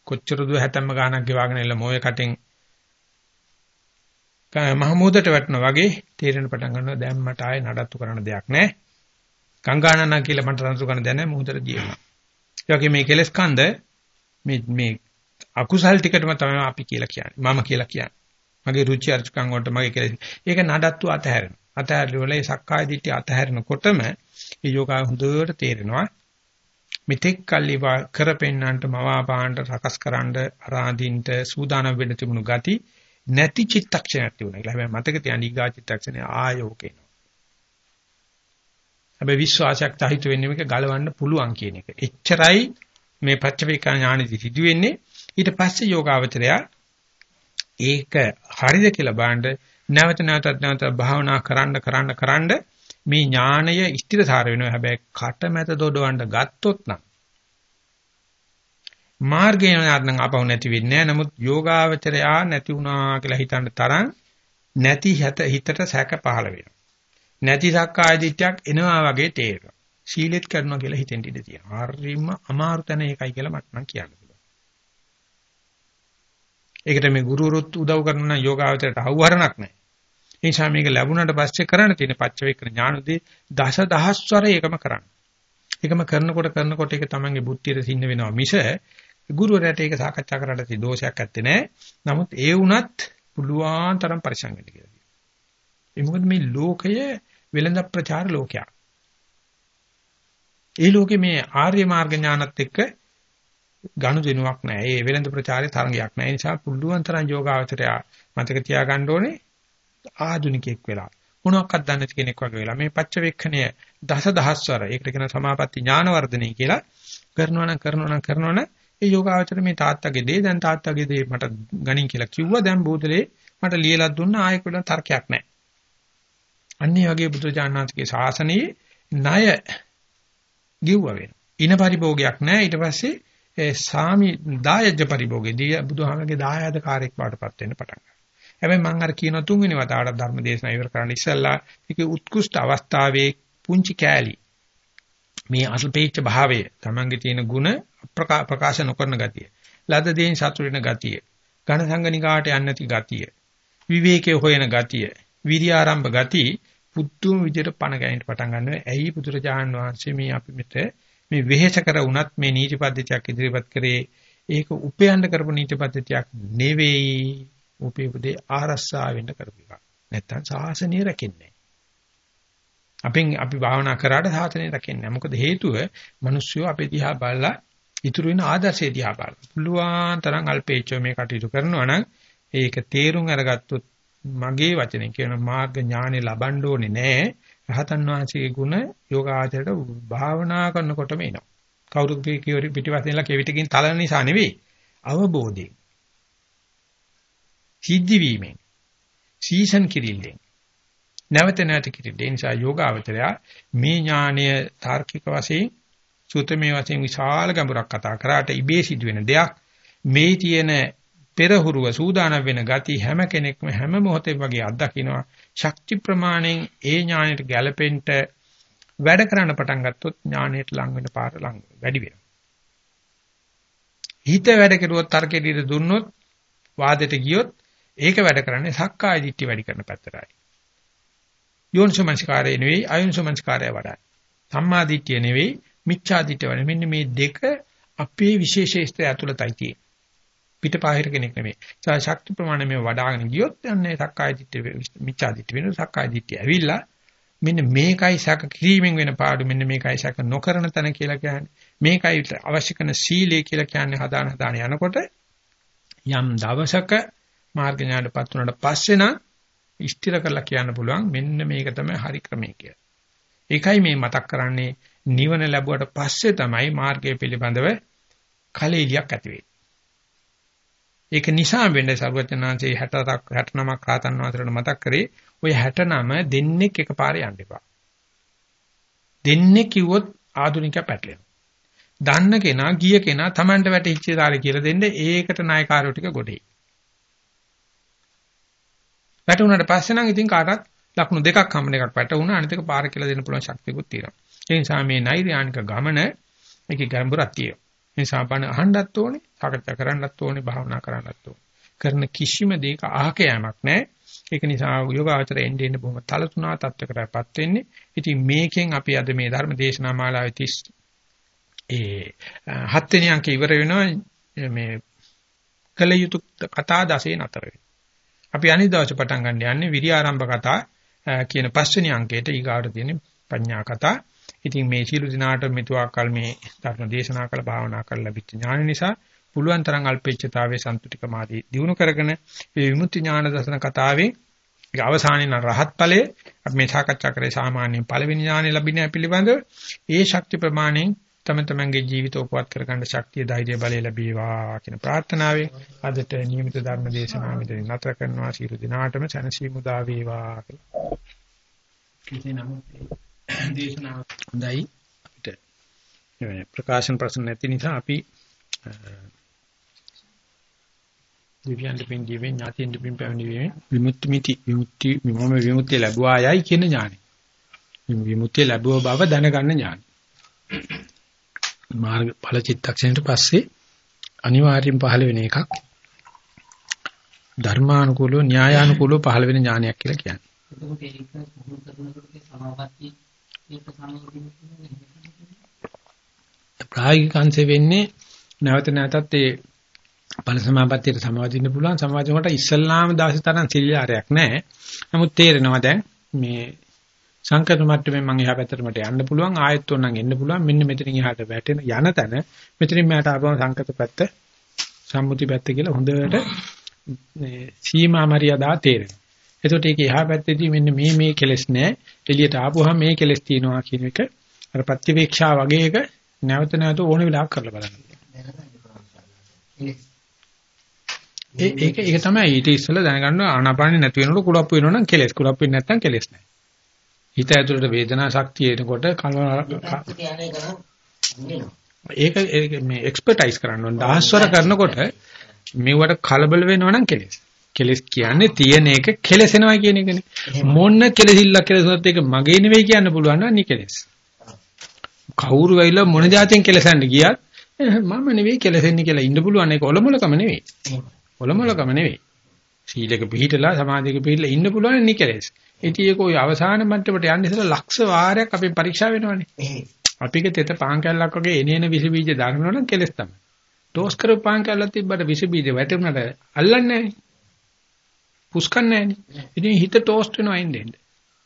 කොච්චර දුර හැතැම්ම ගානක් ගෙවාගෙන ඉල්ල මොයේ කටෙන් මහමෝදට වැටෙනා වගේ තීරණ පටන් ගන්නවා දැන් මට ආයේ නඩත්තු කරන්න දෙයක් නැහැ. ගංගානන කියලා මට නඩත්තු කරන්න දෙයක් නැහැ මොහොතට ජීවන. ඒ වගේ මේ කෙලස් කන්ද මේ මේ අකුසල් ටිකටම තමයි අපි කියලා කියන්නේ. මම කියලා කියන්නේ. මගේ රුචි අරුචිකම් වලට මගේ කෙලස්. ඒක නඩත්තු අතහැරෙන. අතහැරලා ඒ සක්කාය දිට්ඨිය අතහැරෙනකොටම මේ යෝගා හොඳට තේරෙනවා. මෙතෙක් කල්ලි කරපෙන්නන්ට මවාපාන්ට සකස්කරනද අරාඳින්ට සූදානම් වෙන්න තිබුණු gati නැති චිත්තක්ෂණයක් තිබුණා කියලා. හැබැයි මතක තියාගන්න ඊගා චිත්තක්ෂණය ආයෝකේන. හැබැයි විශ්වාසයක් තහිත වෙන්නේ මේක ගලවන්න පුළුවන් කියන එක. එච්චරයි මේ පච්චවේකා ඥානෙදි සිදු වෙන්නේ. ඊට පස්සේ යෝගාවචරයා ඒක හරිද කියලා බලන්න නැවත නැවතත් නැවත භාවනා කරන්න කරන්න කරන්න මේ ඥාණය ස්ථිරසාර වෙනවා. හැබැයි කට මැද දොඩවන්න ගත්තොත් නම් මාර්ගය නම් ආපහු නැති වෙන්නේ නැහැ. නමුත් යෝගාවචරයා නැති වුණා කියලා හිතන්න තරම් නැති හිතට සැක පහළ වෙනවා. නැති සක්කාය දිට්ඨියක් එනවා වගේ තේරෙනවා. සීලෙත් කරනවා කියලා හිතෙන් ඉඳී තියෙනවා. හරිම අමාරු තැන ඒකයි කියලා මට නම් කියන්න පුළුවන්. ඒකට මේ ගුරුවරුත් උදව් කරන යෝගාවචරයට අහුවරණක් නැහැ. ඒ නිසා මේක ලැබුණාට පස්සේ කරන්න තියෙන පච්චවේක්‍ර ඥානදී දස දහස්වර ඒකම කරන්න. ඒකම කරනකොට කරනකොට ඒක තමන්ගේ බුද්ධියට සින්න වෙනවා මිස ගුරුවරයාට ඒක සාකච්ඡා කරන්න තියෙ දෝෂයක් ඇත්තේ නැහැ. නමුත් ඒ වුණත් පුළුවන් තරම් පරිසං වෙන්න කියලා. ඒ මොකද මේ ලෝකය වෙළඳ ප්‍රචාර ලෝකයක්. ඒ ලෝකේ මේ ආර්ය මාර්ග ඥානත් එක්ක ගනුදෙනුවක් නැහැ. ඒ වෙළඳ ප්‍රචාරයේ තරංගයක් නැහැ. ඒ නිසා පුළුවන් තරම් යෝගාවචරය මතක තියාගන්න ඕනේ ආධුනිකයෙක් වෙලා. මොනවාක්වත් දන්නේ නැති කෙනෙක් වගේ වෙලා මේ පච්චවේක්ෂණය දස දහස්වර ඒකට කියන සමාපatti ඥාන වර්ධනය කියලා කරනවා නම් කරනවා නම් කරනවා නම් ඒ යෝගාවචර මේ තාත්තගේ දේ දැන් තාත්තගේ දේ මට ගණින් කියලා කිව්වා දැන් බෝතලේ මට ලියලා දුන්නා ආයෙ කියලා තර්කයක් නැහැ. අන්නේ වගේ බුදුජානනාථගේ ශාසනයේ ණය ගිව්වා වෙන. ඉන පරිභෝගයක් නැහැ ඊට පස්සේ ඒ සාමි දායජ පරිභෝගයේදී බුදුහාමගේ දායාද කාර්යයක් වාටපත් වෙන්න පටන් ගන්නවා. හැබැයි මම අර කියන තුන්වෙනි වතාවට ධර්ම දේශනා ඉවර කරන්න ඉස්සෙල්ලා මේකේ උත්කෘෂ්ඨ අවස්ථාවේ පුංචි කෑලි මේ අල්පේච්ඡ භාවය තමන්ගේ තියෙන ಗುಣ ප්‍රකාශ නොකරන ගතිය. ලද දේන් සතුටු වෙන ගතිය. ඝන සංගනිකාට යන්නේ නැති ගතිය. විවේකයේ හොයන ගතිය. විරි ආරම්භ ගතිය පුදුම විදිහට පණ ගැහෙන්න පටන් ගන්නවා. ඇයි පුදුරජාහන් වහන්සේ මේ අපි මෙත මේ වෙහෙස කර වුණත් මේ නීති පද්ධතියක් ඉදිරිපත් කරේ ඒක උපයන්න කරපු නීති පද්ධතියක් නෙවෙයි. උපේපදේ ආරස්සා වෙන්න කරපු එක. නැත්තම් සාසනීය රැකෙන්නේ අපෙන් අපි භාවනා කරාට සාසනය රැකෙන්නේ නැහැ. මොකද හේතුව මිනිස්සු අපේ දිහා බලලා ඉතුරු වෙන ආදර්ශය දිහා බලන. පුළුවන් තරම් අල්පේච්චෝ මේ කටයුතු කරනවා නම් ඒක තේරුම් අරගත්තොත් මගේ වචනේ කියන මාර්ග ඥානෙ ලබන්න ඕනේ නෑ. රහතන් වහන්සේගේ ගුණ යෝගාචරයට භාවනා කරනකොටම එනවා. කවුරු පිටිවසින් ඉඳලා කෙවිතකින් තලන නිසා නෙවෙයි. අවබෝධයෙන්. සිද්ධි වීමෙන්. සීසන් කිරිල්ලෙන්. නැවත නැවත කිරිල්ල. ඒ නිසා යෝගාවචරය මේ ඥානය තාර්කික වශයෙන් සූත්‍රමේ වශයෙන් විශාල ගැඹුරක් කතා කරාට ඉබේ සිදුවෙන දෙයක් මේ තියෙන පෙරහුරුව සූදානම් වෙන ගති හැම කෙනෙක්ම හැම මොහොතේ වගේ අත්දකින්නවා. ශක්ති ප්‍රමාණයෙන් ඒ ඥාණයට ගැළපෙන්න වැඩ කරන්න පටන් ගත්තොත් ඥාණයට ලං වෙන පාර ලං වැඩි වෙනවා. හිත වැඩ කෙරුවොත් තර්කෙට දුන්නොත් වාදයට ගියොත් ඒක වැඩ කරන්නේ සක්කාය දිට්ඨිය වැඩි කරන පැත්තටයි. යෝනිසමංස්කාරය නෙවෙයි අයෝනිසමංස්කාරය වඩා සම්මා දිට්ඨිය නෙවෙයි මිච්ඡාදිට වනේ මෙන්න මේ දෙක අපේ විශේෂේස්ත්‍රය ඇතුළතයි තියෙන්නේ. පිටපාහිර කෙනෙක් නෙමෙයි. ඒ ශක්ති ප්‍රමාණය මේ වඩාගෙන ගියොත් යන්නේ සක්කාය දිට්ඨිය මිච්ඡාදිට්ඨිය වෙන සක්කාය දිට්ඨිය ඇවිල්ලා මෙන්න මේකයි සැක කිරීමෙන් වෙන පාඩු මෙන්න මේකයි සැක නොකරන තැන කියලා කියන්නේ. මේකයි අවශ්‍ය කරන සීලය කියලා කියන්නේ හදාන හදාන යනකොට යම් දවසක මාර්ග ඥානපත් වුණාට පස්සේ නම් ඉෂ්ටිර කරලා කියන්න පුළුවන් මෙන්න මේක තමයි හරි ක්‍රමය කියලා. ඒකයි මේ මතක් කරන්නේ නිවන ලැබුවට පස්සේ තමයි මාර්ගය පිළිබඳව කලෙලියක් ඇති වෙන්නේ. ඒක නිසා වෙන්නේ සර්වඥාන්සේ 60ක් 69ක් රාතන් වහන්සේට මතක් කරේ ওই 69 දෙන්නෙක් එකපාරේ යන්න එපා. දෙන්නේ කිව්වොත් ආධුනිකයා පැටලෙනවා. දන්න කෙනා ගිය කෙනා Tamanට වැටිච්ච තාලේ කියලා දෙන්න ඒකට නායකාරයෝ ටික ගොඩේ. වැටුණාට පස්සේ නම් ඉතින් කාටවත් ලකුණු දෙකක් හම්බෙන එකක් වැටුණා අනිත් එක පාර කියලා දෙන්න පුළුවන් ශක්තියකුත් තියෙනවා. ඒ නිසා මේ නෛර්යානික ගමන මේකේ ගැඹුරක් තියෙනවා. මේ සාපණ අහන්නත් ඕනේ, සාකච්ඡා කරන්නත් ඕනේ, භාවනා කරන්නත් ඕනේ. කරන කිසිම දෙයක අහක යෑමක් නැහැ. ඒක නිසා යෝගාචර එන්නේ එන්නේ බොහොම තලතුණා තත්වයකටපත් වෙන්නේ. ඉතින් මේකෙන් අපි අද මේ ධර්ම දේශනා මාලාවේ 30 ඒ හත් වෙනි අංකේ ඉවර වෙනවා මේ කල යුතු කතා 10 නතර වෙනවා. අපි අනිත් දවසේ පටන් ගන්න යන්නේ විරි ආරම්භ කතා කියන පස්වෙනි අංකයට ඊගාට තියෙන පඤ්ඤා කතා. ඉතින් මේ සීල දිනාට මෙතුආකල් මේ ධර්ම දේශනා කළ භාවනා කරලා ලැබිච්ච ඥාන නිසා පුළුවන් තරම් අල්පේච්ඡතාවයේ සන්තුතිකමාදී දිනු කරගෙන මේ විමුක්ති ඥාන දර්ශන කතාවේ ඒක අවසානයේ නම් රහත් ඵලයේ අපි මේ සාකච්ඡා කරේ සාමාන්‍යයෙන් පළවෙනි ඥානෙ ලැබෙන පිළිබඳව ඒ ශක්ති ප්‍රමාණයෙන් තම තමන්ගේ ජීවිත උපවත් කරගන්න ශක්තිය ධෛර්ය බලය ලැබේවා කියන ප්‍රාර්ථනාවෙන් අදට නියමිත ධර්ම දේශනාව මෙතන නතර කරනවා. සියලු දිනාටම සැනසීම උදා වේවා කියලා. කිසි නමුත් දේශනාව හොඳයි. අපිට ප්‍රකාශන ප්‍රශ්න නැති නිසා අපි දිව්‍යන්ත පින් දිවෙන් ඥාතියින් පින් පැමිණීමේ විමුක්ති මිති විමුක්ති විමම විමුක්තිය ලැබුවායයි කියන ඥානෙ. විමුක්තිය ලැබුව බව දැනගන්න ඥානෙ. මාර්ග ඵල චිත්තක්ෂණයට පස්සේ අනිවාර්යෙන් පහළ වෙන එකක් ධර්මානුකූලව න්‍යායානුකූලව පහළ වෙන ඥානයක් කියලා කියන්නේ. ප්‍රායෝගික අංශෙ වෙන්නේ නැවත නැවතත් ඒ ඵල සමාපත්තියට සමාදින්න පුළුවන් සමාදිනකොට ඉස්සල්ලාම දාසේ තරම් සිල්ලාරයක් නැහැ. නමුත් තේරෙනවා දැන් මේ සංකත මට්ටමේ මම එහා පැත්තට මට යන්න පුළුවන් ආයෙත් උනන් එන්න පුළුවන් මෙන්න මෙතනින් එහාට වැටෙන යන තැන මෙතනින් මෙහාට ආපුවම සංකත පැත්ත සම්මුති පැත්ත කියලා හොඳට මේ සීමා මරියදා තේරෙනවා. එතකොට ඒක එහා පැත්තේදී මෙන්න මේ මේ කෙලස් නැහැ. එළියට ආපුවම මේ කෙලස් තියෙනවා කියන එක අර ප්‍රතිවේක්ෂා වගේ එක නැවත නැවත ඕන වෙලාවක කරලා බලන්න. ඒක ඒක තමයි ඊට ඉස්සෙල්ලා දැනගන්න ආනාපානෙ නැති වෙනකොට කුලප්පු වෙනවනම් කෙලස් කුලප්පු වෙන්නේ නැත්නම් කෙලස් නැහැ. හිත ඇතුළට වේදනා ශක්තිය එනකොට ඒක මේ එක්ස්පර්ටයිස් කරන්න ඕන දහස්වර කරනකොට මෙවට කලබල වෙනවනම් කෙලස්. කෙලස් කියන්නේ තියෙන එක කෙලසෙනවා කියන එකනේ. මොන්න කෙලසිල්ලක් කෙලසුනත් ඒක මගේ නෙවෙයි කියන්න පුළුවන් නම් නිකලස්. කවුරු වෙයිලා මොන જાතියෙන් කෙලසන්න ගියත් මම නෙවෙයි කෙලසෙන්නේ කියලා ඉන්න පුළුවන් ඒක ඔලොමලකම නෙවෙයි. ඔලොමලකම නෙවෙයි. සීලක පිළිහිටලා සමාධියක පිළිහිටලා ඉන්න පුළුවන් නිකලස්. ඉතින් ඒක ওই අවසාන මට්ටමට යන්න ඉස්සෙල්ලා ලක්ෂ වාරයක් අපි පරීක්ෂා වෙනවනේ. අපික තෙත පහන් කැල්ලක් වගේ එනේන විස බීජ දානවනම් කෙලස් තමයි. ටෝස් කරපු පහන් කැල්ලක් තිබ්බට විස බීජ වැටුණාට අල්ලන්නේ නැහැ. පුස්කන්නේ නැහැ. ඉතින් හිත ටෝස්ට් වෙනවා ඉන්නේ.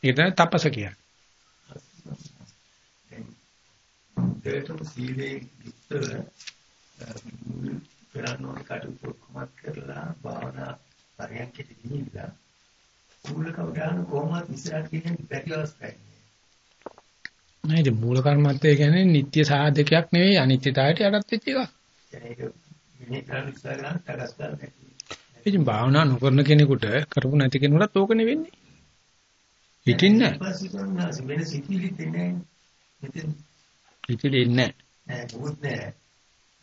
ඒක තමයි තපස කියන්නේ. දෙයටම සීලේ විතර කරන්න ඕන කටයුතු කොහොමද කරලා භාවනා පරියන්කෙට ගිහිල්ලා මූල කවදාන කොහොමද ඉස්සරහට කියන්නේ බැරි අවස්ථාවක්. නේද මූල කර්මත්තය කියන්නේ නිත්‍ය සාධකයක් නෙවෙයි අනිත්‍යතාවයට යටත් වෙච්ච එකක්. ගන්න ගන්න. ඉතින් භාවනා නොකරන කෙනෙකුට කරපු නැති කෙනෙකුට ඕක නෙවෙන්නේ. හිටින්න. වෙන සිතිවිලි දෙන්නේ නැහැ. හිතිලි ඉන්නේ නැහැ. නෑ මොකුත් නෑ.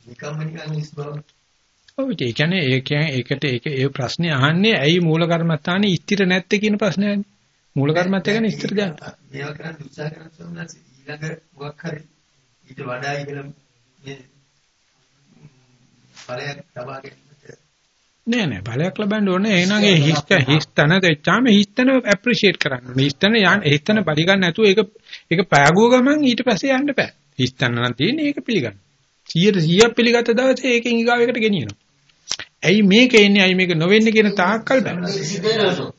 නිකම්ම නිකන් ඉස්බව ඔව් ඒ කියන්නේ ඒ කියන්නේ ඒකට ඒක ඒ ප්‍රශ්නේ අහන්නේ ඇයි මූල කර්මස්ථානේ ස්ථිර නැත්තේ කියන ප්‍රශ්නයනේ. මූල කර්මස්ථ කියන්නේ ස්ථිර දැන. මේවා කරන් උත්සාහ කරන සම්මත ඊළඟ මොකක් හරි ඊට වඩා ඉහළ මේ ඵලයක් ලබා ගැනීමට නෑ නෑ ඵලයක් ලබන්න ඕනේ එහෙනම් ඒ හිස්ත හිස්තන දෙච්චාම හිස්තන ඇප්‍රීෂিয়েට් කරන්න. හිස්තන යන්න හිස්තන පරිගන්න නැතුව ඒක ඒක පෑගුව ගමන් ඊට පස්සේ යන්න බෑ. හිස්තන නම් තියෙන්නේ ඒක පිළිගන්න. 100 100ක් පිළිගත්ත දවසේ ඒකෙන් ඊගාවෙකට ගෙනියනවා. ඇයි මේක එන්නේ ඇයි මේක නොවෙන්නේ කියන තාක්කල් බෑ.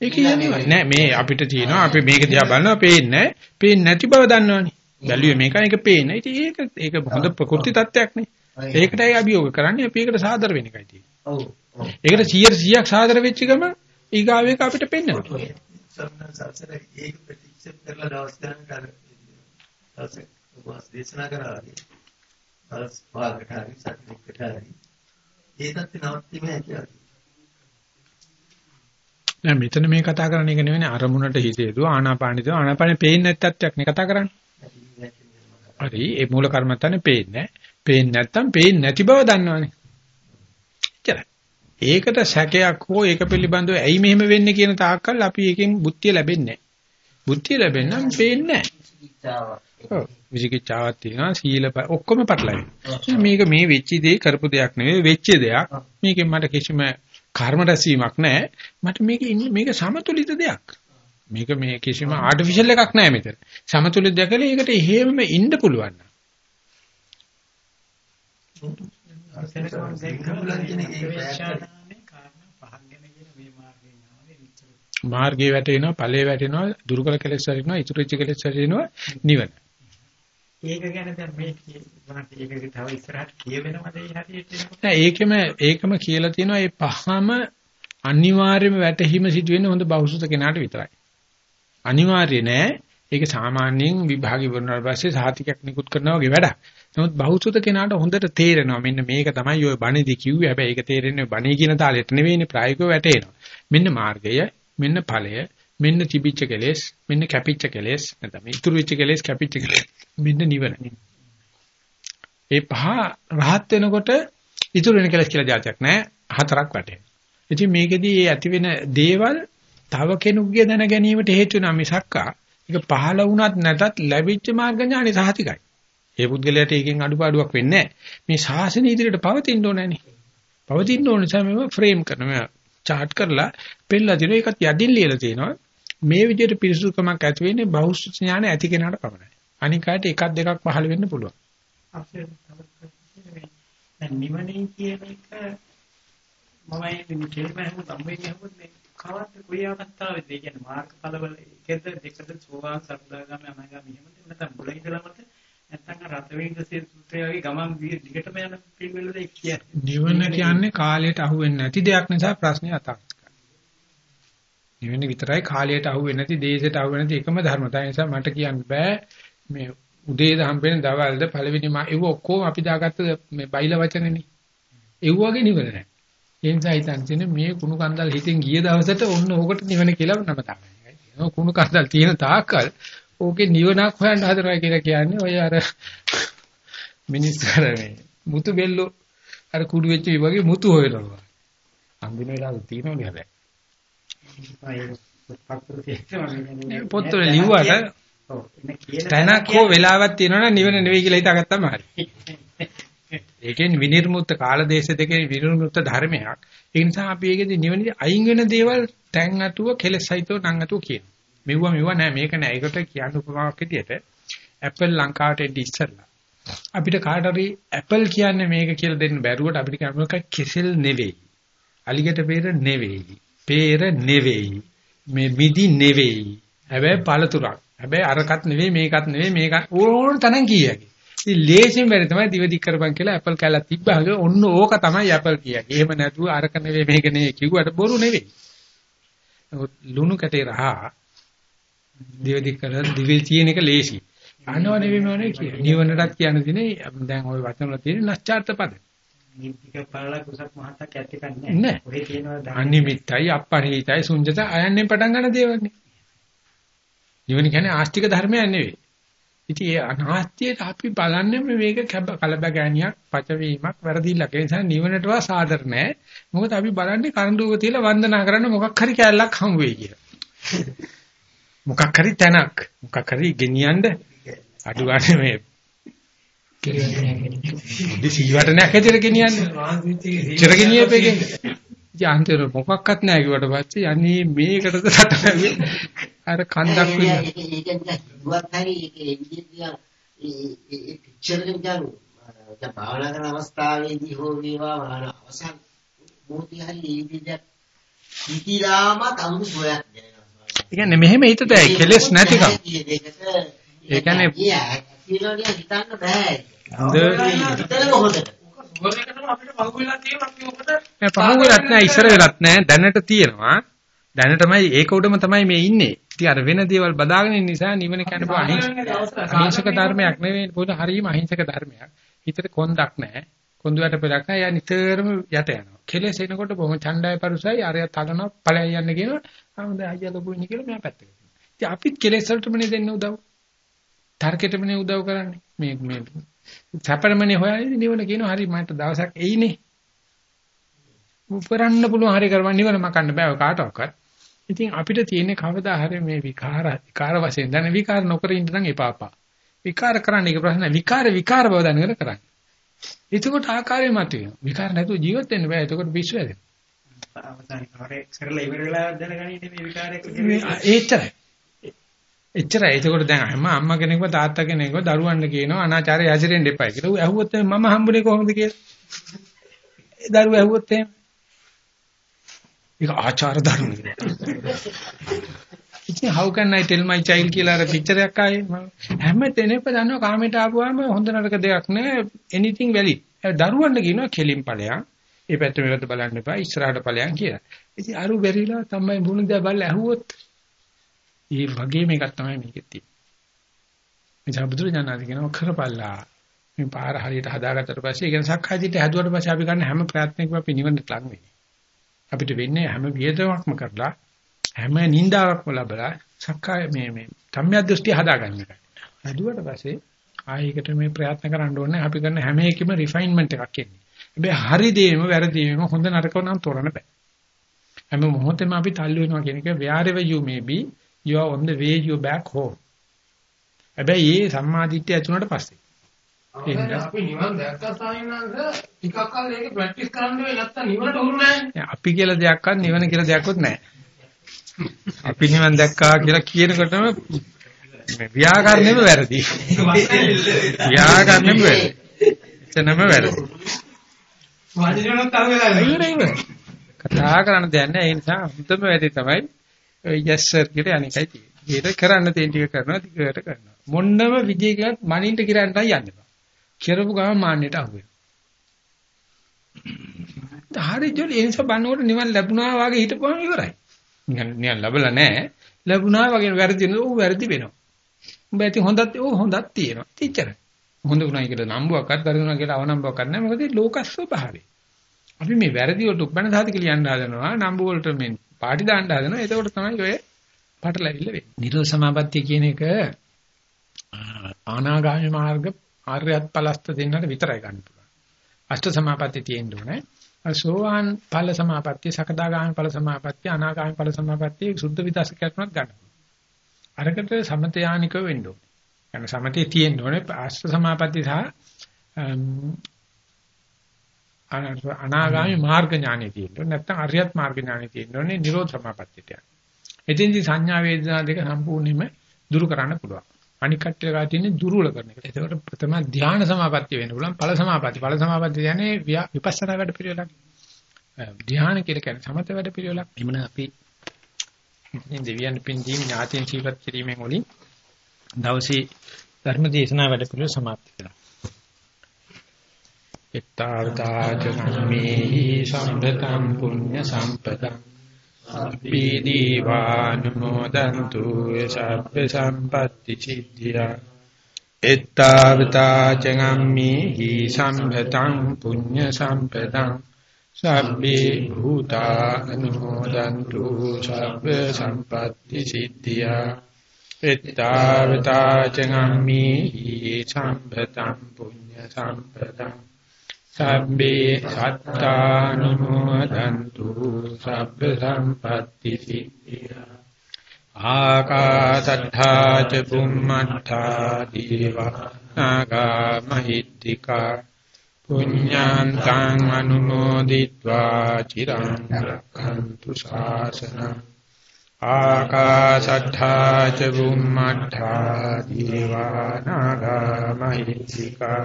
ඒක කියන්නේ නෑ මේ අපිට තියෙනවා අපි මේක දිහා බලනවා පේන්නේ පේන්නේ නැති බව දන්නවනේ. බැලුවේ මේකයි ඒක පේන්නේ. ඉතින් ඒක ඒක හොඳ ප්‍රකෘති තත්ත්වයක් නේ. ඒකටයි අභියෝග කරන්නේ අපි ඒකට සාදර වෙන එකයි තියෙන්නේ. ඔව්. ඒකට 100 100ක් සාදර වෙච්ච ගම ඊගාවෙක අපිට පෙන්වනවා. සම්සාරේ ඒක ප්‍රතික්ෂේප කරලා දවස් ගණන් කර දවස් දේශනා කරාදී. දවස් පාරකට හරි සතියකට හරි ඒ தත්ති නවත්තීමේ හැකියාව. නෑ මෙතන මේ කතා කරන්නේ ඒක නෙවෙයි අරමුණට හිතේදුව ආනාපානිද ආනාපානෙ පේන්නේ නැති තත්ත්වයක් නේ කතා කරන්නේ. හරි ඒ මූල කර්මත්තනේ පේන්නේ පේන්නේ නැත්තම් පේන්නේ නැති බව දන්නවනේ. එච්චරයි ඒකට සැකයක් හෝ ඒක පිළිබඳව ඇයි මෙහෙම වෙන්නේ කියන තාක්කල් අපි එකෙන් බුද්ධිය ලැබෙන්නේ නැහැ. බුද්ධිය ලැබෙන්නම් පේන්නේ නැහැ විචිකිච්ඡාවක් තියෙනවා සීල ඔක්කොම පටලයි. මේක මේ වෙච්ච දේ කරපු දෙයක් නෙවෙයි වෙච්ච දෙයක්. මේකෙන් මට කිසිම කර්ම රැසීමක් නැහැ. මට මේක මේක සමතුලිත දෙයක්. මේක මේ කිසිම ආටිෆිෂල් එකක් නැහැ මෙතන. සමතුලිත දැකලා ඒකට එහෙමම ඉන්න පුළුවන්. මාර්ගයේ වැටෙනවා, ඵලයේ වැටෙනවා, දුර්ගල කෙලෙස් වැටෙනවා, ඉතුරු වෙච්ච කෙලෙස් වැටෙනවා, නිවන. ඒක ගැන දැන් මේ මොනවද ඒකේ තව ඉස්සරහට කියවෙනවද ඒ හරියට නෑ ඒකෙම ඒකම කියලා තියෙනවා මේ පහම අනිවාර්යයෙන්ම වැටහිම සිදුවෙන්නේ හොඳ බෞසුත කෙනාට විතරයි. අනිවාර්ය නෑ. ඒක සාමාන්‍යයෙන් විභාග ඉවරනාට පස්සේ සාතිකයක් නිකුත් කරනවා වගේ වැඩක්. නමුත් බහුසුත කෙනාට හොඳට තේරෙනවා මෙන්න මේක තමයි ඔය බණේදී කිව්වේ. හැබැයි ඒක තේරෙන්නේ බණේ කියන තාලෙට නෙවෙයිනේ ප්‍රායෝගිකව වැටේනවා. මෙන්න මාර්ගය, මෙන්න ඵලය, මෙන්න තිබිච්ච කෙලෙස්, මෙන්න කැපිච්ච කෙලෙස්, නැත්නම් ඉතුරු වෙච්ච කෙලෙස්, කැපිච්ච කෙලෙස්, මෙන්න නිවන. ඒ පහ රහත් වෙනකොට ඉතුරු වෙන කෙලෙස් කියලා જાතියක් නැහැ. හතරක් වැටෙනවා. ඉතින් මේකෙදී මේ ඇති වෙන දේවල් තව කෙනෙකුගේ දැන ගැනීමට හේතු වෙනා මිසක්කා ඒක පහළ වුණත් නැතත් ලැබිච්ච මාර්ග ඥානෙ සහතිකයි. ඒ පුද්ගලයාට ඒකෙන් අඩුපාඩුවක් වෙන්නේ නැහැ. මේ ශාසනය ඉදිරියට පවතින්න ඕනෑනේ. පවතින්න ඕන නිසා මේව ෆ්‍රේම් කරනවා. chart කරලා පෙන්නලා දෙන එකත් යටින් ලියලා තියෙනවා. මේ විදිහට පිරිසුදුකමක් ඇති වෙන්නේ බහුසු ඥාන ඇති කෙනාට පමණයි. අනික කාට එකක් දෙකක් පහළ වෙන්න පුළුවන්. දැන් නිවනේ කියන එක මම මේ කෙලිම හැම සම්බෙන්නේ හැමෝත් මේ කවද්ද ඒ කියන්නේ මාර්ගඵලවල එකද දෙකද සෝවාන් සර්දාගම අනාගාමී එහෙමද නැත්නම් මුල ඉඳලමද නැත්නම් රත වේගසේ සූත්‍රය වගේ ගමන් දිගටම යන පිළිවෙලද කියන්නේ නිවන කියන්නේ කාලයට අහු වෙන්නේ නැති දෙයක් නිසා ප්‍රශ්නේ අතක්කයි නිවන විතරයි කාලයට අහු වෙන්නේ නැති දේශයට අහු වෙන්නේ නැති එකම ධර්මතාවය නිසා මට කියන්න බෑ මේ උදේද හම්බෙන දවල්ද පළවෙනි මා ඒව ඔක්කොම අපි දාගත්ත මේ බයිල වචනනේ ඒව වගේ නිවන නැහැ ඒ නිසා හිතන් තියෙන මේ කුණු කන්දල් හිතෙන් ගිය දවසට ඔන්න ඕකට නිවන කියලා නම තමයි. කුණු කන්දල් තියෙන තාක්කල් ඕකේ නිවනක් හොයන්න හදනවා කියලා කියන්නේ ඔය අර මිනිස්සුර මේ මුතු බෙල්ලෝ අර කුඩු වෙච්ච වගේ මුතු හොයනවා. අන්දින වෙලාවට තියෙනවනේ හැබැයි. පොත්වල ලිව්වට තැනක් හෝ වෙලාවක් තියෙනවනම් නිවන නෙවෙයි කියලා හිතාගත්තම හරි. ඒකෙන් විනිර්මුක්ත කාල දේශ දෙකේ විනිර්මුක්ත ධර්මයක්. ඒ නිසා අපි ඒකෙදි නිවනදී අයින් වෙන දේවල් තැන් අතුව කෙලසයිතෝ නම් අතුව කියන. මෙව්වා මෙව්වා නෑ මේක නෑ. ඒකට කියන්න උපමාවක් විදියට Apple ලංකාවට එද්දි ඉස්සරලා. අපිට කාට හරි Apple කියන්නේ මේක කියලා දෙන්න බැරුවට අපිට කියන්න කෙසෙල් නෙවෙයි. අලිගට peer නෙවෙයි. Peer නෙවෙයි. මේ මිදි නෙවෙයි. හැබැයි පළතුරක්. හැබැයි අරකට නෙවෙයි මේකත් නෙවෙයි මේක ඕන තරම් කීයකි. ඉතින් ලේසියෙන් බැරි තමයි දිව දික් කරපන් කියලා ඇපල් කැලක් තිබ්බහම ඔන්න ඕක තමයි ඇපල් කියන්නේ. එහෙම නැතුව අරක නෙවෙයි මේක නෙවෙයි කිව්වට බොරු නෙවෙයි. ලුණු කැටේ රහ දිව දික් කරලා දිවේ තියෙන එක ලේසි. අනව නෙවෙයි මොනේ කියන්නේ. නිවනටත් කියන්න දිනේ දැන් ওই වචන වල තියෙන නැස්චාර්ත පද. නිමිතික බලලා කුසක් මහත්තක් ඇත්තක් නැහැ. ඔය කියනවා අනිමිත්තයි අපරිහිතයි සුඤ්ජත අයන්නේ පටන් ගන්න දේවල්නේ. නිවන කියන්නේ ආස්තික ධර්මයක් නෙවෙයි. ඉතින් ඒ අනාත්‍යයට අපි බලන්නේ මේක කලබගෑනියක් පචවීමක් වැරදිල්ලක්. ඒ නිසා නිවනටවා සාදර නැහැ. මොකද අපි බලන්නේ කරඬුවක තියලා වන්දනා කරන්න මොකක් හරි කැලලක් හම් වෙයි කියලා. මොකක් හරි තැනක් මොකක් හරි ගෙනියන්න අඩු ගන්න මේ දිසිවටනයක් ඇතුලේ ගෙනියන්නේ. චිර ගෙනියපෙකින්. යාන්තර මොකක්වත් නැහැ කිව්වට පස්සේ යන්නේ මේකටද රටන්නේ අර කන්දක් ඒක දුවත් හරි ඒකේ එක ගන්න දැන් භාවනා කරන අවස්ථාවේදී හෝ වේවා වහන අවසන් මොහොතේ හරි ඒ විදියට හිතිලාම කවුරු සොයක් දැනෙනවා. ඒ කියන්නේ මෙහෙම හිතට කෙලස් නැතිකම. ඒ කියන්නේ හිතන්න බෑ. හොඳ හිතන මොහොතේ ගොරේකටම අපිට පහු වෙලත් නෑ ඉස්සර වෙලත් නෑ. දැනට තියෙනවා. දැනටමයි ඒක උඩම තමයි මේ ඉන්නේ. ඉතින් අර වෙන දේවල් බදාගෙන ඉන්න නිසා නිවන කියන්නේ අහිංසක ධර්මයක් නෙවෙයි. පොඩ හරීම අහිංසක ධර්මයක්. හිතට කොන්දක් නෑ. කොන්දුවට පෙරක් නෑ. යා නිතරම යට යනවා. කෙලෙස් එනකොට බොහොම ඡණ්ඩය පරුසයි. අරය තලනවා ඵලයන් යන්න කියනවා. ආ හොඳ අයියා ලොකු ඉන්නේ කියලා මෙයා පැත්තකට ඉතින් අපිත් කෙලෙස් වලටමනේ දෙන්න උදව් තර්කෙටමනේ උදව් කරන්නේ. මේ මේ සැපරමනේ හොයන්නේ නිවන කියනවා හරි මට දවසක් එයිනේ. උපරන්න පුළුවන් හරි කරවන්න නිවන මකන්න බෑ කාටවත්. ඉතින් අපිට තියෙන්නේ කවදා හරි මේ විකාර විකාර වශයෙන් දැන විකාර නොකර ඉන්න නම් එපාපා. විකාර කරන්න එක ප්‍රශ්න විකාර විකාර බව දැනගෙන කරන්න. එතකොට ආකාරය මතුවෙනවා. විකාර නැතුව ජීවත් වෙන්න බෑ. එතකොට පිස්සු හැදෙනවා. අවසානයේ කරලා ඉවර වෙලා දැනගන්නේ මේ විකාරයක් ඒතරයි. එච්චරයි. එතකොට දැන් හැම අම්මා කෙනෙක්ව තාත්තා කෙනෙක්ව දරුවන්ට කියනවා අනාචාරය හැසිරෙන්න එපයි කියලා. ඌ ඇහුවොත් මම හම්බුනේ කොහොමද කියලා. ඒ දරුවෝ ඇහුවොත් එහෙම. ඒක ආචාර ධර්ම. ඉතින් how can I tell my child කියලා අර පික්චර් එකක් ආයේ හැම තැනම දන්නවා කාමයට ආපුවාම හොඳ නරක දෙයක් නෑ anything valid. දරුවන්ට කියනවා කෙලින් ඵලයන්. ඒ පැත්ත මේ පැත්ත බලන්න එපා ඉස්සරහට ඵලයන් කියලා. ඉතින් අරු බැරිලා තමයි බුණු දෙය බල්ල ඇහුවොත් ඒ වගේ මේකක් තමයි මේකෙත් තියෙන්නේ. එනිසා බුදුරජාණන් කියනවා කරපල්ලා. මේ පාර හරියට හදාගත්තට පස්සේ ඒ කියන්නේ සක්කායදිට හැදුවට පස්සේ අපි ගන්න හැම ප්‍රයත්නයකම අපි නිවනට ලඟ වෙන්නේ. අපිට වෙන්නේ හැම වියදමක්ම කරලා හැම නින්දාවක්ම ලැබලා සක්කාය මේ මේ සම්‍යක් දෘෂ්ටි හදාගන්න එකයි. හදුවට පස්සේ ආයෙකට මේ ප්‍රයත්න කරන්න ඕනේ අපි කරන හැම එකෙම රිෆයින්මන්ට් එකක් එන්නේ. හැබැයි හරි දේම වැරදි දේම හොඳ නරක නම් තොරන්න බෑ. හැම මොහොතෙම අපි තල්ලු වෙනවා කියන එක wherever you may be you are on the way you back home. හැබැයි මේ සම්මාදිට්ඨිය ඇතුළට පස්සේ. අපි නිවන් දැක්කා සාහිණාංශ ටිකක් කල් ඒක ප්‍රැක්ටිස් කරන්න වෙයි නැත්තම් නිවනට උරු නැහැ. අපි කියලා දෙයක්වත් නිවන කියලා දෙයක්වත් නැහැ. අපි නිවන් දැක්කා කියලා කියනකොටම මේ ව්‍යාකරණයම වැරදි. ව්‍යාකරණයම වැරදි. එතනම වැරදි. වචනයක් අර වෙලා ඉවරයි. කතා කරන්න දෙයක් නැහැ. ඒ නිසා හුදම වැඩි තමයි yes sir කියලා අනිකයි තියෙන්නේ. ඒක කරන්න තියෙන ටික කරනවා, ටිකට කරනවා. මොන්නම විදියකට මනින්ට කිරන්නයි යන්නේ. කරපු ගමන් මාන්නයට අහු වෙනවා. හරි ජොලි ඒ නිසා බannකොට නිවන් ලැබුණා වගේ හිටපුවම ඉවරයි. නිකන් නිකන් ලැබලා නැහැ. ලැබුණා වගේ වැරදි නෝ ඌ වැරදි වෙනවා. උඹ ඇති හොඳත් ඌ හොඳක් තියෙනවා. එච්චරයි. හොඳ වුණා කියලා නම්බුවක්වත් වැරදුනා කියලා අවනම්බුවක් නැහැ. මොකද ලෝක ස්වභාවය. අපි මේ වැරදි වලට උපැන්න සාධක ලියන්න හදනවා. නම්බු වලට මේ පාටි දාන්න හදනවා. එතකොට තමයි ඔය පටලැවිල්ල වෙන්නේ. නිරෝධ සමාපත්තිය කියන එක ආනාගාමී මාර්ග ආර්යත් පලස්ත දෙන්නට විතරයි ගන්න පුළුවන්. අෂ්ට සමාපatti තියෙන්න ඕනේ. සෝවාන් ඵල සමාපatti, සකදාගාමී ඵල සමාපatti, අනාගාමී ඵල සමාපatti සුද්ධ විදර්ශකයන්වත් ගන්න. අරකට සමතයානික වෙන්න ඕනේ. يعني සමතේ තියෙන්න ඕනේ අෂ්ට සමාපatti සහ අනාගාමී මාර්ග ඥානෙ තියෙන්න ඕනේ නැත්නම් අරියත් මාර්ග ඥානෙ තියෙන්න ඕනේ නිරෝධ සමාපත්තියට යන්න. එතෙන්දී සංඥා වේදනා දෙක සම්පූර්ණයෙන්ම දුරු කරන්න පුළුවන්. අනික් කට්ටියලා තියෙන්නේ දුර්වල කරන එක. ඒකට ප්‍රථම ධානා සමාපත්තිය වෙන්න පුළුවන්. ඵල සමාපත්තිය. ඵල සමාපත්තිය කියන්නේ විපස්සනා වැඩ පිළිවෙලක්. ධානා කියලා කියන්නේ සමත වැඩ පිළිවෙලක්. එමුණ අපි ඉතින් දෙවියන් පින් දීම ඥාතින් ජීවත් කිරීමෙන් උලින් දවසේ ධර්ම දේශනා වැඩ පිළිවෙල සමාප්ත කරනවා. එත්තාවතාචනම්මේහි සම්පතම් පුඤ්ඤ සම්පතං අබ්බේ දීවානුමෝදන්තු සබ්බ සම්පatti සිද්ධියා එත්තාවතාචනම්මේහි සම්පතං පුඤ්ඤ සම්පතං සබ්බේ භූතා අනුමෝදන්තු සබ්බ සම්පatti සිද්ධියා එත්තාවතාචනම්මේහි සම්පතං පුඤ්ඤ සම්පතං සබ්බේ සත්තානුමෝදන්තු සබ්බ සම්පatti සිද්ධියා ආකාසට්ඨා ච බුම්මට්ඨා දීවා। නාගා මහිත්‍තිකා පුඤ්ඤාන්තං අනුමෝදිत्वा චිරං රක්ඛන්තු ශාසනං। ආකාසට්ඨා ච බුම්මට්ඨා දීවා। නාගා මහිත්‍තිකා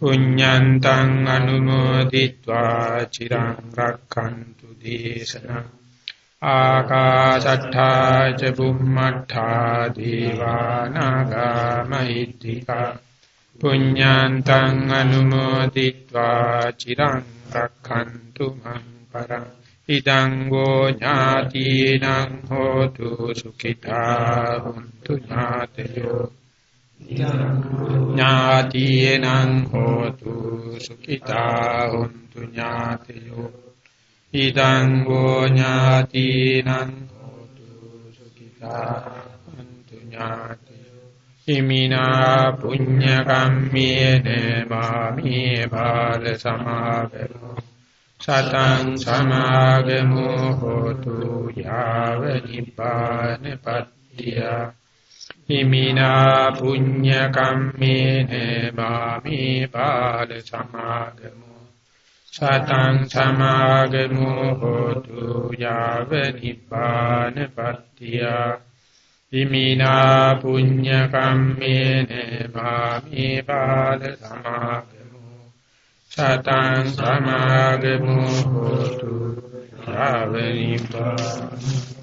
පුඤ්ඤන්තං අනුමෝදිत्वा චිරං රක්ඛන්තු දේශනං ආකාශට්ඨා ච බුම්මට්ඨා දීවානාගා මහිත්‍තිකා පුඤ්ඤන්තං අනුමෝදිत्वा චිරං රක්ඛන්තු මං පරං ඉදං ගෝ ඥාතිනං හෝතු සුඛිතා හුන්තු ඥාතයෝ ඥාතියනං හෝතු සුඛිතා හොන්තු ඥාතයෝ ඉදං ගෝ ඥාතිනං හෝතු සුඛිතා හොන්තු ඥාතයෝ ඉමිනා පුඤ්ඤ කම්මේන මාමේ බාල සමාගමෝ සතං සමාගමෝ හෝතු යාව නිපානපත්තිය ඉමිනා පුඤ්ඤ කම්මේන මාමේ බාල සමාගමෝ සතං සමාගමෝ හෝතු යාව නිපානපත්තිය ඉමිනා පුඤ්ඤ කම්මේන මාමේ බාල සමාගමෝ සතං සමාගමෝ හෝතු යාව නිපානපත්තිය